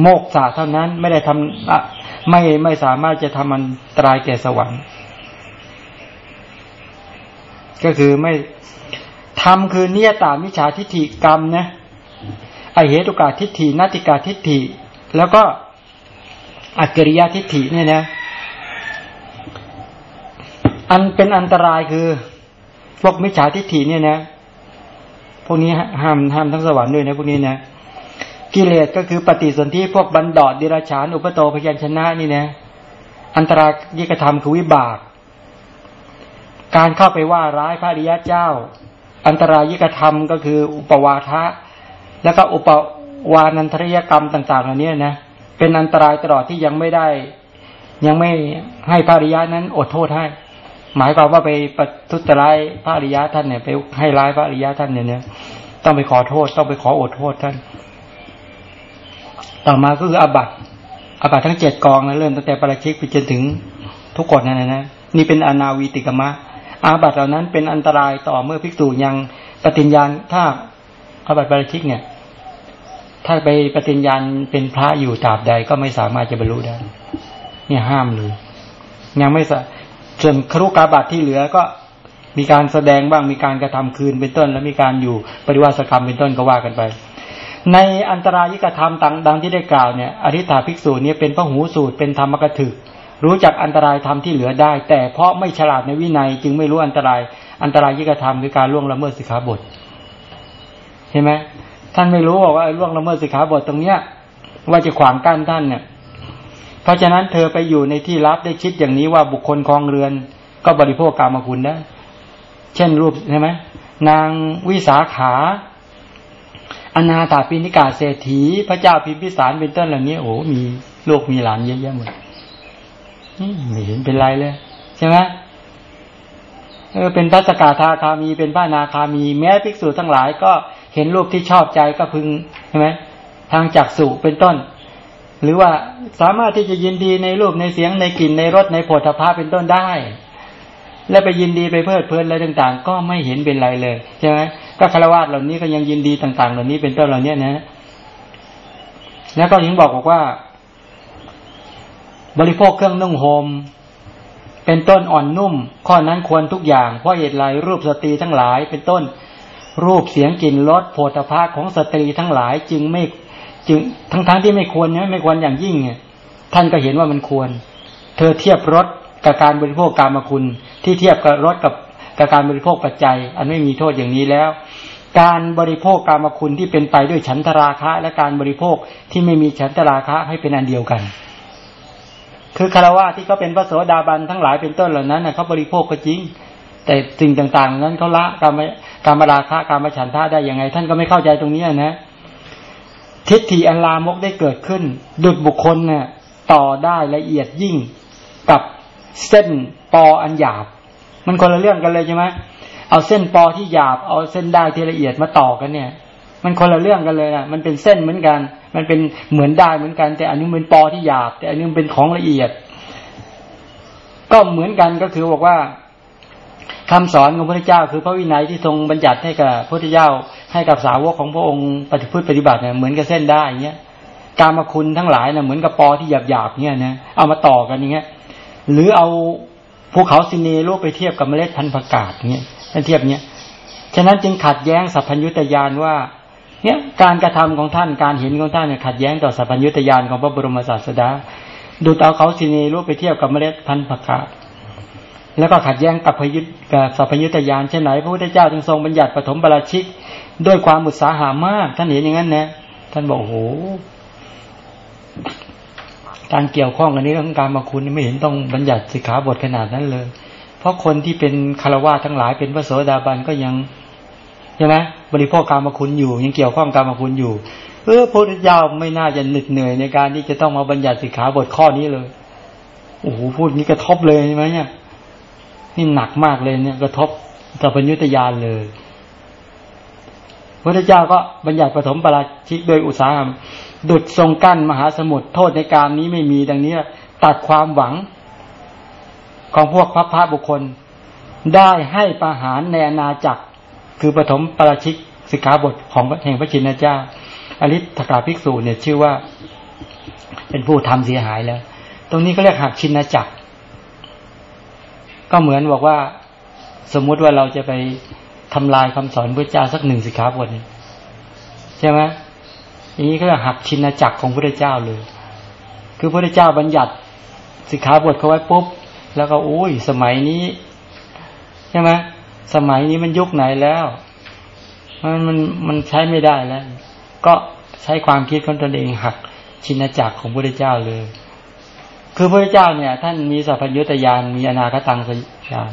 Speaker 1: โมกษาเท่านั้นไม่ได้ทำไม่ไม่สามารถจะทำอันตรายแก่สวรรค์ ก็คือไม่ทำคือเนียตามิจฉาทิฏฐิกรรมนะไอเหตุกาทิฏฐินาติกาทิฏฐิ แล้วก็อักริยทิฏฐิเนี่ยนะอันเป็นอันตรายคือพวกมิจฉาทิฏฐิเนี่ยนะ พวกนี้ห้ามห้ามทั้งสวรรค์ด้วยนะพวกนี้นะ กิเลสก็คือปฏิสนธิพวกบันดอดดิราชานอุปโตพยัญชนะนี่นะ อันตรายยิกธรรมคือวิบาก การเข้าไปว่าร้ายพระริยะเจ้า อันตรายิกธรรมก็คืออุปวาทะ แล้วก็อุปวานันทริยกรรมต่าง ๆ เหล่านี้นะเป็นอันตรายตลอดที่ยังไม่ได้ ยังไม่ให้พระริยะนั้นอดโทษให้ หมายความว่าไปปทุตร้ายพระริยะท่านเนี่ยไปให้ร้ายพระริยะท่านเนี่ยเนี่ยต้องไปขอโทษ ต้องไปขออดโทษท่าน ต่อมาก็คืออาบัตอาบัตทั้งเจ็ดกองนะเริ่มตั้งแต่ปราชิกไปจนถึงทุกกฎนั่นนะนี่เป็นอนาวีติกมะ อาบัตเหล่านั้นเป็นอันตรายต่อเมื่อภิกษุยังปฏิญญาณถ้าอาบัตปราชิกเนี่ย ถ้าไปปฏิญญาณเป็นพระอยู่ตราบใดก็ไม่สามารถจะบรรลุได้ เนี่ยห้ามเลยยังไม่สส่วนครุกาบัตที่เหลือก็มีการแสดงบ้างมีการกระทำคืนเป็นต้น แล้วมีการอยู่ปริวาสกรรมเป็นต้นก็ว่ากันไป ในอันตรายิกธรรมต่างดังที่ได้กล่าวเนี่ยอริ t าภิกษุเนี้เป็นพระหูสูตรเป็นธรรมกถึก รู้จักอันตรายธรรมที่เหลือได้ แต่เพราะไม่ฉลาดในวินัย จึงไม่รู้อันตราย อันตรายยิกธรรมคือการล่วงละเมิดสิกขาบทเห็นไหมท่านไม่รู้บอกว่าล่วงละเมิดสิกขาบทตรงเนี้ย ว่าจะขวางกั้นท่านเนี่ยเพราะฉะนั้นเธอไปอยู่ในที่ลับได้คิดอย่างนี้ว่าบุคคลคลองเรือน ก็บริโภคกรรมคุณได้เช่นรูปใช่ไหมนางวิสาขา อนาถาปินิกาเศรษฐี พระเจ้าพิมพิสารเป็นต้นเหล่านี้โอ้มีลูกมีหลานเยอะแยะหมดไม่เห็นเป็นไรเลยใช่ไหมเออเป็นพระสกาธาคามีเป็นพระนาคามี แม้ภิกษุทั้งหลายก็เห็นรูปที่ชอบใจก็พึงใช่ไหมทางจักสุเป็นต้น หรือว่าสามารถที่จะยินดีในรูปในเสียงในกลิ่นในรสในโผฏฐัพพะเป็นต้นได้ และไปยินดีไปเพลิดเพลินอะไรต่าง ๆ ก็ไม่เห็นเป็นไรเลยใช่ไหม ก็คารวะเหล่านี้ก็ยังยินดีต่าง ๆ เหล่านี้เป็นต้นเหล่านี้นะแล้วก็ยังบอกบอกว่า บริโภคเครื่องนุ่งห่มเป็นต้นอ่อนนุ่ม ข้อนั้นควรทุกอย่างเพราะเหตุไรรูปสตรีทั้งหลาย เป็นต้นรูปเสียงกลิ่นรสโผฏฐัพพะของสตรีทั้งหลาย จึงไม่จึงทั้งๆทที่ไม่ควรเนี่ยไม่ควรอย่างยิ่งเนี่ยท่านก็เห็นว่ามันควร เธอเทียบรสกับการบริโภคกามคุณ ที่เทียบกับรสกับ กับการบริโภคปัจจัย อันไม่มีโทษอย่างนี้แล้ว การบริโภคกามคุณที่เป็นไปด้วยฉันทราคะ และการบริโภคที่ไม่มีฉันทราคะให้เป็นอันเดียวกัน คือคารวะที่เขาเป็นพระโสดาบันทั้งหลายเป็นต้นเหล่านั้นเขาบริโภคก็จริง แต่สิ่งต่างๆ นั้นเขาละกรรมกรรมราคะกรรมฉันทะได้ยังไง ท่านก็ไม่เข้าใจตรงนี้นะทิฏฐิอันลามกได้เกิดขึ้น ดุจบุคคลเนี่ยต่อได้ละเอียดยิ่งกับเส้นปออันหยาบ มันคนละเรื่องกันเลยใช่ไหมเอาเส้นปอที่หยาบเอาเส้นได้ที่ละเอียดมาต่อกันเนี่ย มันคนละเรื่องกันเลยนะมันเป็นเส้นเหมือนกัน มันเป็นเหมือนได้เหมือนกัน แต่อันนี้เป็นปอที่หยาบ แต่อันนี้เป็นของละเอียด ก็เหมือนกันก็คือบอกว่าคำสอนของพระเจ้า คือพระวินัยที่ทรงบัญญัติให้กับพระพุทธเจ้า ให้กับสาวกของพระองค์ปฏิพฤติปฏิบัติเนี่ยเหมือนกับเส้นได้อย่างเงี้ยการมาคุณทั้งหลายเนี่ยเหมือนกับปอที่หยาบหยาบเงี้ยนะเอามาต่อกันอย่างเงี้ย หรือเอา ภูเขาซินเนโลไปเทียบกับเมล็ดพันธุ์ผักกาดเงี้ยถ้าเทียบเนี้ยฉะนั้นจึงขัดแย้งสัพพัญญุตยานว่าเนี่ยการกระทำของท่านการเห็นของท่านเนี่ยขัดแย้งต่อสัพพัญญุตยานของพระบรมศาสดาดูเอาเขาซินเนโลไปเทียบกับเมล็ดพันธุ์ผักกาดแล้วก็ขัดแย้งกับพยุตกับสัพพยุตยานเช่นไหนพระพุทธเจ้าจึงทรงบัญญัติปฐมปราชิก ด้วยความอุตสาหามาก ท่านเห็นอย่างนั้นนะ ท่านบอกโอ้โห การเกี่ยวข้องกันนี้เรื่องการมาคุณไม่เห็นต้องบัญญัติสิกขาบทขนาดนั้นเลย เพราะคนที่เป็นคารวะทั้งหลายเป็นพระโสดาบันก็ยังใช่ไหมบริโภคการมาคุณอยู่ ยังเกี่ยวข้องการมาคุณอยู่เออพระพุทธเจ้าไม่น่าจะเหน็ดเหนื่อยในการที่จะต้องมาบัญญัติสิกขาบทข้อนี้เลยโอ้โหพูดนี้กระทบเลยใช่ไหมเนี่ยนี่หนักมากเลยเนี่ย กระทบกับปัญญุตยานเลยพระเจ้าก็บัญญัติปฐมปราชิกโดยอุตสาหะ ดุดทรงกั้นมหาสมุทรโทษในการนี้ไม่มีดังนี้ตัดความหวังของพวกพระพระบุคคล ได้ให้ประหารในอาณาจักร คือปฐมปราชิกสิกขาบทของแห่งพระชินเจ้าอริธกาภิกษุเนี่ยชื่อว่า เป็นผู้ทำเสียหายแล้ว ตรงนี้ก็เรียกหักชินจักร ก็เหมือนบอกว่าสมมุติว่าเราจะไปทำลายคำสอนพระเจ้าสักหนึ่งสิกขาบทใช่ไหม อย่างนี้ก็หักชินจักรของพระเจ้าเลย คือพระเจ้าบัญญัติสิกขาบทเขาไว้ปุ๊บ แล้วก็โอ้ย สมัยนี้ใช่ไหมสมัยนี้มันยุคไหนแล้วมันมันมันใช้ไม่ได้แล้ว ก็ใช้ความคิดของตนเองหักชินจักรของพระเจ้าเลย คือพระเจ้าเนี่ย ท่านมีสัพพัญญุตยานมีอนาคตังสยาน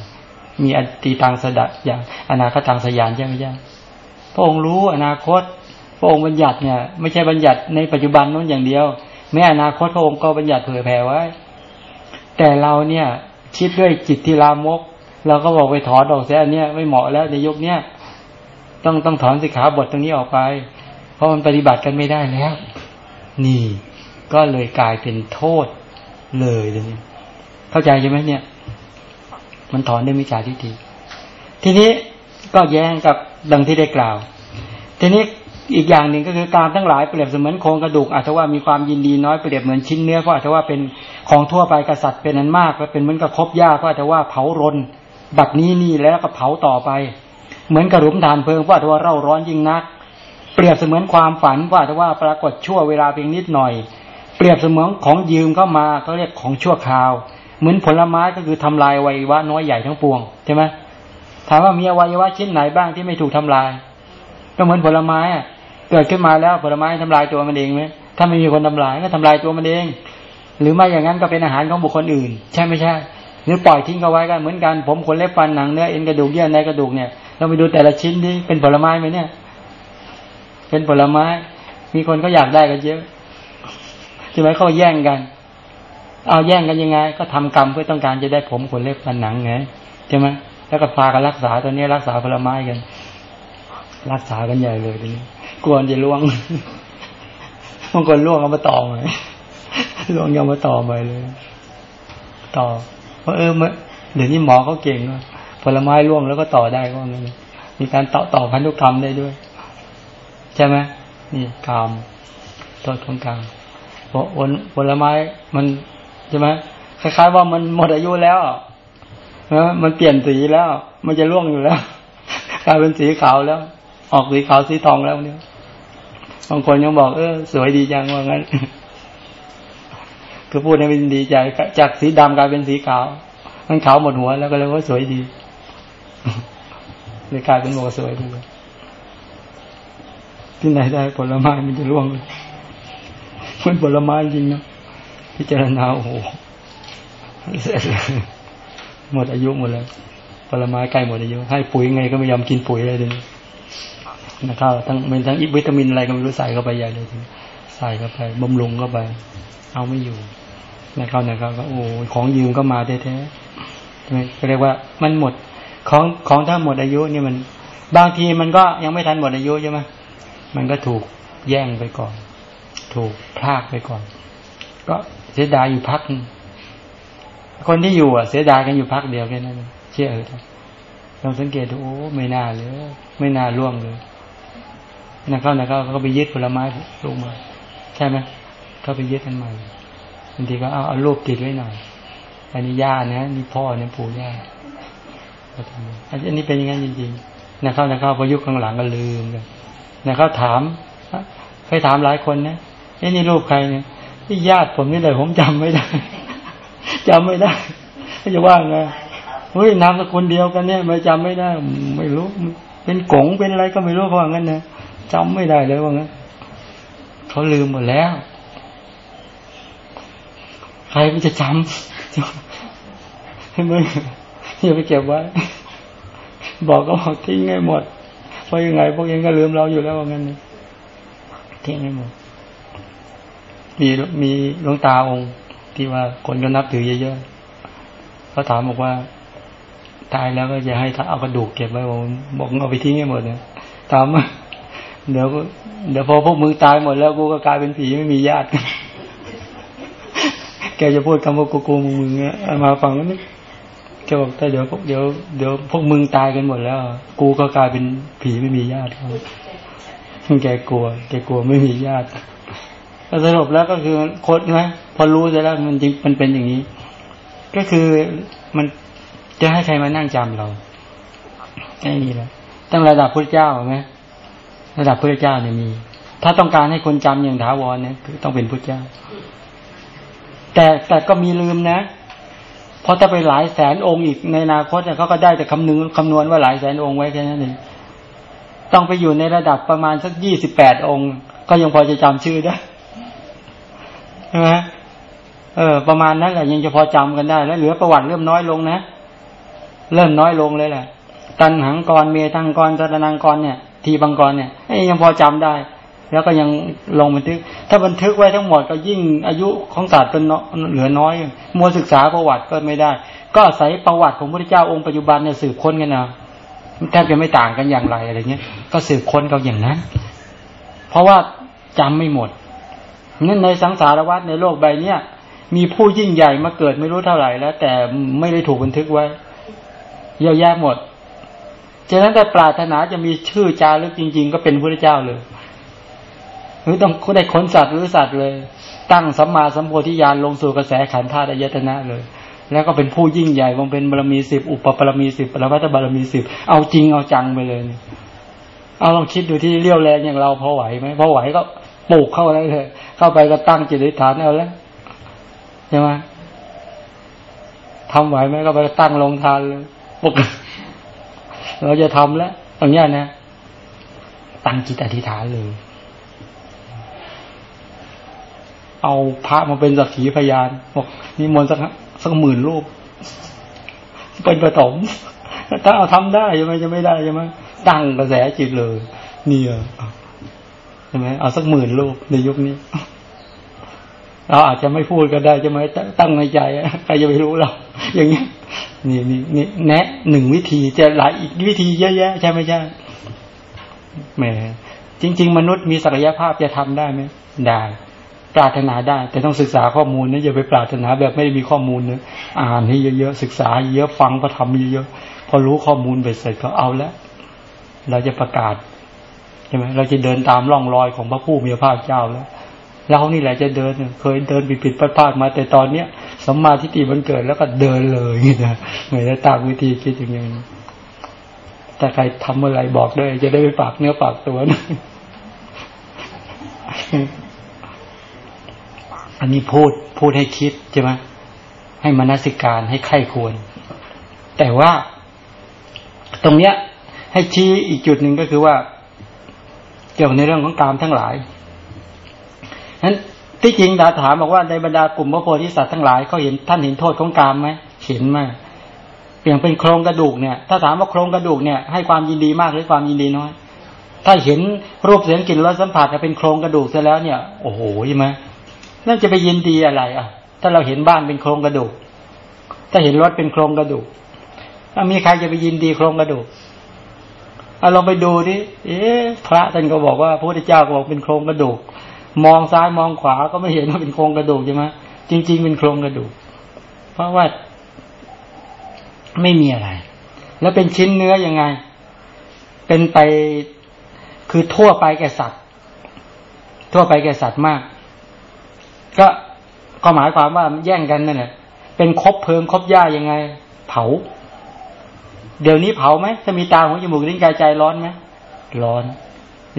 Speaker 1: มีอตีตังสดะอย่างอนาคตังสยานใช่ไหมจ๊ะพระองค์รู้อนาคต ระองค์บัญญัติเนี่ยไม่ใช่บัญญัติในปัจจุบันนู้นอย่างเดียวแม้อนาคตพระองค์ก็บัญญัติเผื่อแผ่ไว้ แต่เราเนี่ยคิดด้วยจิตที่ลามกเราก็บอกไปถอนออกเสียอันเนี้ยไม่เหมาะแล้วในยุคเนี้ยต้องต้องถอนสิกขาบทตรงนี้ออกไป เพราะมันปฏิบัติกันไม่ได้แล้ว นี่ก็เลยกลายเป็นโทษเลยเลยเข้าใจใช่ไหมเนี่ย มันถอนด้วยมิจฉาทิฏฐิทีนี้ก็แย้งกับดังที่ได้กล่าว ทีนี้ อีกอย่างหนึ่งก็คือการทั้งหลายเปรียบเสมือนโครงกระดูกอาจจะว่ามีความยินดีน้อยเปรียบเหมือนชิ้นเนื้อก็อาจจะว่าเป็นของทั่วไปกษัตริย์เป็นอันมากและเป็นเหมือนกับคบหญ้าก็อาจจะว่าเผารนบัดนี้นี่แล้วก็เผาต่อไป เหมือนกระหลุมฐานเพลิงก็อาจจะว่าเร่าร้อนยิ่งนัก เปรียบเสมือนความฝันก็อาจจะว่าปรากฏชั่วเวลาเพียงนิดหน่อย เปรียบเสมือนของยืมเข้ามาเขาเรียกของชั่วคราว เหมือนผลไม้ก็คือทำลายวัยวะน้อยใหญ่ทั้งปวงใช่ไหมถามว่ามีอวัยวะชิ้นไหนบ้างที่ไม่ถูกทำลาย ก็เหมือนผลไม้อะ เกิดขึ้นมาแล้วผลไม้ทำลายตัวมันเองไหมถ้าไม่มีคนทำลายก็ทำลายตัวมันเอง หรือไม่อย่างนั้นก็เป็นอาหารของบุคคลอื่น ใช่ไม่ใช่ หรือปล่อยทิ้งเอาไว้กันเหมือนกันผมขนเล็บฟันหนังเนื้อเอ็นกระดูกเยื่อในกระดูกเนี่ยเราไปดูแต่ละชิ้นที่เป็นผลไม้ไหมเนี่ย เป็นผลไม้ มีคนก็อยากได้กันเยอะใช่ไหมเขาแย่งกัน เอาแย่งกันยังไง ก็ทำกรรมเพื่อต้องการจะได้ผมขนเล็บฟันหนังไงใช่ไหมแล้วก็พากันรักษาตัวนี้รักษาผลไม้กัน รักษากันใหญ่เลยทีนี้ กลัวจะล่วงบางคนล่วงเอามาต่อไหมล่วงยังมาต่อไปเลย ต่อเพราะเออเมื่อเดี๋ยวนี้หมอเขาเก่งผลไม้ล่วงแล้วก็ต่อได้ก็งั้นมีการต่อต่อพันธุกรรมได้ด้วย ใช่ไหมนี่กรรมตัวของกรรมผลผลไม้มันใช่ไหมคล้ายๆว่ามันหมดอายุแล้วนะมันเปลี่ยนสีแล้ว มันจะร่วงอยู่แล้วกลายเป็นสีขาวแล้ว ออกสีขาวสีทองแล้วเนี่ย บางคนยังบอกเออสวยดีจังว่างั้นคือพูดให้มันดีใจจากสีดำกลายเป็นสีขาว มันขาวหมดหัวแล้วก็เลยว่าสวยดีเลยกลายเป็นโมสวยดีที่ไหนได้ผลไม้มันจะร่วงมันผลไม้จริงนะพิจารณาโอ้โหเสร็จหมดอายุหมดแล้วผลไม้ใกล้หมดอายุให้ปุ๋ยไงก็ไม่ยอมกินปุ๋ยเลยทีนี้ นะครับทั้งเป็นทั้งวิตามินอะไรก็ไม่รู้ใส่เข้าไปใหญ่เลยทีใส่เข้าไปบำรุงเข้าไป เอาไม่อยู่นะครับนะครับก็โอ้ของยืมก็มาแท้ๆใช่ไหมก็เรียกว่ามันหมดของของถ้าหมดอายุนี่มัน บางทีมันก็ยังไม่ทันหมดอายุใช่ไหมมันก็ถูกแย่งไปก่อน ถูกพลากไปก่อน ก็เสียดายอยู่พัก คนที่อยู่อะ เสียดายกันอยู่พักเดียวแค่นั้นเชื่อเออลองสังเกตดูโอ้ไม่น่าเลย ไม่น่าล่วงเลย นะเขานะเขาเขาไปยึดผลไม้ลงมาใช่ไหมเขาไปยึดกันใหม่บางทีก็เอาเอารูปติดไว้หน่อย อันนี้ย่านะนี่พ่อเนี่ยปู่ย่าอันนี้เป็นยังไงจริงๆนะเขานะเขาพอยุคข้างหลังก็ลืมกันนะเขาถามเคยถามหลายคนนะเอ้นี่รูปใครเนี่ยที่ญาติผมนี่เลยผมจำไม่ได้จำไม่ได้จะว่าไงเฮ้ยนามสกุลเดียวกันเนี่ยไม่จำไม่ได้ ไม่รู้ เป็นกงเป็นอะไรก็ไม่รู้เขาว่างั้นนะ จำไม่ได้เลยว่างั้นเขาลืมหมดแล้ว ใครมันจะจำให้มึงอย่าไปเก็บไว้ บอกก็บอกทิ้งให้หมดเพราะยังไงพวกยังก็ลืมเราอยู่แล้วว่างั้นนะทิ้งให้หมดมีมีหลวงตาองค์ ที่ว่าคนก็นับถือเยอะๆเขาถามบอกว่า ตายแล้วก็จะให้เอากระดูกเก็บไว้บอกบอกเอาไปทิ้งให้หมดเนี่ยถามว่า เดี๋ยวเดี๋ยวพอพวกมึงตายหมดแล้วกูก็กลายเป็นผีไม่มีญาติ แกจะพูดคำว่ากูกูมึงมึงเนี่ยมาฟังแล้วนี่แกบอกแต่เดี๋ยวเดี๋ยวเดี๋ยวพวกมึงตายกันหมดแล้ว กูก็กลายเป็นผีไม่มีญาติเขาแกกลัว แกกลัวไม่มีญาติสรุปแล้วก็คือโคตรไหมพอรู้แล้วมันจริงมันเป็นอย่างนี้ ก็คือมันจะให้ใครมานั่งจำเราแค่นี้แหละตั้งระดับพระเจ้าไหม ระดับพระเจ้าเนี่ยมี ถ้าต้องการให้คนจำอย่างถาวรเนี่ยคือต้องเป็นพระเจ้า แต่แต่ก็มีลืมนะ เพราะถ้าไปหลายแสนองค์อีกในอนาคตเนี่ยเขาก็ได้แต่คำนึงคำนวณว่าหลายแสนองค์ไว้แค่นั้นเองต้องไปอยู่ในระดับประมาณสักยี่สิบแปดองค์ ก็ยังพอจะจำชื่อได้ใช่ไหมเออประมาณนั้นแหละยังจะพอจำกันได้ แล้วเหลือประวัติเริ่มน้อยลงนะ เริ่มน้อยลงเลยแหละตันหังกรเมตังกรจัตนังกรเนี่ย ทีบังกรเนี่ยยังพอจำได้ แล้วก็ยังลงบันทึก ถ้าบันทึกไว้ทั้งหมดก็ยิ่งอายุของศาสตร์ก็เหลือน้อยมัวศึกษาประวัติก็ไม่ได้ ก็อาศัยประวัติของพระเจ้าองค์ปัจจุบันเนี่ยสืบค้นกันนะแทบจะไม่ต่างกันอย่างไรอะไรเงี้ย ก็สืบค้นเขาอย่างนั้น เพราะว่าจำไม่หมดนั่นในสังสารวัฏในโลกใบเนี้ยมีผู้ยิ่งใหญ่มาเกิดไม่รู้เท่าไหร่แล้ว แต่ไม่ได้ถูกบันทึกไว้เยอะแยะหมด ฉะนั้นแต่ปรารถนาจะมีชื่อจารึกจริง ๆ ก็เป็นพระเจ้าเลยหรือต้องได้ขนสัตว์หรือสัตว์เลย ตั้งสัมมาสัมโพธิญาณลงสู่กระแสขันธ์ธาตุอายตนะเลย แล้วก็เป็นผู้ยิ่งใหญ่วงเป็นบารมีสิบอุปบารมีสิบปรมัตถบารมีสิบเอาจริงเอาจังไปเลยเอาลองคิดดูที่เลี้ยวแรงอย่างเราพอไหวไหมพอไหวก็ปลูกเข้าได้เลย เข้าไปก็ตั้งจิตอธิษฐานเอาแล้วใช่ไหมทำไหวไหมก็ไปตั้งลงทานเลยปก เราจะทำแล้วตรงนี้นะตั้งจิตอธิษฐานเลย เอาพระมาเป็นสักขีพยานบอกนิมนต์สักสักหมื่นรูปเป็นประถมถ้าเอาทำได้ใช่ไหมจะไม่ได้ใช่ไหมตั้งกระแสจิตเลย เนี่ยใช่ไหมเอาสักหมื่นรูปในยุคนี้ เราอาจจะไม่พูดก็ได้ใช่ไหมตั้งในใจใครจะไปรู้เราอย่างนี้นี่นี่นี่แนะหนึ่งวิธีจะหลายอีกวิธีเยอะแยะใช่ไหมใช่แหมจริง ๆ มนุษย์มีศักยภาพจะทำได้ไหมได้ปรารถนาได้ แต่ต้องศึกษาข้อมูลนะอย่าไปปรารถนาแบบไม่ได้มีข้อมูลเนะอ่านให้เยอะๆศึกษาเยอะฟังพระธรรมเยอะๆพอรู้ข้อมูลไปเสร็จก็เอาแล้วเราจะประกาศใช่ไหมเราจะเดินตามร่องรอยของพระผู้มีพระภาคเจ้าแล้ว เรานี่แหละจะเดิน เคยเดินผิดผิดพลาดมา แต่ตอนเนี้ยสัมมาทิฏฐิมันเกิดแล้วก็เดินเลยนะไม่ได้ตามวิธีคิดอย่างนี้ถ้าใครทำอะไรบอกด้วย จะได้ไปฝากเนื้อฝากตัวนะอันนี้พูดพูดให้คิดใช่ไหมให้มนสิการให้ไข้ควร แต่ว่า ตรงเนี้ย ให้ชี้อีกจุดหนึ่งก็คือว่า เกี่ยวในเรื่องของกามทั้งหลาย นั้นที่จริงดาถามบอกว่าในบรรดากลุ่มพระโพธิสัตว์ทั้งหลายเขาเห็นท่านเห็นโทษของกามไหมเห็นมากเปลี่ยนเป็นโครงกระดูกเนี่ย ถ้าถามว่าโครงกระดูกเนี่ยให้ความยินดีมากหรือความยินดีน้อย ถ้าเห็นรูปเสียงกลิ่นรสสัมผัสเป็นโครงกระดูกเสร็จแล้วเนี่ย โอ้โหใช่ไหมนั่นจะไปยินดีอะไร อะ ถ้าเราเห็นบ้านเป็นโครงกระดูก ถ้าเห็นรถเป็นโครงกระดูกมีใครจะไปยินดีโครงกระดูกเอาลองไปดูดิเอ๊ะพระท่านก็บอกว่าพระพุทธเจ้าก็บอกเป็นโครงกระดูก มองซ้ายมองขวาก็ไม่เห็นว่าเป็นโครงกระดูกใช่ไหมจริง ๆ เป็นโครงกระดูก เพราะว่าไม่มีอะไร แล้วเป็นชิ้นเนื้อยังไง เป็นไปคือทั่วไปแก่สัตว์ ทั่วไปแก่สัตว์มาก ก็ก็หมายความว่าแย่งกันนั่นแหละเป็นคบเพลิงคบหญ้ายังไง เผา เดี๋ยวนี้เผาไหมถ้ามีตาหูจมูกลิ้นกายใจร้อนไหมร้อน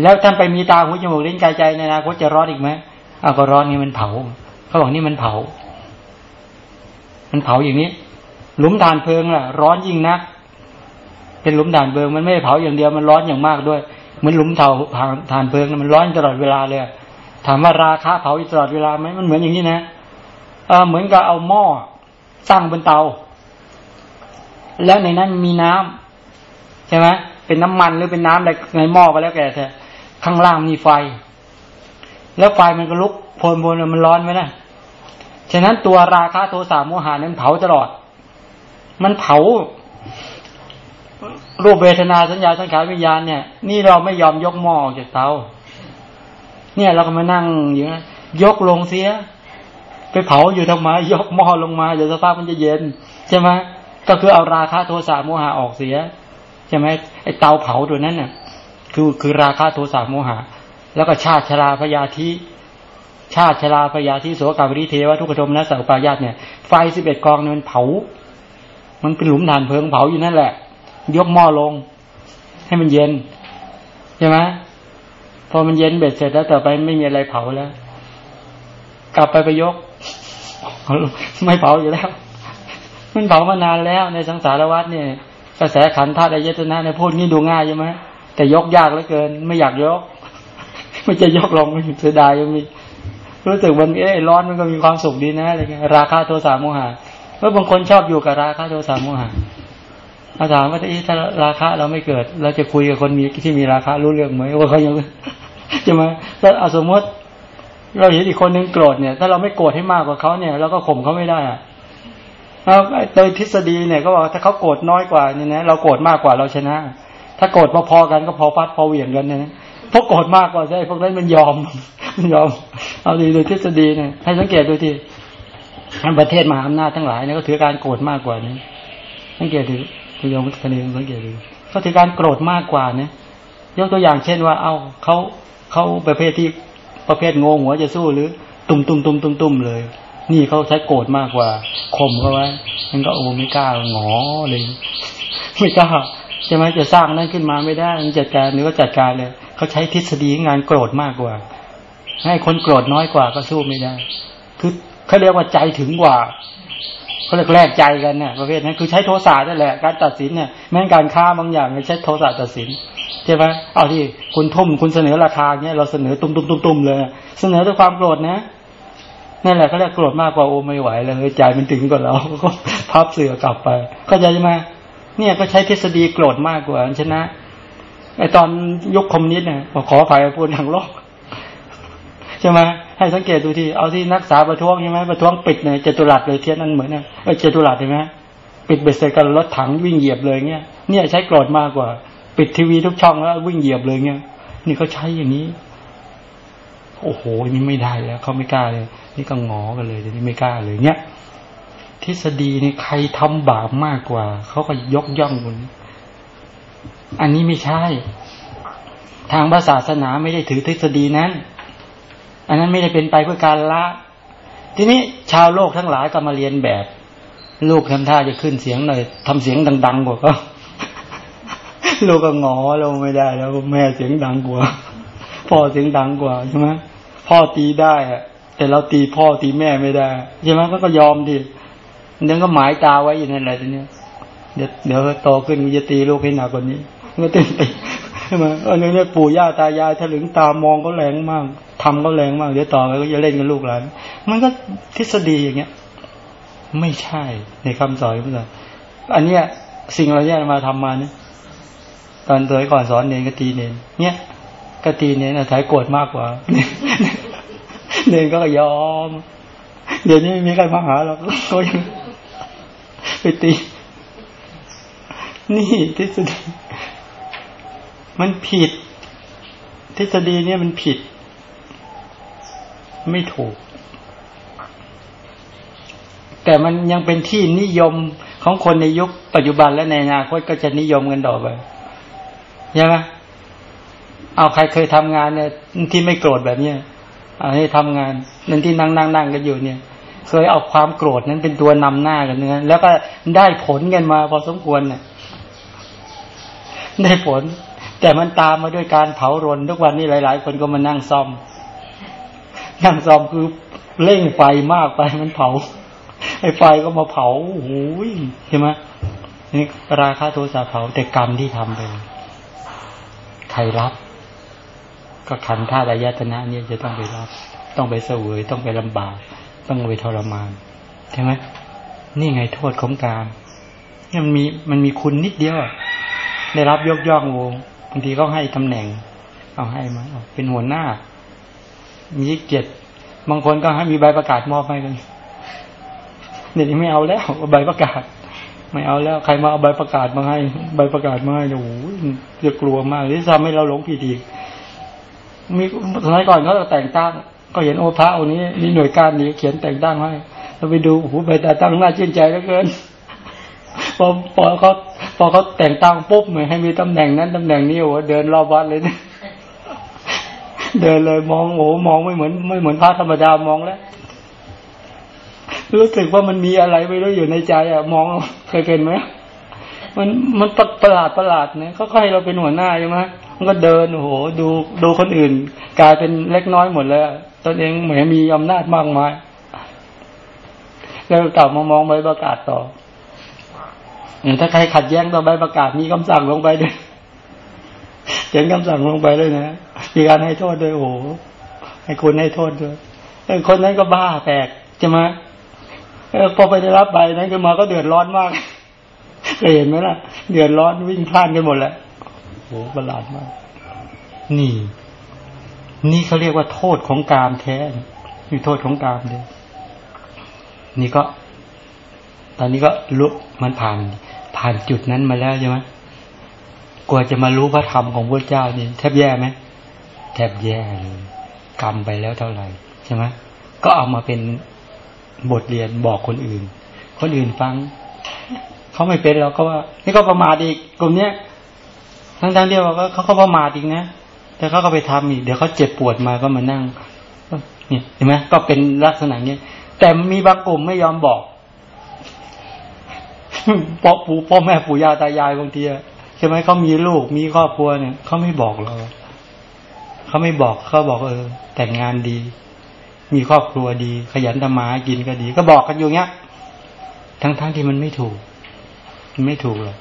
Speaker 1: แล้วท่านไปมีตาหูจมูกลิ้นกายใจในอนาคตจะร้อนอีกไหมอ้าวก็ร้อนนี่มันเผาเขาบอกนี่มันเผา มันเผาอย่างนี้ หลุมฐานเพลิงล่ะ ร้อนยิ่งนัก เป็นหลุมฐานเพลิงมันไม่เผาอย่างเดียวมันร้อนอย่างมากด้วยเหมือนหลุมเผาฐานเพลิงมันร้อนตลอดเวลาเลยถามว่าราคาเผาตลอดเวลาไหมมันเหมือนอย่างนี้นะเออเหมือนกับเอาหม้อตั้งบนเตา แล้วในนั้นมีน้ำใช่ไหมเป็นน้ำมันหรือเป็นน้ำอะไรในหม้อก็แล้วแต่ ข้างล่างมีไฟ แล้วไฟมันก็ลุกโพลงโพลงมันร้อนไหมนะฉะนั้นตัวราคาโทสะโมหานั้นเผาตลอด มันเผา รูปเวทนาสัญญาสังขารวิญญาณเนี่ย นี่เราไม่ยอมยกหม้อออกจากเตาเนี่ยเราก็มานั่งอย่างนี้ยกลงเสีย ไปเผาอยู่ทำไมยกหม้อลงมาเดี๋ยวสภาพมันจะเย็น ใช่ไหมก็คือเอาราคาโทสะโมหะออกเสีย ใช่ไหมไอเตาเผาตัวนั้นน่ะ คือคือราคาโทสะโมหะ แล้วก็ชาติชราพยาธิชาติชราพยาธิโสกาวิริเทวทุกขโทมนะสัพปายาตเนี่ยไฟสิบเอ็ดกองเนี่ยมันเผา มันเป็นหลุมฐานเพลิงเผาอยู่นั่นแหละ ยกหม้อลง ให้มันเย็นใช่ไหมพอมันเย็นเบ็ดเสร็จแล้วต่อไปไม่มีอะไรเผาแล้ว กลับไปไปยก ไม่เผาอยู่แล้ว มันเผามานานแล้วในสังสารวัฏเนี่ยกระแสขันธาตุอายตนะในพูดงี้ดูง่ายใช่ไหม แต่ยกยากเหลือเกิน ไม่อยากยก ไม่จะยกลงไม่เสียดายยังมีรู้สึกมันเอ้ร้อนมันก็มีความสุขดีนะอะไรเงี้ยราคาโทสะโมหะเพราะบางคนชอบอยู่กับราคาโทสะโมหะอาจารย์ว่าถ้าราคาเราไม่เกิด เราจะคุยกับคนมีที่มีราคารู้เรื่องไหมว่าเขายังใช่ไหมถ้าสมมติ เราเห็นอีกคนนึงโกรธเนี่ย ถ้าเราไม่โกรธให้มากกว่าเขาเนี่ยเราก็ข่มเขาไม่ได้อะโดยทฤษฎีเนี่ยก็บอกถ้าเขาโกรธน้อยกว่านี่นะเราโกรธมากกว่าเราชนะ ถ้าโกรธพอๆกันก็พอฟัดพอเหวี่ยงกันนี่ยพวกโกรธมากกว่าใช่พวกนั้นมันยอมมันยอม เอาดีโดยทฤษฎีเนี่ยให้สังเกตดูที่ประเทศมหาอำนาจทั้งหลายเนี่ยก็ถือการโกรธมากกว่านี้สังเกตดูคุณโยมคณีสังเกตดูเขาถือการโกรธมากกว่าเนี่ยยกตัวอย่างเช่นว่า เอาเขาเขาประเภทที่ประเภทงงหัวจะสู้หรือ ตุ่มตุ่มตุ่มตุ่มตุ่มเลย นี่เขาใช้โกรธมากกว่าข่มเขาไว้มันก็โอ้ไม่กล้าหงอเลยไม่กล้า ใช่ไหมจะสร้างนั่นขึ้นมาไม่ได้จัดการหรือว่าจัดการเลยเขาใช้ทฤษฎีงานโกรธมากกว่า ให้คนโกรธน้อยกว่าก็สู้ไม่ได้ คือเขาเรียกว่าใจถึงกว่าเขาเรียกแลกใจกันเนี่ยประเภทนั้นคือใช้โทสะนั่นแหละ การตัดสินเนี่ยแม้การค้าบางอย่างใช้โทสะตัดสินใช่ไหมเอาที่คุณทุ่มคุณเสนอราคาเนี่ยเราเสนอตุ้มตุ้มตุ้มตุ้มเลย เสนอด้วยความโกรธนะนั่นแหละเขาเรียกโกรธมากกว่าโอ้ไม่ไหวเลยใจมันถึงกว่าเราก็พับเสือกลับไปเข้าใจไหม เนี่ยก็ใช้ทฤษฎีโกรธมากกว่าชนะไอตอนยกคอมนิสต์เนี่ยขออภัยพูดทางโลกใช่ไหมให้สังเกตดูที่เอาที่นักษาประท้วงใช่ไหมประท้วงปิดเนี่ยจตุรัสเลยเทียนนั้นเหมือนเนี่ยไอจตุรัสใช่ไหมปิดเบสเซกันรถถังวิ่งเหยียบเลยเนี่ยเนี่ยใช้โกรธมากกว่า ปิดทีวีทุกช่องแล้ววิ่งเหยียบเลยเนี่ยนี่เขาใช้อย่างนี้ โอ้โหนี่ไม่ได้แล้วเขาไม่กล้าเลย นี่ก็งอกันเลยนี่ไม่กล้าเลยเนี่ย ทฤษฎีนี่ใครทำบาปมากกว่า เขาก็ยกย่องคนอันนี้ไม่ใช่ ทางศาสนาไม่ได้ถือทฤษฎีนั้น อันนั้นไม่ได้เป็นไปเพื่อการละ ทีนี้ชาวโลกทั้งหลายก็มาเรียนแบบ ลูกทำท่าจะขึ้นเสียงหน่อยทำเสียงดัง ๆกว่าก็ลูกก็งอเราไม่ได้ แล้วแม่เสียงดังกว่า พ่อเสียงดังกว่าใช่ไหมพ่อตีได้อะแต่เราตีพ่อตีแม่ไม่ได้ใช่ไหมก็ก็ยอมดิ เดี๋ยวก็หมายตาไว้อยู่นั่นแหละทีนี้เดี๋ยวเดี๋ยวโตขึ้นจะตีลูกให้หนักกว่านี้ก็เต็มไปใช่ไหมอันนี้เนี่ยปู่ย่าตายายถลึงตามองก็แรงมากทำก็แรงมาก เดี๋ยวต่อไปก็จะเล่นกับลูกหลานมันก็ทฤษฎีอย่างเงี้ย ไม่ใช่ในคำสอนพุทธอันเนี้ย สิ่งเราเนี่ยมาทำมาเนี่ยตอนตัวก่อนสอนเนนกตีเนนเนี่ยกตีเนนสายโกรธมากกว่าเนนก็ยอม เดี๋ยวนี้ไม่มีใครมาหาเราก็ยัง ปตีนี่ทฤษฎีมันผิด ทฤษฎีเนี่ยมันผิด ไม่ถูก แต่มันยังเป็นที่นิยมของคนในยุคปัจจุบันและในอนาคตก็จะนิยมกันต่อไปใช่ไหมเอาใครเคยทำงานเนี่ยที่ไม่โกรธแบบเนี้ยเอาให้ทำงานนั่นที่นั่งนั่งนั่งกันอยู่เนี่ย เคยเอาความโกรธนั้นเป็นตัวนำหน้ากันเนื้อแล้วก็ได้ผลกันมาพอสมควรเนี่ยได้ผล แต่มันตามมาด้วยการเผารนทุกวันนี้หลาย ๆ คนก็มานั่งซ่อม นั่งซ่อมคือเร่งไฟมากไปมันเผาไอ้ไฟก็มาเผาโอ้โหใช่ไหมนี่ราคาโทสะเผาแต่กรรมที่ทำไปใครรับ ก็ขันท่าอายตนะเนี่ยจะต้องไปรับ ต้องไปเสวยต้องไปลำบาก ต้องไปทรมานใช่ไหมนี่ไงโทษของกามนี่มันมีมันมีคุณนิดเดียว ได้รับยกย่องวงบางทีเขาให้ตำแหน่ง เอาให้มาเป็นหัวหน้า มีเกียรติบางคนก็ให้มีใบประกาศมอบให้กันเดี๋ยวนี้ไม่เอาแล้วใบประกาศ ไม่เอาแล้ว ใครมาเอาใบประกาศมาให้ ใบประกาศมาให้โอ้โหจะกลัวมากที่ทำให้เราหลงผิดอีกมีสมัยก่อนเขาแต่งตั้ง ก็เห็นโอพระองนี้นี่หน่วยการนี้เขียนแต่งตั้งให้เราไปดูโอ้โหใบแต่ตั้งหน่าชื่นใจเหลือเกินพอพอเขาพอเขาแต่งตั้งปุ๊บเหมือนให้มีตำแหน่งนั้นตำแหน่งนี้โอ้เดินรอบวัดเลยนะเดินเลยมองโอ้มองไม่เหมือน ไม่เหมือนพระธรรมดามองแล้วรู้สึกว่ามันมีอะไรไม่รู้อยู่ในใจอะ มองเคยเป็นไหมมันมันประหลาดประหลาดเนี่ยเขาให้เราเป็นหัวหน้าใช่ไหมมันก็เดินโอ้โหดูดูคนอื่น กลายเป็นเล็กน้อยหมดเลย ตนเองเหมือนมีอำนาจมากมาย แล้วกลับมามองใบประกาศต่อถ้าใครขัดแย้งต่อใบประกาศมีคำสั่งลงไปด้วยเขียนคำสั่งลงไปเลยนะมีการให้โทษด้วยโอ้โหให้คนให้โทษด้วยคนนั้นก็บ้าแปลกใช่ไหมพอไปได้รับใบนั้นขึ้นมาก็เดือดร้อนมากเคยเห็นไหมล่ะ เดือดร้อนวิ่งพล่านกันหมดแหละโอ้ประหลาดมาก นี่ นี่เขาเรียกว่าโทษของกามแท้มีโทษของกามเลยนี่ก็ ตอนนี้ก็ลุกมันผ่าน ผ่านจุดนั้นมาแล้วใช่ไหมกว่าจะมารู้พระธรรมของพระเจ้านี่แทบแย่ไหมแทบแย่กรรมไปแล้วเท่าไหร่ใช่ไหมก็เอามาเป็นบทเรียนบอกคนอื่น คนอื่นฟังเขาไม่เป็นเราก็ว่า นี่ก็ประมาทอีกกลุ่มเนี้ยทั้งทางเดียวก็เขาก็ประมาทอีกนะ แต่เขาก็ไปทำอีกเดี๋ยวเขาเจ็บปวดมาก็มานั่งนี่เห็นไหมก็เป็นลักษณะนี้แต่มีบางกลุ่มไม่ยอมบอกพ่อปู่พ่อแม่ปู่ย่าตายายบางทีใช่ไหมเขามีลูกมีครอบครัวเนี่ยเขาไม่บอกเราเขาไม่บอกเขาบอกเออ แต่งงานดี มีครอบครัวดี ขยันทำมากินก็ดี ก็บอกกันอยู่เงี้ย ทั้งๆทที่มันไม่ถูก มันไม่ถูกหรอก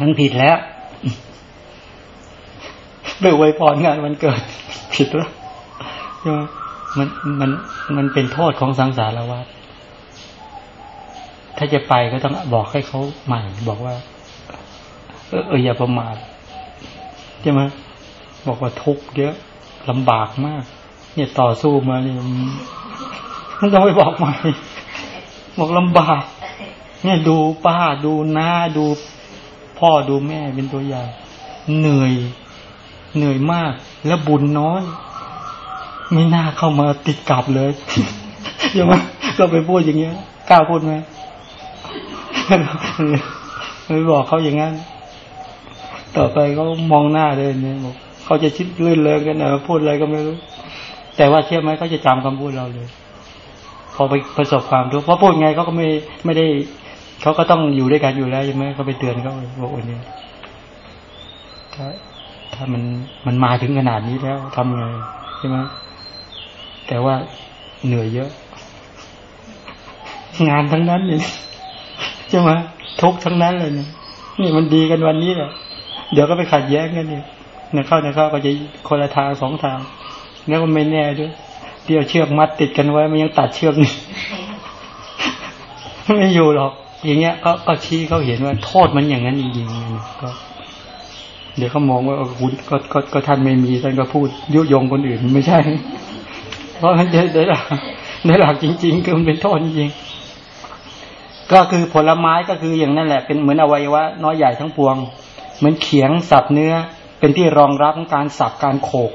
Speaker 1: มันผิดแล้ว ไปอวยพรงานมันเกิดผิดแล้วใช่ไหมมันมันมันเป็นโทษของสังสารวัฏถ้าจะไปก็ต้องบอกให้เขาใหม่ บอกว่า เออเอออย่าประมาทใช่ไหมบอกว่าทุกข์เยอะลำบากมาก เนี่ยต่อสู้มาเนี่ยมันต้องไปบอกใหม่บอกลำบาก เนี่ยดูป้าดูน้าดูพ่อดูแม่เป็นตัวอย่างเหนื่อย เหนื่อยมาก แล้วบุญน้อยไม่น่าเข้ามาติดกับเลยใช่ไหมเราไปพูดอย่างเงี้ยกล้าพูดไหมไม่บอกเขาอย่างนั้น ต่อไปเขามองหน้าเลยเนี่ยบอกเขาจะชิดลื่นเลยกันนะพูดอะไรก็ไม่รู้ แต่ว่าเชื่อไหมเขาจะจำคำพูดเราเลย พอไปประสบความทุกข์เพราะพูดไงเขาก็ไม่ไม่ได้เขาก็ต้องอยู่ด้วยกันอยู่แล้วใช่ไหมเขาไปเตือนเขาบอกโอ้เนี่ย ถ้ามันมันมาถึงขนาดนี้แล้วทำไงใช่ไหมแต่ว่าเหนื่อยเยอะ งานทั้งนั้นเลยใช่ไหมทุกทั้งนั้นเลยเนี่ยนี่มันดีกันวันนี้แหละเดี๋ยวก็ไปขัดแย้งกันเนี่ยเนี่ยเข้าเนี่ยเข้าก็จะคนละทางสองทาง แล้วก็ไม่แน่ด้วยเดี๋ยวเชือกมัดติดกันไว้มันยังตัดเชือกนี่ไม่อยู่หรอก อย่างเงี้ยก็ก็ชี้เขาเห็นว่าโทษมันอย่างนั้นจริงๆก็ เดี๋ยวเขามองว่าคุณก็ก็ก็ท่านไม่มีท่านก็พูดยุยงคนอื่นไม่ใช่ เพราะมันได้หลักได้หลักจริง ๆ คือมันเป็นโทษจริงก็คือผลไม้ก็คืออย่างนั้นแหละเป็นเหมือนอวัยวะน้อยใหญ่ทั้งปวง เหมือนเขียงสับเนื้อ เป็นที่รองรับของการสับการโขก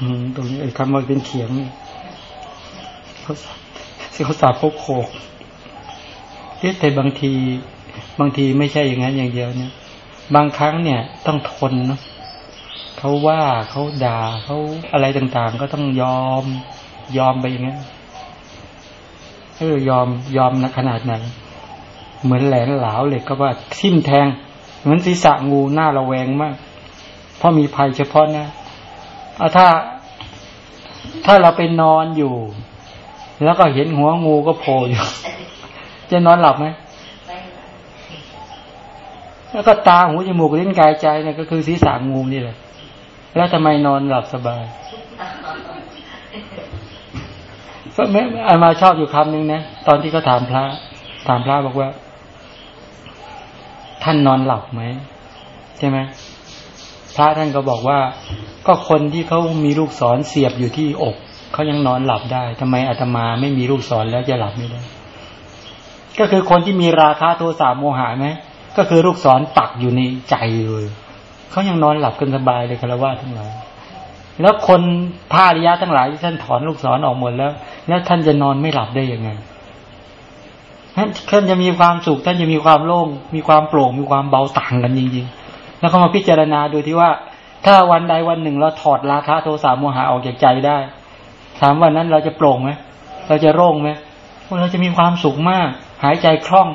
Speaker 1: อืมตรงนี้คำว่าเป็นเขียงเขาสับเขาสับเขาโขกแต่บางทีบางทีไม่ใช่อย่างนั้นอย่างเดียวเนี่ย บางครั้งเนี่ยต้องทนเนาะเขาว่าเขาด่าเขาอะไรต่างๆ ก็ต้องยอม ยอมไปอย่างนี้นเออยอมยอมนะขนาดไหนเหมือนแหลนเหลาเล็กก็ว่าทิ่มแทง เหมือนศีรษะงูหน้าระแวงมาก เพราะมีภัยเฉพาะนะเอาถ้า ถ้าเราไปนอนอยู่ แล้วก็เห็นหัวงูก็โผล่อยู่ จะนอนหลับไหม แล้วก็ตาหูจมูกลิ้นกายใจเนี่ยก็คือศีรษะงูนี่แหละ แล้วทำไมนอนหลับสบายก็ไม่อามาชอบอยู่คำหนึ่งนะตอนที่เขาถามพระ ถามพระบอกว่า ท่านนอนหลับไหมใช่ไหมพระท่านก็บอกว่า ก็คนที่เขามีลูกศรเสียบอยู่ที่อกเขายังนอนหลับได้ทำไมอาตมาไม่มีลูกศรแล้วจะหลับไม่ได้ ก็คือคนที่มีราคาโทสะโมหะไหม ก็คือลูกศรปักอยู่ในใจเลยเขายังนอนหลับกันสบายเลยคารวะทั้งหลายแล้วคนพาริยะทั้งหลายที่ท่านถอนลูกศรออกหมดแล้ว แล้วท่านจะนอนไม่หลับได้ยังไงท่านจะมีความสุข ท่านจะมีความโล่ง มีความโปร่ง มีความเบาต่างกันจริงๆ แล้วเขามาพิจารณาดูที่ว่า ถ้าวันใดวันหนึ่งเราถอดราคะโทสะโมหะออกจากใจได้ถามวันนั้นเราจะโปร่งไหมเราจะโล่งไหมเราจะมีความสุขมาก หายใจคล่อง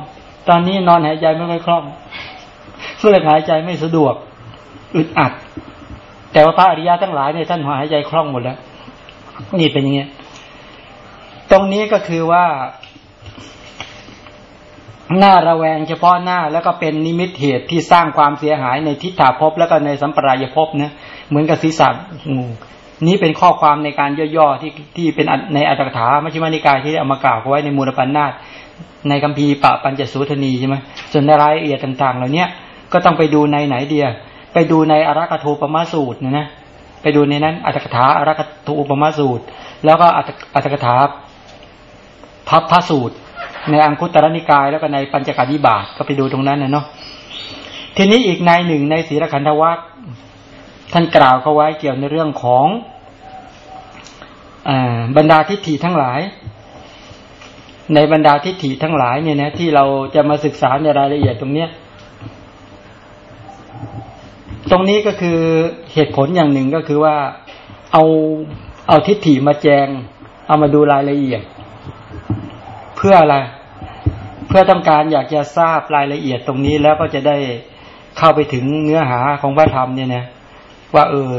Speaker 1: ตอนนี้นอนหายใจไม่ค่อยคล่องเพื่อหายใจไม่สะดวกอึดอัด แต่ว่าพระอริยะทั้งหลายเนี่ยท่านหายใจคล่องหมดแล้วนี่เป็นอย่างเงี้ยตรงนี้ก็คือว่า หน้าระแวงเฉพาะหน้าแล้วก็เป็นนิมิตเหตุที่สร้างความเสียหายในทิฏฐาภพแล้วก็ในสัมปรายภพนะเหมือนกับศีรษะงูนี้เป็นข้อความในการย่อๆที่ที่เป็นในอัตถกถามัชฌิมานิกายที่เอามากล่าวไว้ในมูลปัญนาต ในคัมภีร์ปะปัญจสุทนีใช่ไหมส่วนในรายละเอียดต่าง ๆ เหล่านี้ก็ต้องไปดูในไหนเดีย ไปดูในอรักทูปมาสูตรนะนะไปดูในนั้นอัตถกถาอรักทูปมาสูตร แล้วก็อัตถกถาพับพระสูตร ในอังคุตรนิกาย แล้วก็ในปัญจการวิบาตก็ไปดูตรงนั้นนะเนาะทีนี้อีกในหนึ่งในศีลขันธวัคท่านกล่าวเขาไว้เกี่ยวในเรื่องของอบรรดาทิฏฐิทั้งหลาย ในบรรดาทิฏฐิทั้งหลายเนี่ยนะที่เราจะมาศึกษาในรายละเอียดตรงเนี้ย ตรงนี้ก็คือเหตุผลอย่างหนึ่งก็คือว่าเอาเอาทิฏฐิมาแจง เอามาดูรายละเอียด เพื่ออะไร เพื่อต้องการอยากจะทราบรายละเอียดตรงนี้แล้วก็จะได้เข้าไปถึงเนื้อหาของพระธรรมเนี่ยนะว่าเออ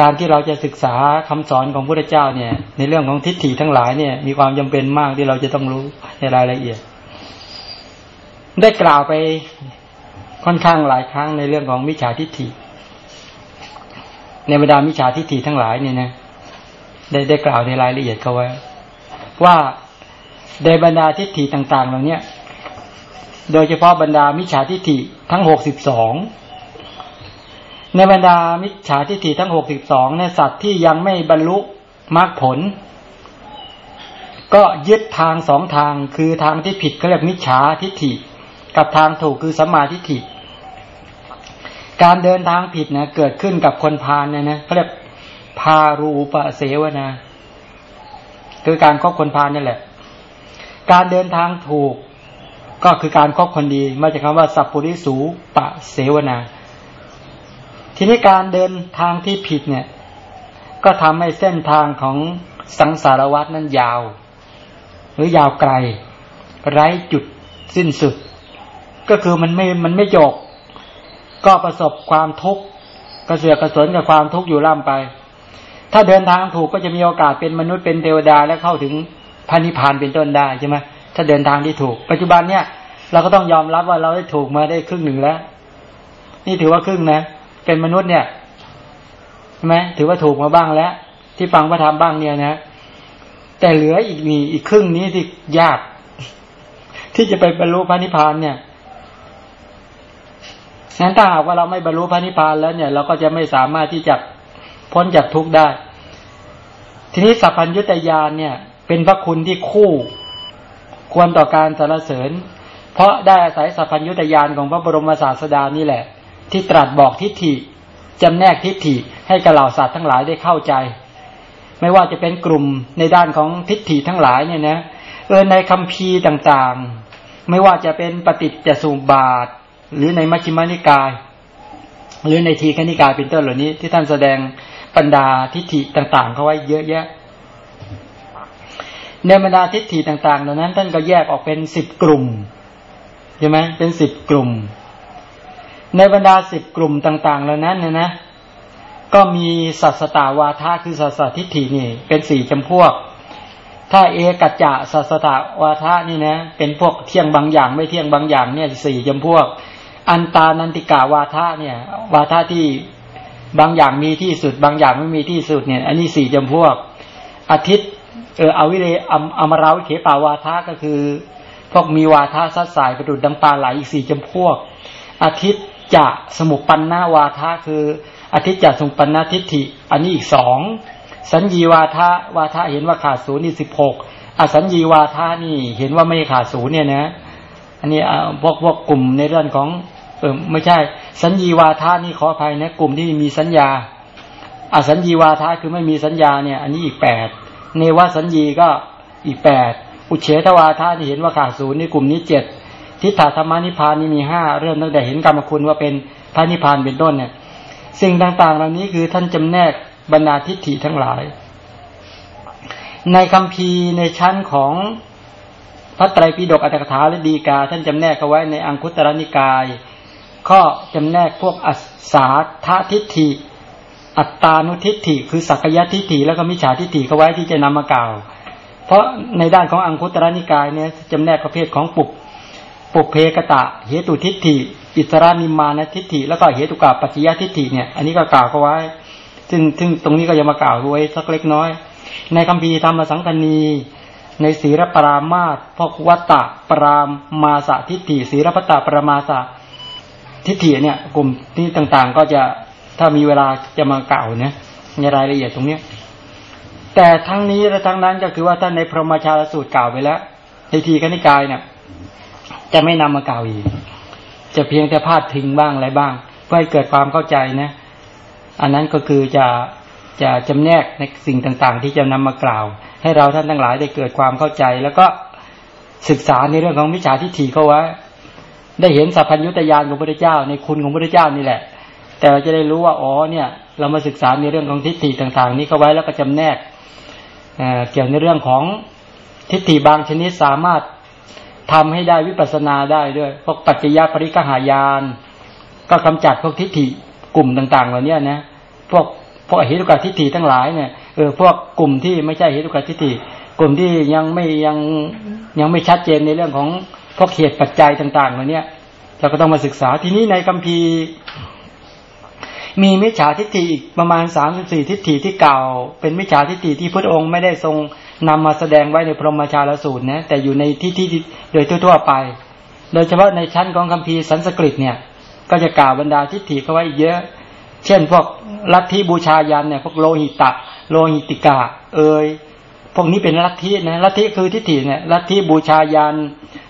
Speaker 1: การที่เราจะศึกษาคำสอนของพระเจ้าเนี่ย ในเรื่องของทิฏฐิทั้งหลายเนี่ย มีความจำเป็นมากที่เราจะต้องรู้ในรายละเอียด ได้กล่าวไปค่อนข้างหลายครั้งในเรื่องของมิจฉาทิฏฐิ ในบรรดามิจฉาทิฏฐิทั้งหลายเนี่ยนะได้ได้กล่าวในรายละเอียดเขาไว้ ว่าในบรรดาทิฏฐิต่าง ๆ เหล่านี้โดยเฉพาะบรรดามิจฉาทิฏฐิทั้งหกสิบสอง ในบรรดามิจฉาทิฏฐิทั้งหกสิบสองในสัตว์ที่ยังไม่บรรลุมรรคผล ก็ยึดทางสองทางคือทางที่ผิดก็เรียกมิจฉาทิฏฐิ กับทางถูกคือสัมมาทิฏฐิ การเดินทางผิดนะเกิดขึ้นกับคนพาลเนี่ยนะเขาเรียกพารูปะเสวนา คือการครอบคนพาลนี่แหละ การเดินทางถูกก็คือการครบคนดีมาจากคำว่าสัพพุริสูปะเสวนา ทีนี้การเดินทางที่ผิดเนี่ย ก็ทำให้เส้นทางของสังสารวัตนั้นยาว หรือยาวไกล ไร้จุดสิ้นสุด ก็คือมันไม่มันไม่จบก็ประสบความทุกข์กระเสือกกระสนกับความทุกข์อยู่ล่ำไป ถ้าเดินทางถูกก็จะมีโอกาสเป็นมนุษย์เป็นเทวดาและเข้าถึงพระนิพพานเป็นต้นได้ใช่ไหมถ้าเดินทางที่ถูก ปัจจุบันเนี่ย เราก็ต้องยอมรับว่าเราได้ถูกมาได้ครึ่งหนึ่งแล้ว นี่ถือว่าครึ่งนะ เป็นมนุษย์เนี่ยใช่ไหมถือว่าถูกมาบ้างแล้ว ที่ฟังพระธรรมบ้างเนี่ยนะ แต่เหลืออีกมีอีกครึ่งนี้ที่ยาก ที่จะไปบรรลุพระนิพพานเนี่ยนั้นถ้าหากว่าเราไม่บรรลุพระนิพพานแล้วเนี่ย เราก็จะไม่สามารถที่จะพ้นจากทุกข์ได้ ทีนี้สัพพัญญุตยานเนี่ย เป็นพระคุณที่คู่ควรต่อการสรรเสริญ เพราะได้อาศัยสัพพัญญุตยานของพระบรมศาสดานี่แหละ ที่ตรัสบอกทิฏฐิจำแนกทิฏฐิให้กับเหล่าสัตว์ทั้งหลายได้เข้าใจ ไม่ว่าจะเป็นกลุ่มในด้านของทิฏฐิทั้งหลายเนี่ยนะเออในคำพีต่างๆ ไม่ว่าจะเป็นปฏิจจสุบาท หรือในมัชฌิมานิกาย หรือในทีฆนิกายเป็นต้นเหล่านี้ ที่ท่านแสดงบรรดาทิฏฐิต่างๆ เขาไว้เยอะแยะในบรรดาทิฏฐิต่างๆ เหล่านั้น ท่านก็แยกออกเป็นสิบกลุ่มใช่ไหมเป็นสิบกลุ่ม ในบรรดาสิบกลุ่มต่างๆ เหล่านั้นเนี่ยนะ ก็มีสัสตาวาทาคือสัสตทิฏฐินี่ เป็นสี่จำพวก ถ้าเอกัจจะสัสตะวาทะนี่นะ เป็นพวกเที่ยงบางอย่างไม่เที่ยงบางอย่างเนี่ยสี่จำพวก อันตานันติกาวาทะเนี่ย วาทะที่บางอย่างมีที่สุด บางอย่างไม่มีที่สุดเนี่ย อันนี้สี่จำพวก อาทิตย์เอออวิเลอมอมราวิเขปาวาทะก็คือ พวกมีวาทะซัดสายประดุดดังปลาไหลอีกสี่จำพวก อาทิตย์ จะสมุปปันนาวาทะคืออาทิตย์จสมุปปันนาทิฏฐิ อันนี้อีกสองสัญญีวาทะวาทะเห็นว่าขาดศูนย์นี่สิบหกอสัญญีวาทะนี่เห็นว่าไม่ขาดศูนย์เนี่ยนะ อันนี้พวกพวกกลุ่มในเรื่องของเออไม่ใช่ สัญญีวาทะนี่ขออภัยนะกลุ่มที่มีสัญญา อสัญญีวาทะคือไม่มีสัญญาเนี่ย อันนี้อีกแปดเนวสัญญีก็อีกแปดอุเฉทวาทะนี่เห็นว่าขาดศูนย์ในกลุ่มนี้เจ็ด ทิฏฐธรรมนิพานนี่มีห้าเริ่มตั้งแต่เห็นกรรมคุณว่าเป็นพระนิพพานเป็นต้นเนี่ย สิ่งต่างๆ เหล่านี้คือท่านจำแนกบรรดาทิฏฐิทั้งหลาย ในคำพีในชั้นของพระไตรปิฎกอัตถกถาและดีกา ท่านจำแนกเอาไว้ในอังคุตรนิกาย ข้อจำแนกพวกอัศาธทิฏฐิ อัตตานุทิฏฐิ คือสักยะทิฏฐิแล้วก็มิจฉาทิฏฐิเขาไว้ที่จะนำมากล่าว เพราะในด้านของอังคุตรนิกายเนี่ยจำแนกประเภทของปุบ ปุเพกตะเหตุทิฏฐิ อิสรานิมานทิฏฐิ แล้วก็เหตุกาปัจจยทิฏฐิเนี่ยอันนี้ก็กล่าวเขาไว้ ซึ่งซึ่งตรงนี้ก็จะมากล่าวไว้สักเล็กน้อย ในคัมภีร์ธรรมสังคณีในศีรปรามาตพกวัตตะปรามมาสะทิฏฐิศีรพัตตปรมาสะทิฏฐิเนี่ย กลุ่มที่ต่างๆ ก็จะถ้ามีเวลาจะมากล่าวเนี่ยในรายละเอียดตรงเนี้ยแต่ทั้งนี้และทั้งนั้นก็คือว่าท่านในพรหมชาลสูตรกล่าวไปแล้วในทีคณิกายเนี่ย จะไม่นำมากล่าวอีก จะเพียงแต่พาดพิงบ้างอะไรบ้าง เพื่อให้เกิดความเข้าใจนะ อันนั้นก็คือจะจะจำแนกในสิ่งต่างๆ ที่จะนำมากล่าว ให้เราท่านทั้งหลายได้เกิดความเข้าใจ แล้วก็ศึกษาในเรื่องของวิชาทิฏฐิเขาไว้ได้เห็นสัพพัญญุตยานของพระเจ้า ในคุณของพระเจ้านี่แหละ แต่เราจะได้รู้ว่าอ๋อเนี่ย เรามาศึกษาในเรื่องของทิฏฐิต่างๆ นี้เข้าไว้แล้วก็จำแนกเกี่ยวในเรื่องของทิฏฐิบางชนิดสามารถ ทำให้ได้วิปัสสนาได้ด้วย พวกปัจจยปริกหายาน ก็กำจัดพวกทิฏฐิกลุ่มต่าง ๆ เหล่านี้นะ พวกพวกเหตุกาทิฏฐิทั้งหลายเนี่ยเออพวกกลุ่มที่ไม่ใช่เหตุกาทิฏฐิกลุ่มที่ยังไม่ยังยังไม่ชัดเจนในเรื่องของพวกเหตุปัจจัยต่างๆเหล่านี้เราก็ต้องมาศึกษาทีนี้ในคัมภีร์มีมิจฉาทิฏฐิอีกประมาณสามสิบสี่ทิฏฐิที่เก่า เป็นมิจฉาทิฏฐิที่พระองค์ไม่ได้ทรง นำมาแสดงไว้ในพรหมชาลสูตรนะแต่อยู่ในที่ที่โดยทั่วๆไป โดยเฉพาะในชั้นของคัมภีร์สันสกฤตเนี่ย ก็จะกล่าวบรรดาทิฏฐิเข้าไว้เยอะ เช่นพวกลัทธิบูชายันเนี่ยพวกโลหิตะ โลหิติกาเอยพวกนี้เป็นลัทธินะลัทธิคือทิฏฐิเนี่ยลัทธิบูชายัน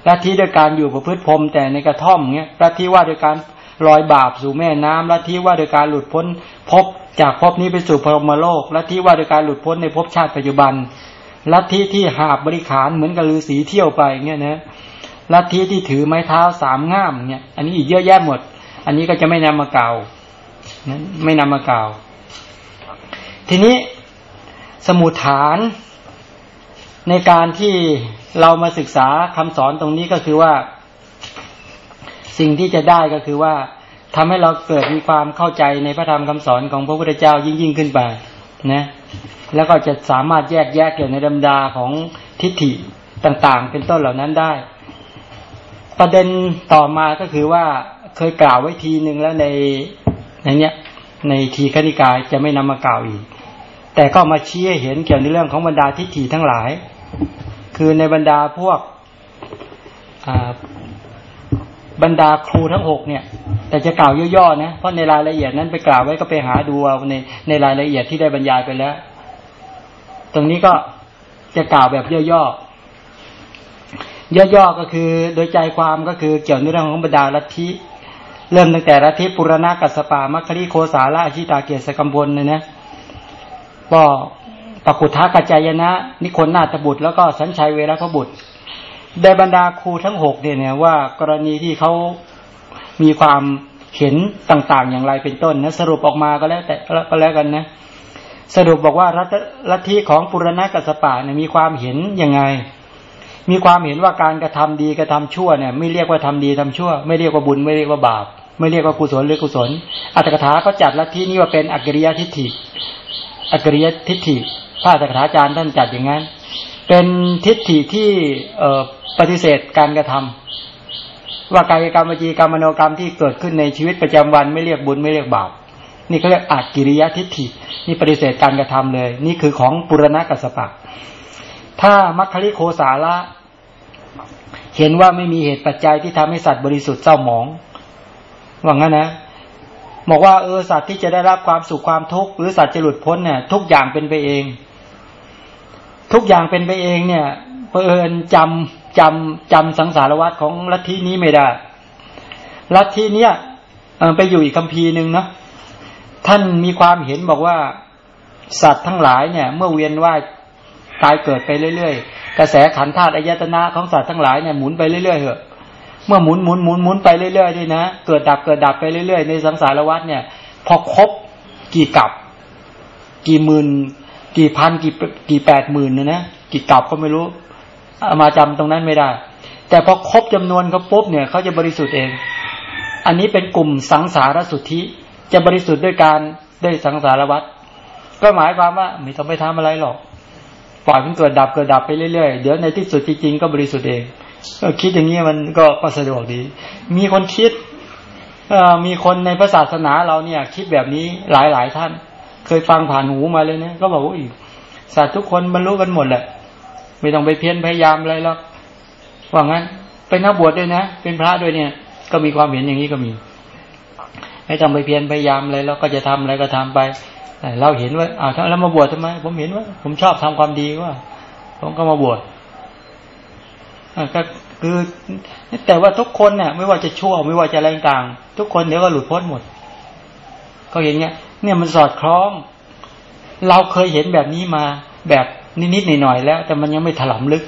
Speaker 1: ลัทธิด้วยการอยู่ประพฤติพรมแต่ในกระท่อมเงี้ยลัทธิว่าโดยการลอยบาปสู่แม่น้ำลัทธิว่าโดยการหลุดพ้นพบจากพบนี้ไปสู่พรหมโลกลัทธิว่าโดยการหลุดพ้นในภพชาติปัจจุบัน ลัทธิที่หาบบริขารเหมือนกับฤาษีเที่ยวไปเงี้ยนะลัทธิที่ถือไม้เท้าสามง่ามเนี่ย อันนี้อีกเยอะแยะหมด อันนี้ก็จะไม่นำมากล่าวนั้นไม่นำมากล่าว ทีนี้สมุดฐานในการที่เรามาศึกษาคำสอนตรงนี้ก็คือว่า สิ่งที่จะได้ก็คือว่าทำให้เราเกิดมีความเข้าใจในพระธรรมคำสอนของพระพุทธเจ้ายิ่งยิ่งขึ้นไปนะ แล้วก็จะสามารถแยกแยะเกี่ยวในดำดาของทิฏฐิต่างๆ เป็นต้นเหล่านั้นได้ ประเด็นต่อมาก็คือว่าเคยกล่าวไว้ทีหนึ่งแล้วในในเนี้ยในทีคณิกายจะไม่นำมากล่าวอีก แต่ก็มาชี้ให้เห็นเกี่ยวในเรื่องของบรรดาทิฏฐิทั้งหลาย คือในบรรดาพวก บรรดาครูทั้งหกเนี่ย แต่จะกล่าวย่อๆนะเพราะในรายละเอียดนั้นไปกล่าวไว้ก็ไปหาดูเอาในในรายละเอียดที่ได้บรรยายไปแล้ว ตรงนี้ก็จะกล่าวแบบย่อๆย่อๆก็คือโดยใจความก็คือเกี่ยวในเรื่องของบรรดาลัทธิเริ่มตั้งแต่รัทิปุรณะกัสปามัคคิโคสาละอชิตาเกียรสกัมบลเนี่ยนะก็ปกุทากัจจายนะ นิคนนาตบุตร แล้วก็สัญชัยเวรพบุตร ได้บรรดาครูทั้งหกเนี่ยเนี่ยว่ากรณีที่เขามีความเห็นต่างๆ อย่างไรเป็นต้นนะสรุปออกมาก็แล้วแต่ก็แล้วกันนะ สรุปบอกว่ารัฐิของปุรณะกัสปะเนี่ยมีความเห็นยังไง มีความเห็นว่าการกระทำดีกระทำชั่วเนี่ย ไม่เรียกว่าทำดีทำชั่ว ไม่เรียกว่าบุญไม่เรียกว่าบาป ไม่เรียกว่ากุศลหรือกุศล อัตถกถาเขาจัดลัทธินี้ว่าเป็นอักริยทิฏฐิอักริยทิฏฐิพระอัตถกถาจารย์ท่านจัดอย่างนั้น เป็นทิฏฐิที่เอ ปฏิเสธการกระทำว่ากายกรรมวจีกรรมมโนกรรมที่เกิดขึ้นในชีวิตประจำวันไม่เรียกบุญไม่เรียกบาปนี่เขาเรียกอากิริยะทิฏฐินี่ปฏิเสธการกระทำเลย นี่คือของปุรณะกัสปะ ถ้ามัคคิริโคสาระเห็นว่าไม่มีเหตุปัจจัยที่ทำให้สัตว์บริสุทธิ์เศร้าหมองว่างั้นนะบอกว่าเออสัตว์ที่จะได้รับความสุขความทุกข์หรือสัตว์จะหลุดพ้นเนี่ยทุกอย่างเป็นไปเอง ทุกอย่างเป็นไปเองเนี่ยเพื่อนจำ จำจำสังสารวัตรของลัทธินี้ไม่ได้ลัทธิเนี้ยไปอยู่อีกคัมภีร์หนึ่งเนาะท่านมีความเห็นบอกว่าสัตว์ทั้งหลายเนี่ย เมื่อเวียนว่ายตายเกิดไปเรื่อยๆ กระแสขันธาตุอายตนะของสัตว์ทั้งหลายเนี่ยหมุนไปเรื่อยๆเหอะ เมื่อหมุนหมุนหมุนหมุนไปเรื่อยๆด้วยนะเกิดดับเกิดดับไปเรื่อยๆ ในสังสารวัฏเนี่ย พอครบกี่กับกี่หมื่นกี่พันกี่กี่แปดหมื่นเนะนะกี่กับก็ไม่รู้ มาจำตรงนั้นไม่ได้ แต่พอครบจำนวนเขาปุ๊บเนี่ยเขาจะบริสุทธิ์เอง อันนี้เป็นกลุ่มสังสารสุทธิ จะบริสุทธิ์ด้วยการได้สังสารวัฏก็หมายความว่าไม่ต้องไปทำอะไรหรอก ปล่อยมันเกิดดับเกิดดับไปเรื่อยๆ เดี๋ยวในที่สุดจริงๆก็บริสุทธิ์เองคิดอย่างนี้มันก็ก็สะดวกดี มีคนคิดมีคนในพระศาสนาเราเนี่ย คิดแบบนี้หลายหลายท่าน เคยฟังผ่านหูมาเลยเนะก็บอกว่าอีกสัตว์ทุกคนบรรลุกันหมดแหละ ไม่ต้องไปเพี้ยนพยายามอะไรหรอกว่างั้นเป็นนักบวชด้วยนะ เป็นพระด้วยเนี่ย ก็มีความเห็นอย่างนี้ก็มี ไม่ต้องไปเพียรพยายามอะไรเราก็จะทำอะไรก็ทำไปเราเห็นว่าอ้าวแล้วมาบวชทำไม ผมเห็นว่า ผมชอบทำความดีว่า ผมก็มาบวชก็คือ แต่ว่าทุกคนเนี่ยไม่ว่าจะชั่วไม่ว่าจะอะไรต่าง ทุกคนเดี๋ยวก็หลุดพ้นหมด ก็อย่างเงี้ย เนี่ยมันสอดคล้อง เราเคยเห็นแบบนี้มาแบบ นิดๆหน่อยๆแล้ว แต่มันยังไม่ถลำลึก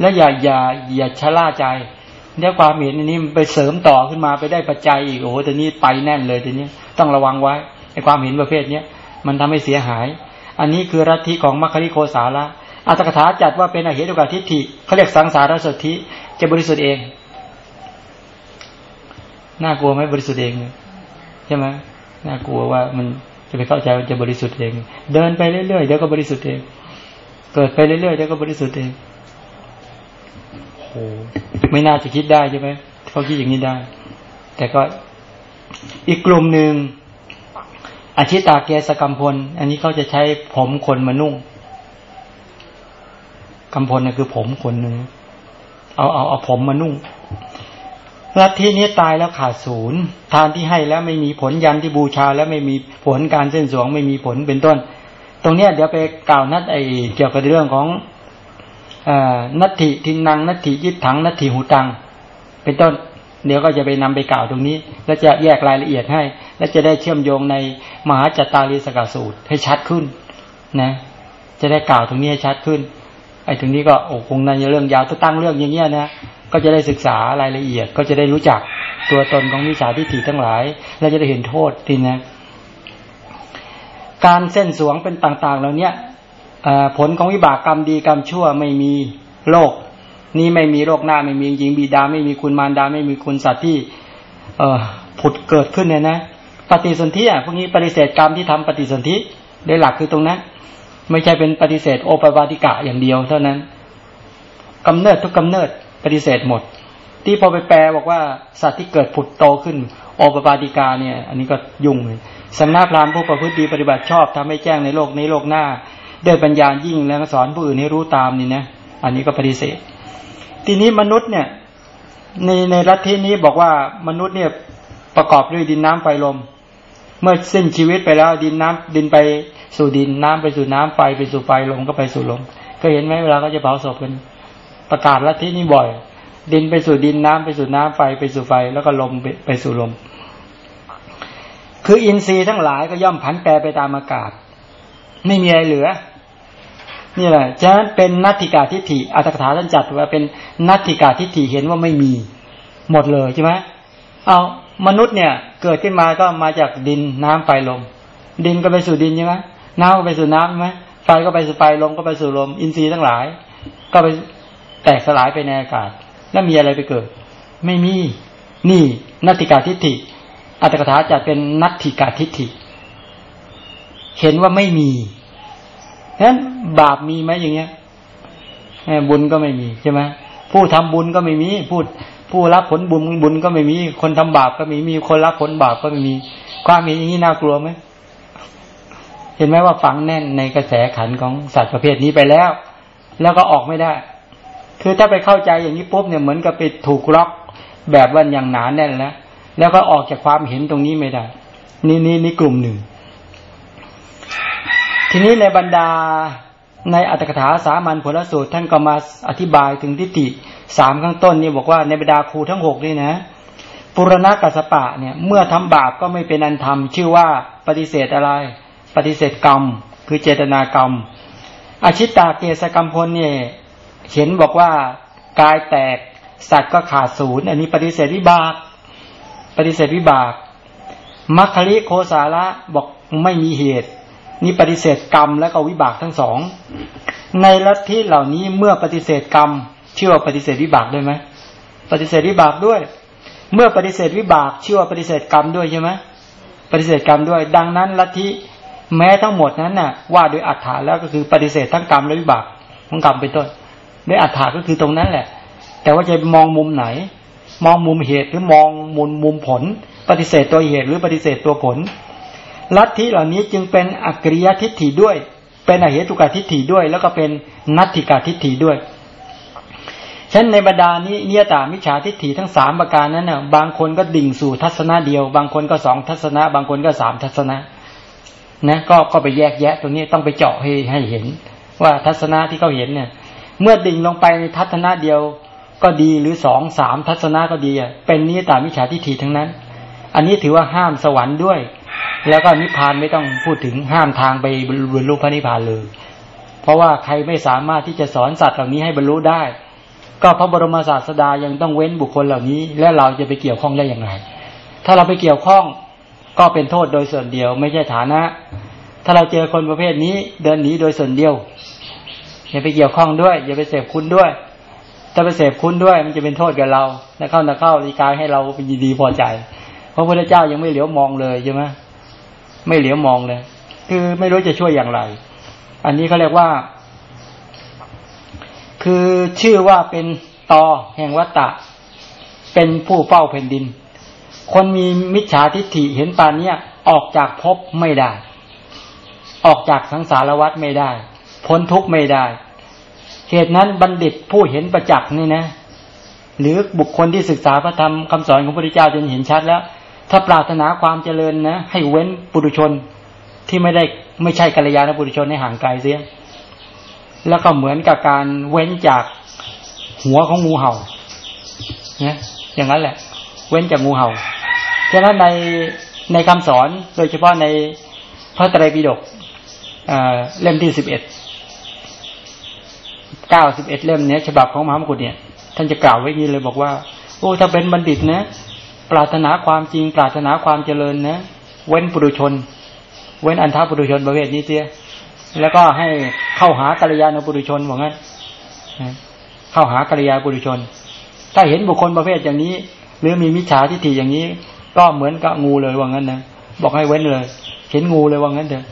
Speaker 1: แล้วอย่าอย่าอย่าชะล่าใจเนี่ยความเห็นอันนี้ไปเสริมต่อขึ้นมาไปได้ปัจจัยอีกโอ้โหแต่นี้ไปแน่นเลยทีนี้ต้องระวังไว้ไอ้ความเห็นประเภทเนี้ยมันทำให้เสียหาย อันนี้คือรัทิของมัคคิโคสาระอัตถกถาจัดว่าเป็นอเหตุกาทิฏฐิเขาเรียกสังสารสติจะบริสุทธิ์เองน่ากลัวไหมบริสุทธิ์เองใช่ไหมน่ากลัวว่ามันจะไปเข้าใจว่าจะบริสุทธิ์เอง เดินไปเรื่อยๆเดี๋ยวก็บริสุทธิ์เอง เกิดไปเรื่อยๆเดี๋ยวก็บริสุทธิ์เองโอ้ไม่น่าจะคิดได้ใช่ไหมเขาคิดอย่างนี้ได้ แต่ก็อีกกลุ่มหนึ่งอาชิตาเกสกรรมพล อันนี้เขาจะใช้ผมคนมานุ่งกำพลน่ะคือผมคนหนึ่งเอาเอาเอาผมมานุ่งลัทธินี้ตายแล้วขาดศูนย์ทานที่ให้แล้วไม่มีผลยันที่บูชาแล้วไม่มีผลการเส้นสวงไม่มีผลเป็นต้น ตรงเนี้ยเดี๋ยวไปกล่าวนัดไอเกี่ยวกับเรื่องของอนัตถิทินังนัตถิยิถังนัตถิหูตัง เป็นต้น เดี๋ยวก็จะไปนำไปกล่าวตรงนี้ แล้วจะแยกรายละเอียดให้ และจะได้เชื่อมโยงในมหาจตารีสกสูตรให้ชัดขึ้นนะ จะได้กล่าวตรงนี้ให้ชัดขึ้น ไอ้ถึงนี้ก็โอ้คงในเรื่องยาวตั้งเรื่องอย่างเงี้ยนะก็จะได้ศึกษารายละเอียดก็จะได้รู้จักตัวตนของมิจฉาทิฏฐิทั้งหลาย และจะได้เห็นโทษทีนะ การเส้นสวงเป็นต่างๆเหล่านี้ผลของวิบากกรรมดีกรรมชั่วไม่มีโลก นี่ไม่มีโลกหน้าไม่มีหญิงบีดาไม่มีคุณมารดาไม่มีคุณสัตว์ที่เอผุดเกิดขึ้นเนี่ยนะ ปฏิสนธิอะพวกนี้ปฏิเสธกรรมที่ทำปฏิสนธิได้หลักคือตรงนั้น ไม่ใช่เป็นปฏิเสธโอปปาติกะอย่างเดียวเท่านั้นกำเนิดทุกกำเนิดปฏิเสธหมด ที่พอไปแปลบอกว่าสัตว์ที่เกิดผุดโตขึ้นโอปปาติกาเนี่ย อันนี้ก็ยุ่งเลย สำนักพรามผู้ประพฤติดีปฏิบัติชอบทำให้แจ้งในโลกในโลกหน้าด้วยปัญญายิ่งแล้วสอนผู้อื่นให้รู้ตามนี่นะอันนี้ก็ปฏิเสธ ทีนี้มนุษย์เนี่ยในในรัฐที่นี้บอกว่ามนุษย์เนี่ยประกอบด้วยดินน้ำไฟลม เมื่อสิ้นชีวิตไปแล้วดินน้ำดินไปสู่ดินน้ำไปสู่น้ำไฟไปสู่ไฟลมก็ไปสู่ลม ก็เห็นไหมเวลาเขาจะเผาศพกันประกาศลัทธินี้บ่อย ดินไปสู่ดินน้ำไปสู่น้ำไฟไปสู่ไฟแล้วก็ลมไปไปสู่ลม คืออินทรีย์ทั้งหลายก็ย่อมผันแปรไปตามอากาศ ไม่มีอะไรเหลือ นี่แหละฉะนั้นเป็นนัตถิกาทิฏฐิอัตถกถาท่านจัดว่าเป็นนัตถิกาทิฏฐิเห็นว่าไม่มี หมดเลยใช่ไหมเอามนุษย์เนี่ย เกิดขึ้นมาก็มาจากดินน้ำไฟลม ดินก็ไปสู่ดินใช่ไหมน้ำก็ไปสู่น้ำใช่ไหมไฟก็ไปสู่ไฟลมก็ไปสู่ลม อินทรีย์ทั้งหลาย ก็ไปแตกสลายไปในอากาศ แล้วมีอะไรไปเกิด ไม่มี นี่นัตติกาทิฏฐิ อัตถกถาจัดเป็นนัตถิกาทิฏฐิ เห็นว่าไม่มีฉะนั้นบาปมีไหมอย่างเงี้ยบุญก็ไม่มีใช่ไหมผู้ทำบุญก็ไม่มีผู้ผู้รับผลบุญบุญก็ไม่มี คนทำบาปก็ม่มีคนรับผลบาปก็ไม่มี ความมีอย่างนี้น่ากลัวไหมเห็นไหมว่าฝังแน่นในกระแสขันของสัตว์ประเภทนี้ไปแล้ว แล้วก็ออกไม่ได้ คือถ้าไปเข้าใจอย่างนี้ปุ๊บเนี่ยเหมือนกับไปถูกล็อกแบบว่าอย่างหนาแน่นแล้ว แล้วก็ออกจากความเห็นตรงนี้ไม่ได้ นี่นี่นี่กลุ่มหนึ่ง ทีนี้ในบรรดาในอัตถกถาสามัญผลสูตรท่านก็มาอธิบายถึงทิฏฐิสามข้างต้นนี่บอกว่าในบรรดาครูทั้งหกนี่นะปุรณะกัสปะเนี่ย เมื่อทำบาปก็ไม่เป็นอันทำชื่อว่าปฏิเสธอะไร ปฏิเสธกรรม คือเจตนากรรม อาชิตตาเกสกรรมพลเนี่ยเห็นบอกว่ากายแตกสัตว์ก็ขาดศูนย์อันนี้ปฏิเสธวิบาก ปฏิเสธวิบากมัคคลิโคสาระบอกไม่มีเหตุ นี่ปฏิเสธกรรมและก็วิบากทั้งสอง ในลัทธิเหล่านี้เมื่อปฏิเสธกรรมเชื่อว่าปฏิเสธวิบากด้วยไหมปฏิเสธวิบากด้วย เมื่อปฏิเสธวิบากเชื่อว่าปฏิเสธกรรมด้วยใช่ไหมปฏิเสธกรรมด้วย ดังนั้นลัทธิแม้ทั้งหมดนั้นน่ะ ว่าโดยอัฏฐาแล้วก็คือปฏิเสธทั้งกรรมและวิบากของกรรมเป็นต้นด้วยอัฏฐาก็คือตรงนั้นแหละ แต่ว่าจะมองมุมไหน มองมุมเหตุหรือมองมุมมุมผล ปฏิเสธตัวเหตุหรือปฏิเสธตัวผล ลัทธิเหล่านี้จึงเป็นอักริยทิฏฐิด้วย เป็นอเหตุกาทิฏฐิด้วย แล้วก็เป็นนัตถิกาทิฏฐิด้วยฉันในบรรดานี้เนียตามิจฉาทิฏฐิทั้งสามประการนั้นน่ะบางคนก็ดิ่งสู่ทัศนะเดียว บางคนก็สองทัศนะ บางคนก็สามทัศนะนะก็ก็ไปแยกแยะตรงนี้ต้องไปเจาะให้ให้เห็น ว่าทัศนะที่เขาเห็นเนี่ย เมื่อดิ่งลงไปในทัศนะเดียว ก็ดีหรือสองสามทัศนะก็ดีอะเป็นนิยตามิจฉาทิฏฐิทั้งนั้น อันนี้ถือว่าห้ามสวรรค์ด้วย แล้วก็นิพพานไม่ต้องพูดถึงห้ามทางไปบรรลุพระนิพพานเลย เพราะว่าใครไม่สามารถที่จะสอนสัตว์เหล่านี้ให้บรรลุได้ ก็พระบรมศาสดายังต้องเว้นบุคคลเหล่านี้ และเราจะไปเกี่ยวข้องได้อย่างไร ถ้าเราไปเกี่ยวข้องก็เป็นโทษโดยส่วนเดียว ไม่ใช่ฐานะ ถ้าเราเจอคนประเภทนี้เดินหนีโดยส่วนเดียวอย่าไปเกี่ยวข้องด้วย อย่าไปเสพคุณด้วย ถ้าไปเสพคุณด้วยมันจะเป็นโทษกับเราแล้วเข้านะเข้าดีกายให้เราเป็นดีพอใจ เพราะพระเจ้ายังไม่เหลียวมองเลยใช่ไหมไม่เหลียวมองเลย คือไม่รู้จะช่วยอย่างไร อันนี้เขาเรียกว่า คือชื่อว่าเป็นตอแห่งวัตตะ เป็นผู้เฝ้าแผ่นดิน คนมีมิจฉาทิฏฐิเห็นปานเนี้ยออกจากภพไม่ได้ ออกจากสังสารวัฏไม่ได้ พ้นทุกข์ไม่ได้ เหตุนั้นบัณฑิตผู้เห็นประจักษ์นี่นะ หรือบุคคลที่ศึกษาพระธรรมคำสอนของพระพุทธเจ้าจนเห็นชัดแล้ว ถ้าปรารถนาความเจริญนะ ให้เว้นปุถุชนที่ไม่ได้ไม่ใช่กัลยาณปุถุชนให้ห่างไกลเสีย แล้วก็เหมือนกับการเว้นจากหัวของงูเห่าเนี่ยอย่างนั้นแหละ เว้นจากงูเห่าฉะนั้นในในคำสอนโดยเฉพาะในพระไตรปิฎกเล่มที่สิบเอ็ด เก้าสิบเอ็ดเล่มเนี้ยฉบับของมหามกุฎเนี่ย ท่านจะกล่าวไว้ยีเลยบอกว่า โอ้ถ้าเป็นบัณฑิตนะ ปรารถนาความจริง ปรารถนาความเจริญนะ เว้นปุถุชน เว้นอันท้าปุถุชนประเภทนี้เสียแล้วก็ให้เข้าหากัลยาณปุถุชนว่างั้นเข้าหากัลยาณปุถุชน ถ้าเห็นบุคคลประเภทอย่างนี้ หรือมีมิจฉาทิฏฐิอย่างนี้ ก็เหมือนกับงูเลยว่างั้นนะบอกให้เว้นเลย เห็นงูเลยว่างั้นเถอะ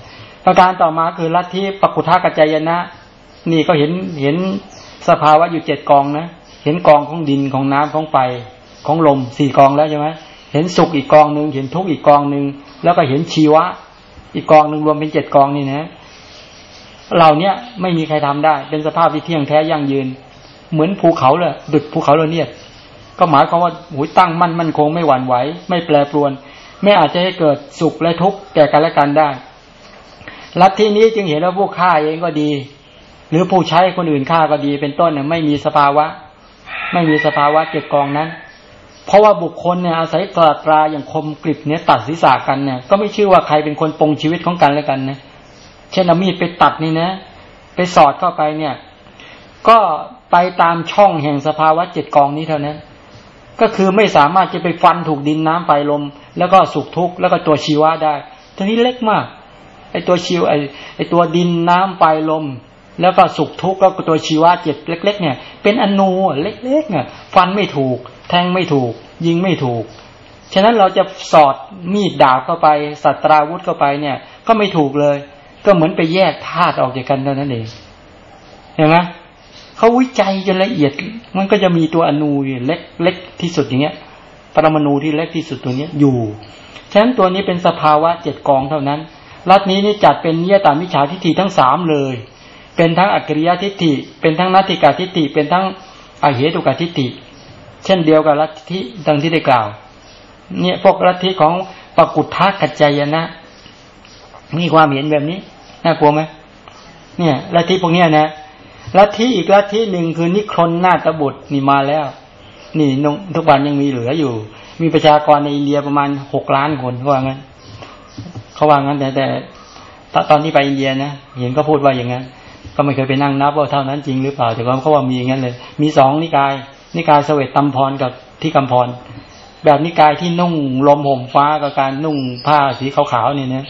Speaker 1: ประการต่อมาคือลัทธิปกุทากัจจายนะ นี่ก็เห็นเห็นสภาวะอยู่เจ็ดกองนะ เห็นกองของดินของน้ำของไฟของลมสี่กองแล้วใช่ไหมเห็นสุขอีกกองหนึ่งเห็นทุกข์อีกกองหนึ่งแล้วก็เห็นชีวะ อีกกองหนึ่งรวมเป็นเจ็ดกองนี่นะเหล่าเนี้ยไม่มีใครทำได้ เป็นสภาพที่เที่ยงแท้ยั่งยืน เหมือนภูเขาเลยดุดภูเขาเลยเนี่ยก็หมายความว่าหูตั้งมั่นมั่นคงไม่หวั่นไหวไม่แปรปรวน ไม่อาจจะให้เกิดสุขและทุกข์แก่กันและกันได้ลัทธินี้จึงเห็นว่าผู้ฆ่าเองก็ดี หรือผู้ใช้คนอื่นฆ่าก็ดีเป็นต้นเนี่ยไม่มีสภาวะ ไม่มีสภาวะเจ็ดกองนั้น เพราะว่าบุคคลเนี่ยอาศัยตราตราอย่างคมกริบเนี่ยตัดศีรษะกันเนี่ยก็ไม่ชื่อว่าใครเป็นคนปงชีวิตของกันและกันนะเช่นเอามีดไปตัดนี่นะไปสอดเข้าไปเนี่ย ก็ไปตามช่องแห่งสภาวะเจ็ดกองนี้เท่านั้น ก็คือไม่สามารถจะไปฟันถูกดินน้ำไฟลม แล้วก็สุขทุกข์แล้วก็ตัวชีวะได้ทีนี้เล็กมากไอตัวชีวไอไอตัวดินน้ำไฟลม แล้วก็สุขทุกข์แล้วก็ตัวชีวะเจ็ดเล็ก ๆ เนี่ย เป็นอนูเล็กๆเนี่ยฟันไม่ถูก แทงไม่ถูก ยิงไม่ถูก ฉะนั้นเราจะสอดมีดดาบเข้าไปสัตราวุธเข้าไปเนี่ย ก็ไม่ถูกเลย ก็เหมือนไปแยกธาตุออกจากกันเท่านั้นเองเห็นไหมเขาวิจัยจนละเอียด มันก็จะมีตัวอนูเล็กเล็กที่สุดอย่างเงี้ย ปรมาณูที่เล็กที่สุดตัวเนี้ยอยู่ ฉะนั้นตัวนี้เป็นสภาวะเจ็ดกองเท่านั้น รัฐนี้นี่จัดเป็นเนียตามิจฉาทิฏฐิทั้งสามเลย เป็นทั้งอักริยทิฏฐิ เป็นทั้งนัตติกาทิฏฐิ เป็นทั้งอเหตุกาทิฏฐิ เช่นเดียวกับลัทธิดังที่ได้กล่าว เนี่ยพวกลัทธิของปกุฏทากัจจายนะ มีความเห็นแบบนี้ น่ากลัวไหมเนี่ยลัทธิพวกเนี้ยนะลัทธิอีกลัทธิหนึ่งคือนิครนนาตบุตรนี่มาแล้ว นี่ทุกวันยังมีเหลืออยู่ มีประชากรในอินเดียประมาณหกล้านคนเขาว่างั้นเขาว่างั้นแต่แต่ตอนที่ไปอินเดียนะเห็นก็พูดว่าอย่างนั้น ก็ไม่เคยไปนั่งนับว่าเท่านั้นจริงหรือเปล่า แต่ว่าเขาว่ามีอย่างนั้นเลย มีสองนิกาย นิกายเสวตตมพรกับที่กำพร แบบนิกายที่นุ่งลมห่มฟ้ากับการนุ่งผ้าสีขาวๆเนี่ยนะ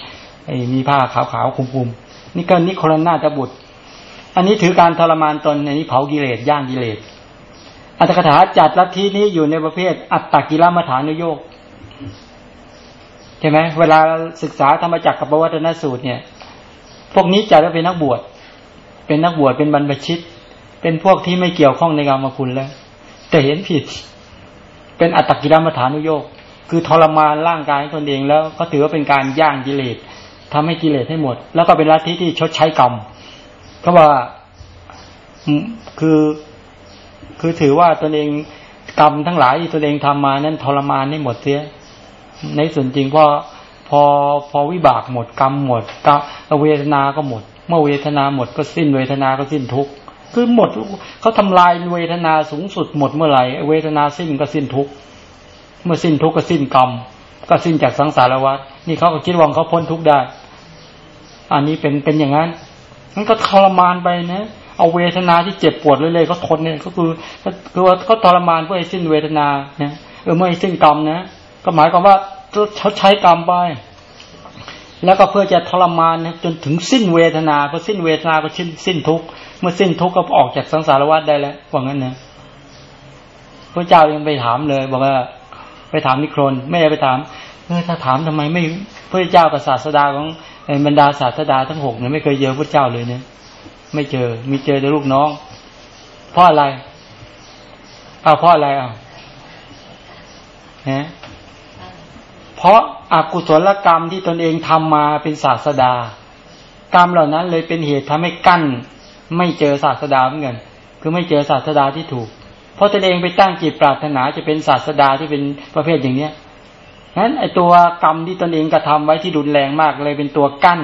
Speaker 1: ไอ้มีผ้าขาวๆคลุมๆนี่ก็นิโครนาตบุตร อันนี้ถือการทรมานตนอันนี้เผากิเลสย่างกิเลสอัตถกถาจัดลัทธินี้อยู่ในประเภท อัตตกิลมัฐานุโยกใช่ไหมเวลาศึกษาธรรมจักรกับปวัตนสูตรเนี่ย พวกนี้จัดว่าเป็นนักบวช เป็นนักบวชเป็นบรรพชิต เป็นพวกที่ไม่เกี่ยวข้องในกรรมคุณแล้ว แต่เห็นผิด เป็นอัตตกิลมัฐานุโยกคือทรมานร่างกายตนเองแล้วก็ถือว่าเป็นการย่างกิเลสทำให้กิเลสให้หมด แล้วก็เป็นลัทธิที่ชดใช้กรรมเพราว่าคือคือถือว่าตนเองกรรมทั้งหลายที่ตนเองทำมานั้นทรมานให้หมดเสีย ในส่วนจริงพอพอพอวิบากหมดกรรมหมดกรรมเวทนาก็หมด เมื่อเวทนาหมดก็สิ้นเวทนาก็สิ้นทุกข์คือหมดเขาทำลายเวทนาสูงสุดหมดเมื่อไหร่เวทนาสิ้นก็สิ้นทุกข์เมื่อสิ้นทุกข์ก็สิ้นกรรมก็สิ้นจากสังสารวัฏนี่เขาก็คิดว่าเขาพ้นทุกข์ได้ อันนี้เป็นเป็นอย่างนั้นมันก็ทรมานไปนะเอาเวทนาที่เจ็บปวดเลยๆก็ทนเนี่ยก็คือก็คือว่าเขาทรมานเพื่อให้สิ้นเวทนาเนี่ยเออไม่ให้สิ้นกรรมนะก็หมายความว่าเขาใช้กรรมไป แล้วก็เพื่อจะทรมานนะจนถึงสิ้นเวทนาพอสิ้นเวทนาก็สิ้นสิ้นทุกเมื่อสิ้นทุกก็ออกจากสังสารวัฏได้แล้วว่างั้นนะพระเจ้ายังไปถามเลย บอกว่า ไปถามนิครนไม่ได้ไปถามเออถ้าถามทำไมไม่พระเจ้ากับศาสดาของบรรดาศาสดาทั้งหกเนี่ยไม่เคยเจอพระเจ้าเลยเนี่ยไม่เจอ มีเจอแต่ลูกน้องเพราะอะไรเอาเพราะอะไรอะฮะเพราะ อกุศลกรรมที่ตนเองทำมาเป็นศาสดา กรรมเหล่านั้นเลยเป็นเหตุทำให้กั้น ไม่เจอศาสดาเหมือนกันคือไม่เจอศาสดาที่ถูก เพราะตนเองไปตั้งจิตปรารถนาจะเป็นศาสดาที่เป็นประเภทอย่างเนี้ยนั้นไอตัวกรรมที่ตนเองกระทาไว้ที่รุนแรงมากเลยเป็นตัวกั้น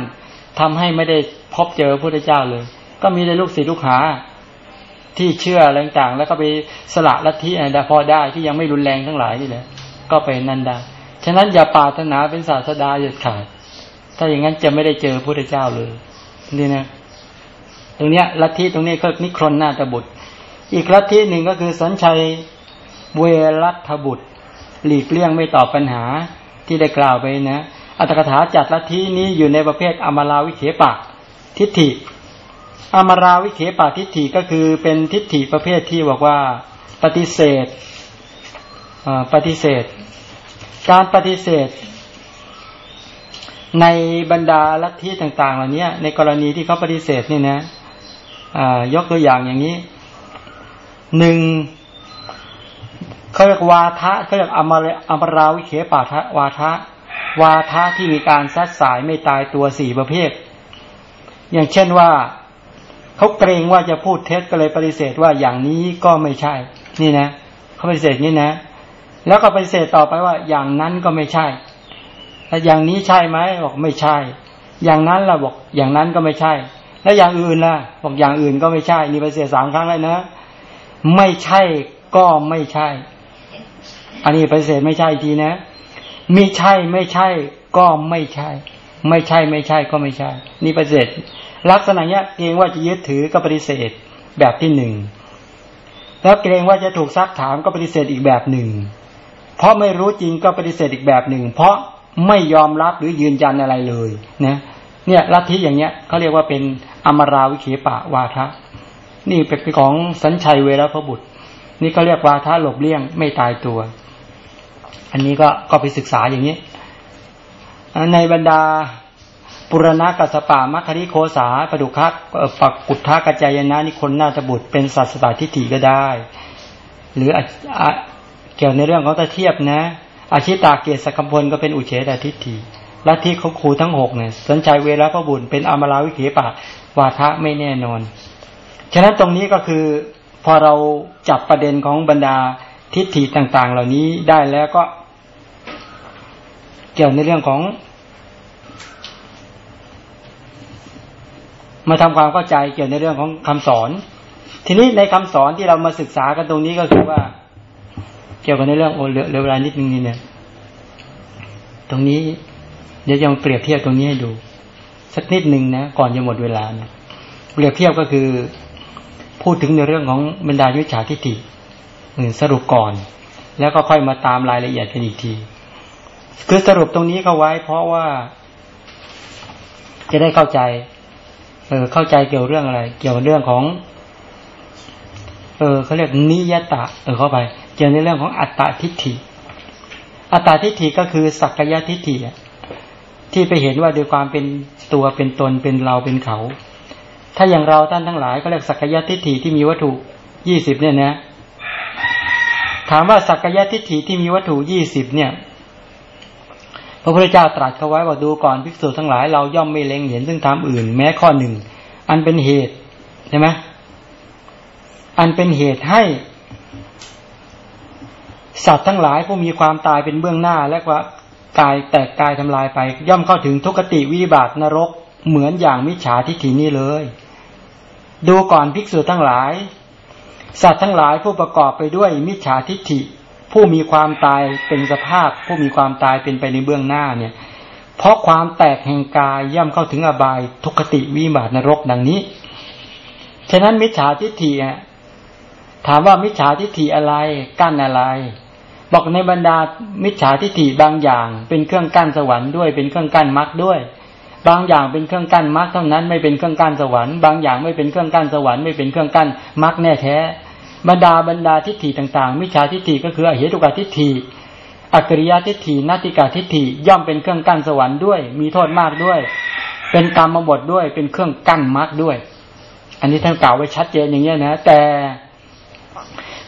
Speaker 1: ทำให้ไม่ได้พบเจอพระพุทธเจ้าเลย ก็มีในลูกศิษย์ลูกหา ที่เชื่ออะไรต่างแล้วก็ไปสละลัทธิอะไรพอได้ที่ยังไม่รุนแรงทั้งหลายนี่แหละก็ไปนันดา ฉะนั้นอย่าปาถนาเป็นศาสดาเด็ดขาด ถ้าอย่างนั้นจะไม่ได้เจอพระพุทธเจ้าเลยนี่นะ ตรงเนี้ยลัทธิตรงนี้ก็นิครนนาตบุตร อีกลัทธิหนึ่งก็คือสัญชัยเวรัตบุตร หลีกเลี่ยงไม่ตอบปัญหาที่ได้กล่าวไปนะ อัตถกถาจัดลัทธินี้อยู่ในประเภทอมราวิเขปะทิฏฐิอมราวิเขปะทิฏฐิก็คือเป็นทิฏฐิประเภทที่บอกว่าปฏิเสธปฏิเสธ การปฏิเสธ ในบรรดาลัทธิต่าง ๆ เหล่านี้ในกรณีที่เขาปฏิเสธนี่นะยกตัวอย่างอย่างนี้หนึ่งเขาเรียกวาทะเขาเรียกอมรอมราวิเคปาทะวาทะ วาทะที่มีการซัดสายไม่ตายตัวสี่ประเภท อย่างเช่นว่าเขาเกรงว่าจะพูดเท็จก็เลยปฏิเสธว่าอย่างนี้ก็ไม่ใช่ นี่นะเขาปฏิเสธนี่นะ แล้วก็ปฏิเสธต่อไปว่า อย่างนั้นก็ไม่ใช่แต่อย่างนี้ใช่ไหมบอกไม่ใช่ อย่างนั้นเราบอก อย่างนั้นก็ไม่ใช่ แล้วอย่างอื่นล่ะ บอกอย่างอื่นก็ไม่ใช่ นี่ปฏิเสธสามครั้งเลยนะ ไม่ใช่ก็ไม่ใช่ อันนี้ปฏิเสธไม่ใช่ทีนะมีใช่ไม่ใช่ ก็ไม่ใช่ ไม่ใช่ไม่ใช่ก็ไม่ใช่ นี่ปฏิเสธลักษณะเนี้ยเกรงว่าจะยึดถือก็ปฏิเสธแบบที่หนึ่งแล้วเกรงว่าจะถูกซักถามก็ปฏิเสธอีกแบบหนึ่ง เพราะไม่รู้จริงก็ปฏิเสธอีกแบบหนึ่ง เพราะไม่ยอมรับหรือยืนยันอะไรเลยนะเนี่ยลัทธิอย่างเนี้ยเขาเรียกว่าเป็นอมราวิเคปะวาทะนี่เป็นของสัญชัยเวรพบุตร นี่ก็เรียกวาทะหลบเลี่ยงไม่ตายตัว อันนี้ก็ก็ไปศึกษาอย่างนี้ ในบรรดาปุรณะกัสปะมัคคริโคสาปดุคะปักกุฏทากัจจายนะนิคนนาถบุตรเป็นสัตสตาทิฏฐิก็ได้ หรือ เกี่ยวในเรื่องของตะเทียบนะ อาชิตาเกียรติสกัมพลก็เป็นอุเฉตทิฏฐิลัทธิเขาครูทั้งหกเนี่ยสัญชัยเวรพบุญเป็นอมราวิเขปะวาทะไม่แน่นอน ฉะนั้นตรงนี้ก็คือพอเราจับประเด็นของบรรดาทิฏฐิต่าง ๆ เหล่านี้ได้แล้วก็ เกี่ยวในเรื่องของ มาทำความเข้าใจเกี่ยวในเรื่องของคำสอน ทีนี้ในคำสอนที่เรามาศึกษากันตรงนี้ก็คือว่า เกี่ยวกับในเรื่องโอเหลือเวลานิดนึงนี่เนี่ย ตรงนี้เดี๋ยวจะมาเปรียบเทียบตรงนี้ให้ดู สักนิดหนึ่งนะก่อนจะหมดเวลานะเปรียบเทียบก็คือ พูดถึงในเรื่องของบรรดายุชาทิฏฐิสรุปก่อน แล้วก็ค่อยมาตามรายละเอียดกันอีกที คือสรุปตรงนี้ก็ไว้ เพราะว่า จะได้เข้าใจ เออเข้าใจเกี่ยวเรื่องอะไร เกี่ยวกับเรื่องของ เออเขาเรียกนิยตะ เออเข้าไป กี่ยวในเรื่องของอัตตาทิฏฐิ อัตตาทิฏฐิก็คือสักกายทิฏฐิที่ไปเห็นว่าโดยความเป็นตัวเป็นตนเป็นเราเป็นเขา ถ้าอย่างเราท่านทั้งหลายก็เรียกสักกายทิฏฐิที่มีวัตถุยี่สิบเนี่ยนะ ถามว่าสักกายทิฏฐิที่มีวัตถุยี่สิบเนี่ยพระพุทธเจ้าตรัสเขาไว้ว่าดูก่อนภิกษุทั้งหลายเราย่อมไม่เล็งเห็นซึ่งทำอื่น แม้ข้อหนึ่ง อันเป็นเหตุใช่ไหมอันเป็นเหตุให้ สัตว์ทั้งหลายผู้มีความตายเป็นเบื้องหน้า และว่ากายแตกกายทำลายไป ย่อมเข้าถึงทุกขติวิบากนรกเหมือนอย่างมิจฉาทิฏฐินี้เลย ดูก่อนภิกษุทั้งหลาย สัตว์ทั้งหลายผู้ประกอบไปด้วยมิจฉาทิฏฐิ ผู้มีความตายเป็นสภาพ ผู้มีความตายเป็นไปในเบื้องหน้าเนี่ย เพราะความแตกแห่งกายย่อมเข้าถึงอบายทุกขติวิบากนรกดังนี้ ฉะนั้นมิจฉาทิฏฐิถามว่ามิจฉาทิฏฐิอะไรกั้นอะไร บอกในบรรดามิจฉาทิฏฐิบางอย่าง เป็นเครื่องกั้นสวรรค์ด้วยเป็นเครื่องกั้นมรรคด้วย บางอย่างเป็นเครื่องกั้นมรรคเท่านั้นไม่เป็นเครื่องกั้นสวรรค์บางอย่างไม่เป็นเครื่องกั้นสวรรค์ไม่เป็นเครื่องกั้นมรรคแน่แท้บรรดาบรรดาทิฏฐิต่างๆมิจฉาทิฏฐิก็คืออเหตุกทิฏฐิอักริยทิฏฐินาติกาทิฏฐิย่อมเป็นเครื่องกั้นสวรรค์ด้วย มีโทษมากด้วย เป็นกรรมบทด้วยเป็นเครื่องกั้นมรรคด้วย อันนี้ท่านกล่าวไว้ชัดเจนอย่างนี้นะ แต่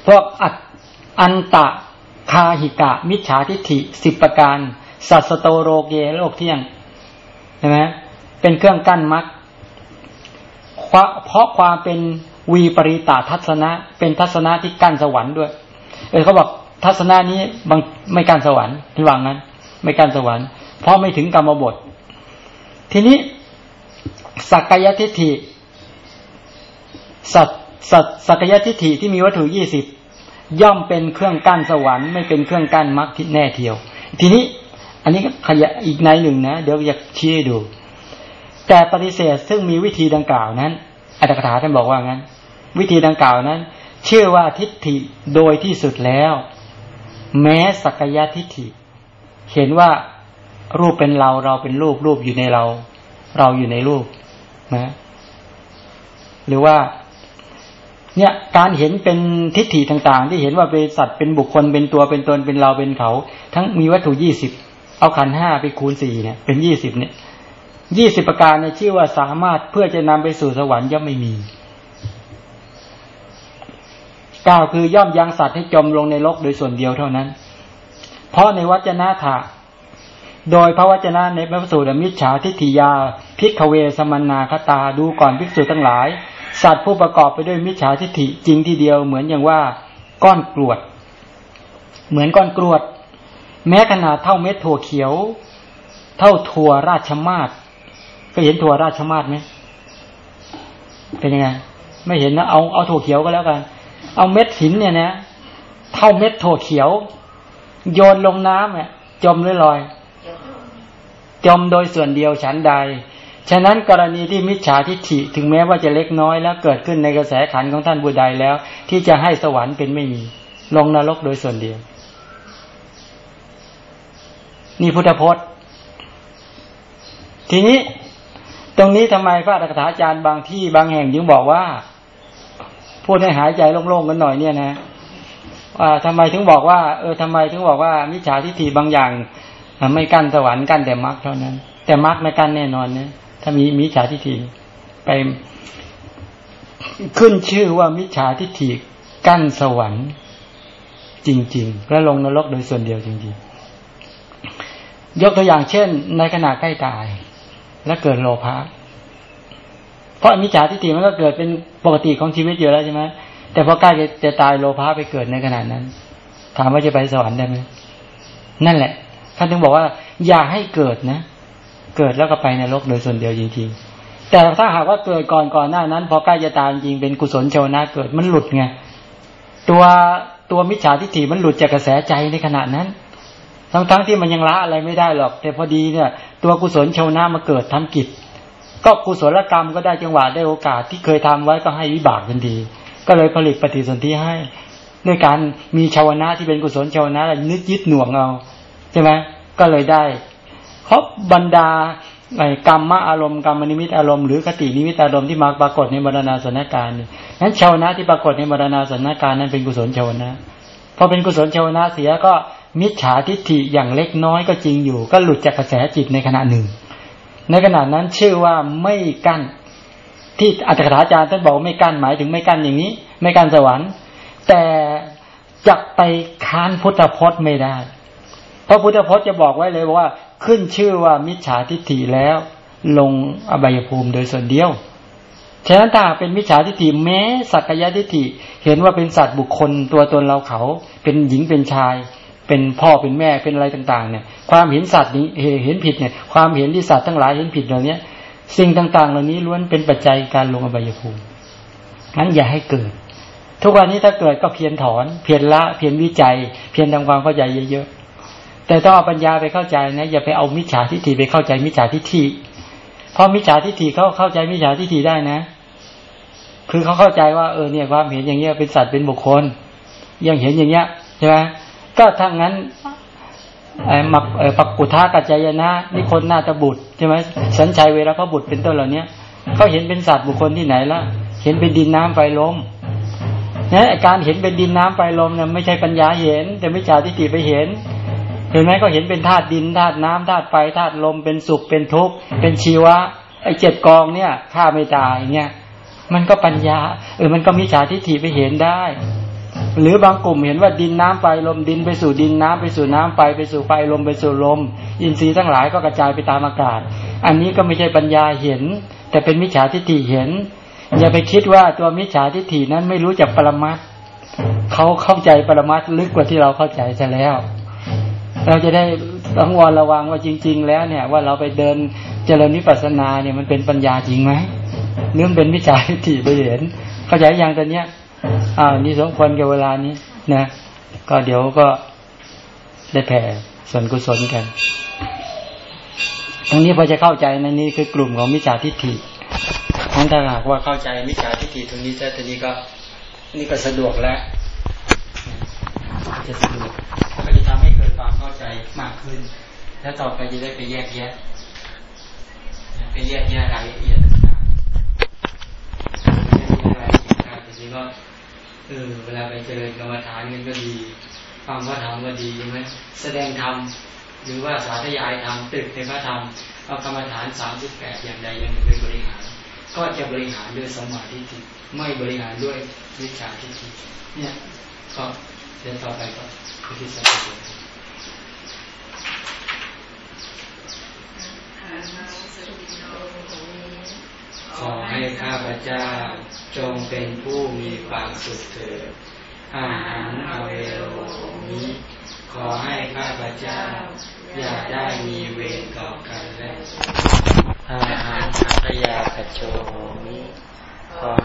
Speaker 1: พวกอันตะ คาหิกะ มิจฉาทิฏฐิสิบประการ สัตสโตโรเกโลกเที่ยงใช่ไหมเป็นเครื่องกั้นมรรคเพราะความเป็นวีปริตาทัศนะ เป็นทัศนะที่กั้นสวรรค์ด้วย เออเขาบอกทัศนะนี้บางไม่กั้นสวรรค์ที่ว่างั้น ไม่กั้นสวรรค์ เพราะไม่ถึงกรรมบท ทีนี้สักกายทิฏฐิสัตสัตสักกายทิฏฐิที่มีวัตถุยี่สิบ ย่อมเป็นเครื่องกั้นสวรรค์ไม่เป็นเครื่องกั้นมรรคที่แน่เทียว ทีนี้อันนี้ขยะอีกในหนึ่งนะ เดี๋ยวอยากชี้ให้ดู แต่ปฏิเสธซึ่งมีวิธีดังกล่าวนั้นอัตถกถาท่านบอกว่างั้น วิธีดังกล่าวนั้นเชื่อว่าทิฏฐิโดยที่สุดแล้ว แม้สักยะทิฏฐิ เห็นว่ารูปเป็นเราเราเป็นรูปรูปอยู่ในเรา เราอยู่ในรูปนะ หรือว่า เนี่ยการเห็นเป็นทิฏฐิต่างๆ ที่เห็นว่าเป็นสัตว์เป็นบุคคลเป็นตัวเป็นตนเป็นเราเป็นเขา ทั้งมีวัตถุยี่สิบเอาขันห้าไปคูณสี่เนี่ย เป็นยี่สิบเนี่ยยี่สิบประการเนี่ยชื่อว่าสามารถเพื่อจะนำไปสู่สวรรค์ย่อมไม่มีเกล่าคือย่อมยังสัตว์ให้จมลงในโลกโดยส่วนเดียวเท่านั้น เพราะในวัจนะถะโดยพระวจนะในพระสูตรมิจฉาทิฏฐิยาพิกเวสมนาคตาดูก่อนภิกษุทั้งหลาย สัตว์ผู้ประกอบไปด้วยมิจฉาทิฏฐิจริงทีเดียวเหมือนอย่างว่า ก้อนกรวด เหมือนก้อนกรวด แม้ขนาดเท่าเม็ดถั่วเขียว เท่าถั่วราชมาศก็เห็นถั่วราชมาศไหมเป็นยังไงไม่เห็นนะเอาเอาถั่วเขียวก็แล้วกัน เอาเม็ดหินเนี่ยนะ เท่าเม็ดถั่วเขียว โยนลงน้ำเนี่ยจมเลยลอย จมโดยส่วนเดียวฉันใด ฉะนั้นกรณีที่มิจฉาทิฏฐิถึงแม้ว่าจะเล็กน้อยแล้วเกิดขึ้นในกระแสขันของท่านบุใดแล้ว ที่จะให้สวรรค์เป็นไม่มี ลงนรกโดยส่วนเดียว นี่พุทธพจน์ ทีนี้ตรงนี้ทำไมพระอัฏฐาจารย์บางที่บางแห่งยังบอกว่า พูดให้หายใจโล่งๆกันหน่อยเนี่ยนะว่าทำไมถึงบอกว่า เออทำไมถึงบอกว่ามิจฉาทิฏฐิบางอย่างไม่กั้นสวรรค์กั้นแต่มรรคเท่านั้น แต่มรรคไม่กั้นแน่นอนนะ ถ้ามีมิจฉาทิฏฐิไปขึ้นชื่อว่ามิจฉาทิฏฐิกั้นสวรรค์จริง ๆ และลงนรกโดยส่วนเดียวจริง ๆ ยกตัวอย่างเช่น ในขณะใกล้ตาย และเกิดโลภะเพราะมิจฉาทิฏฐิมันก็เกิดเป็นปกติของชีวิตอยู่แล้วใช่ไหมแต่พอใกล้จะตายโลภะไปเกิดในขณะนั้น ถามว่าจะไปสวรรค์ได้ไหมนั่นแหละท่านถึงบอกว่า อย่าให้เกิดนะ เกิดแล้วก็ไปในโลกโดยส่วนเดียวจริง ๆ แต่ถ้าหากว่าเกิดก่อนก่อนหน้านั้น พอใกล้จะตายจริงเป็นกุศลชาวนาเกิดมันหลุดไงตัวตัวมิจฉาทิฏฐิมันหลุดจากกระแสใจในขณะนั้น ทั้งๆทที่มันยังละอะไรไม่ได้หรอก แต่พอดีเนี่ย ตัวกุศลชาวนามาเกิดทำกิจ ก็กุศลกรรมก็ได้จังหวะได้โอกาสที่เคยทำไว้ก็ให้วิบากทันทีก็เลยผลิตปฏิสนธิให้ด้วยการมีชาวนะที่เป็นกุศลชาวนะนึกยึดหน่วงเอาใช่ไหมก็เลยได้ เพราะบรรดากรรมะอารมณ์กรรมนิมิตอารมณ์หรือคตินิมิตอารมณ์ที่มาปรากฏในมรรณาสนการนี่นั้นชาวนะที่ปรากฏในมรรณาสนการนั้นเป็นกุศลชาวนะพอเป็นกุศลชาวนะเสียก็มิจฉาทิฏฐิอย่างเล็กน้อยก็จริงอยู่ ก็หลุดจากกระแสจิตในขณะหนึ่ง ในขณะนั้นชื่อว่าไม่กั้น ที่อัตถกถาจารย์ท่านบอกไม่กั้นหมายถึงไม่กั้นอย่างนี้ ไม่กั้นสวรรค์ แต่จะไปค้านพุทธพจน์ไม่ได้ ราะพุทธพจน์จะบอกไว้เลยว่า ขึ้นชื่อว่ามิจฉาทิฏฐิแล้ว ลงอบายภูมิโดยส่วนเดียวฉะนั้นถ้าเป็นมิจฉาทิฏฐิแม้สักยะทิฏฐิเห็นว่าเป็นสัตว์บุคคลตัวตนเราเขา เป็นหญิงเป็นชาย เป็นพ่อเป็นแม่เป็นอะไรต่างๆ เนี่ย ความเห็นสัตว์นี้เห็นผิดเนี่ย ความเห็นที่สัตว์ทั้งหลายเห็นผิดเหล่านี้สิ่งต่างๆ เหล่านี้ล้วนเป็นปัจจัยการลงอบายภูมิงั้นอย่าให้เกิด ทุกวันนี้ถ้าเกิดก็เพียรถอน เพียรละ เพียรวิจัย เพียรทำความเข้าใจเยอะๆ แต่ต้องเอาปัญญาไปเข้าใจนะอย่าไปเอามิจฉาทิฏฐิไปเข้าใจมิจฉาทิฏฐิเพราะมิจฉาทิฏฐิเขาเข้าใจมิจฉาทิฏฐิได้นะ คือเขาเข้าใจว่าเออเนี่ยความเห็นอย่างเงี้ยเป็นสัตว์เป็นบุคคล ยังเห็นอย่างเงี้ยใช่ไหมก็ถ้างั้นมักปักกุทากัจจายนะนิคนนาตบุตรใช่ไหมสัญชัยเวรพระบุตรเป็นต้นเหล่านี้เขาเห็นเป็นสัตว์บุคคลที่ไหนละเห็นเป็นดินน้ำไฟลมเนี่ยการเห็นเป็นดินน้ำไฟลมเนี่ยไม่ใช่ปัญญาเห็น แต่ไม่จ่าทิฏฐิไปเห็น เห็นไหมก็เห็นเป็นธาตุดินธาตุน้ำธาตุไฟธาตุลมเป็นสุขเป็นทุกข์เป็นชีวะไอ้เจ็ดกองเนี่ยฆ่าไม่ตายเนี่ยมันก็ปัญญาเออมันก็มีฉาทิฏฐิไปเห็นได้ หรือบางกลุ่มเห็นว่าดินน้ำไฟลมดินไปสู่ดินน้ำไปสู่น้ำไฟไปสู่ไฟลมไปสู่ลม อินทรีย์ทั้งหลายก็กระจายไปตามอากาศ อันนี้ก็ไม่ใช่ปัญญาเห็น แต่เป็นมิจฉาทิฏฐิเห็น อย่าไปคิดว่าตัวมิจฉาทิฏฐินั้นไม่รู้จักปรมัตเขาเข้าใจปรมัตลึกกว่าที่เราเข้าใจซะแล้ว เราจะได้ต้องวรระวังว่าจริง ๆ แล้วเนี่ย ว่าเราไปเดินเจริญวิปัสสนาเนี่ยมันเป็นปัญญาจริงไหมเนื่องเป็นมิจฉาทิฏฐิไปเห็นเข้าใจอย่างตอนเนี้ยอ่านี่สมควรกับเวลานี้นะก็เดี๋ยวก็ได้แผ่ส่วนกุศลกันตรงนี้พอจะเข้าใจในนี้คือกลุ่มของมิจฉาทิฏฐิทั้นถ้าหากว่าเข้าใจมิจฉาทิฏฐิตรงนี้จะตรงนี้ก็ นี่ก็สะดวกแล้วจะสะดวก ความเข้าใจมากขึ้น แล้วต่อไปจะได้ไปแยกแยะ ไปแยกแยะรายละเอียดต่างๆรายละเอียดต่างๆทีนี้ก็เออเวลาไปเจริญกรรมฐานมันก็ดีฟังพระธรรมก็ดีใช่ไหมแสดงธรรมหรือว่าสาธยายธรรมตึกในพระธรรมเอากรรมฐานสามสิบแปดอย่างใดอย่างหนึ่งไปบริหาร ก็จะบริหารด้วยสมาธิทิไม่บริหารด้วยวิชาทิฏฐิเนี่ยก็เดินต่อไปก็คือที่สมาธิ ขอให้ข้าพเจ้าจงเป็นผู้มีความสุขเถิดอาหารอเวโรมิขอให้ข้าพเจ้า อย่าได้มีเวรต่อกันและอาหารอัตยาปโชมิขอ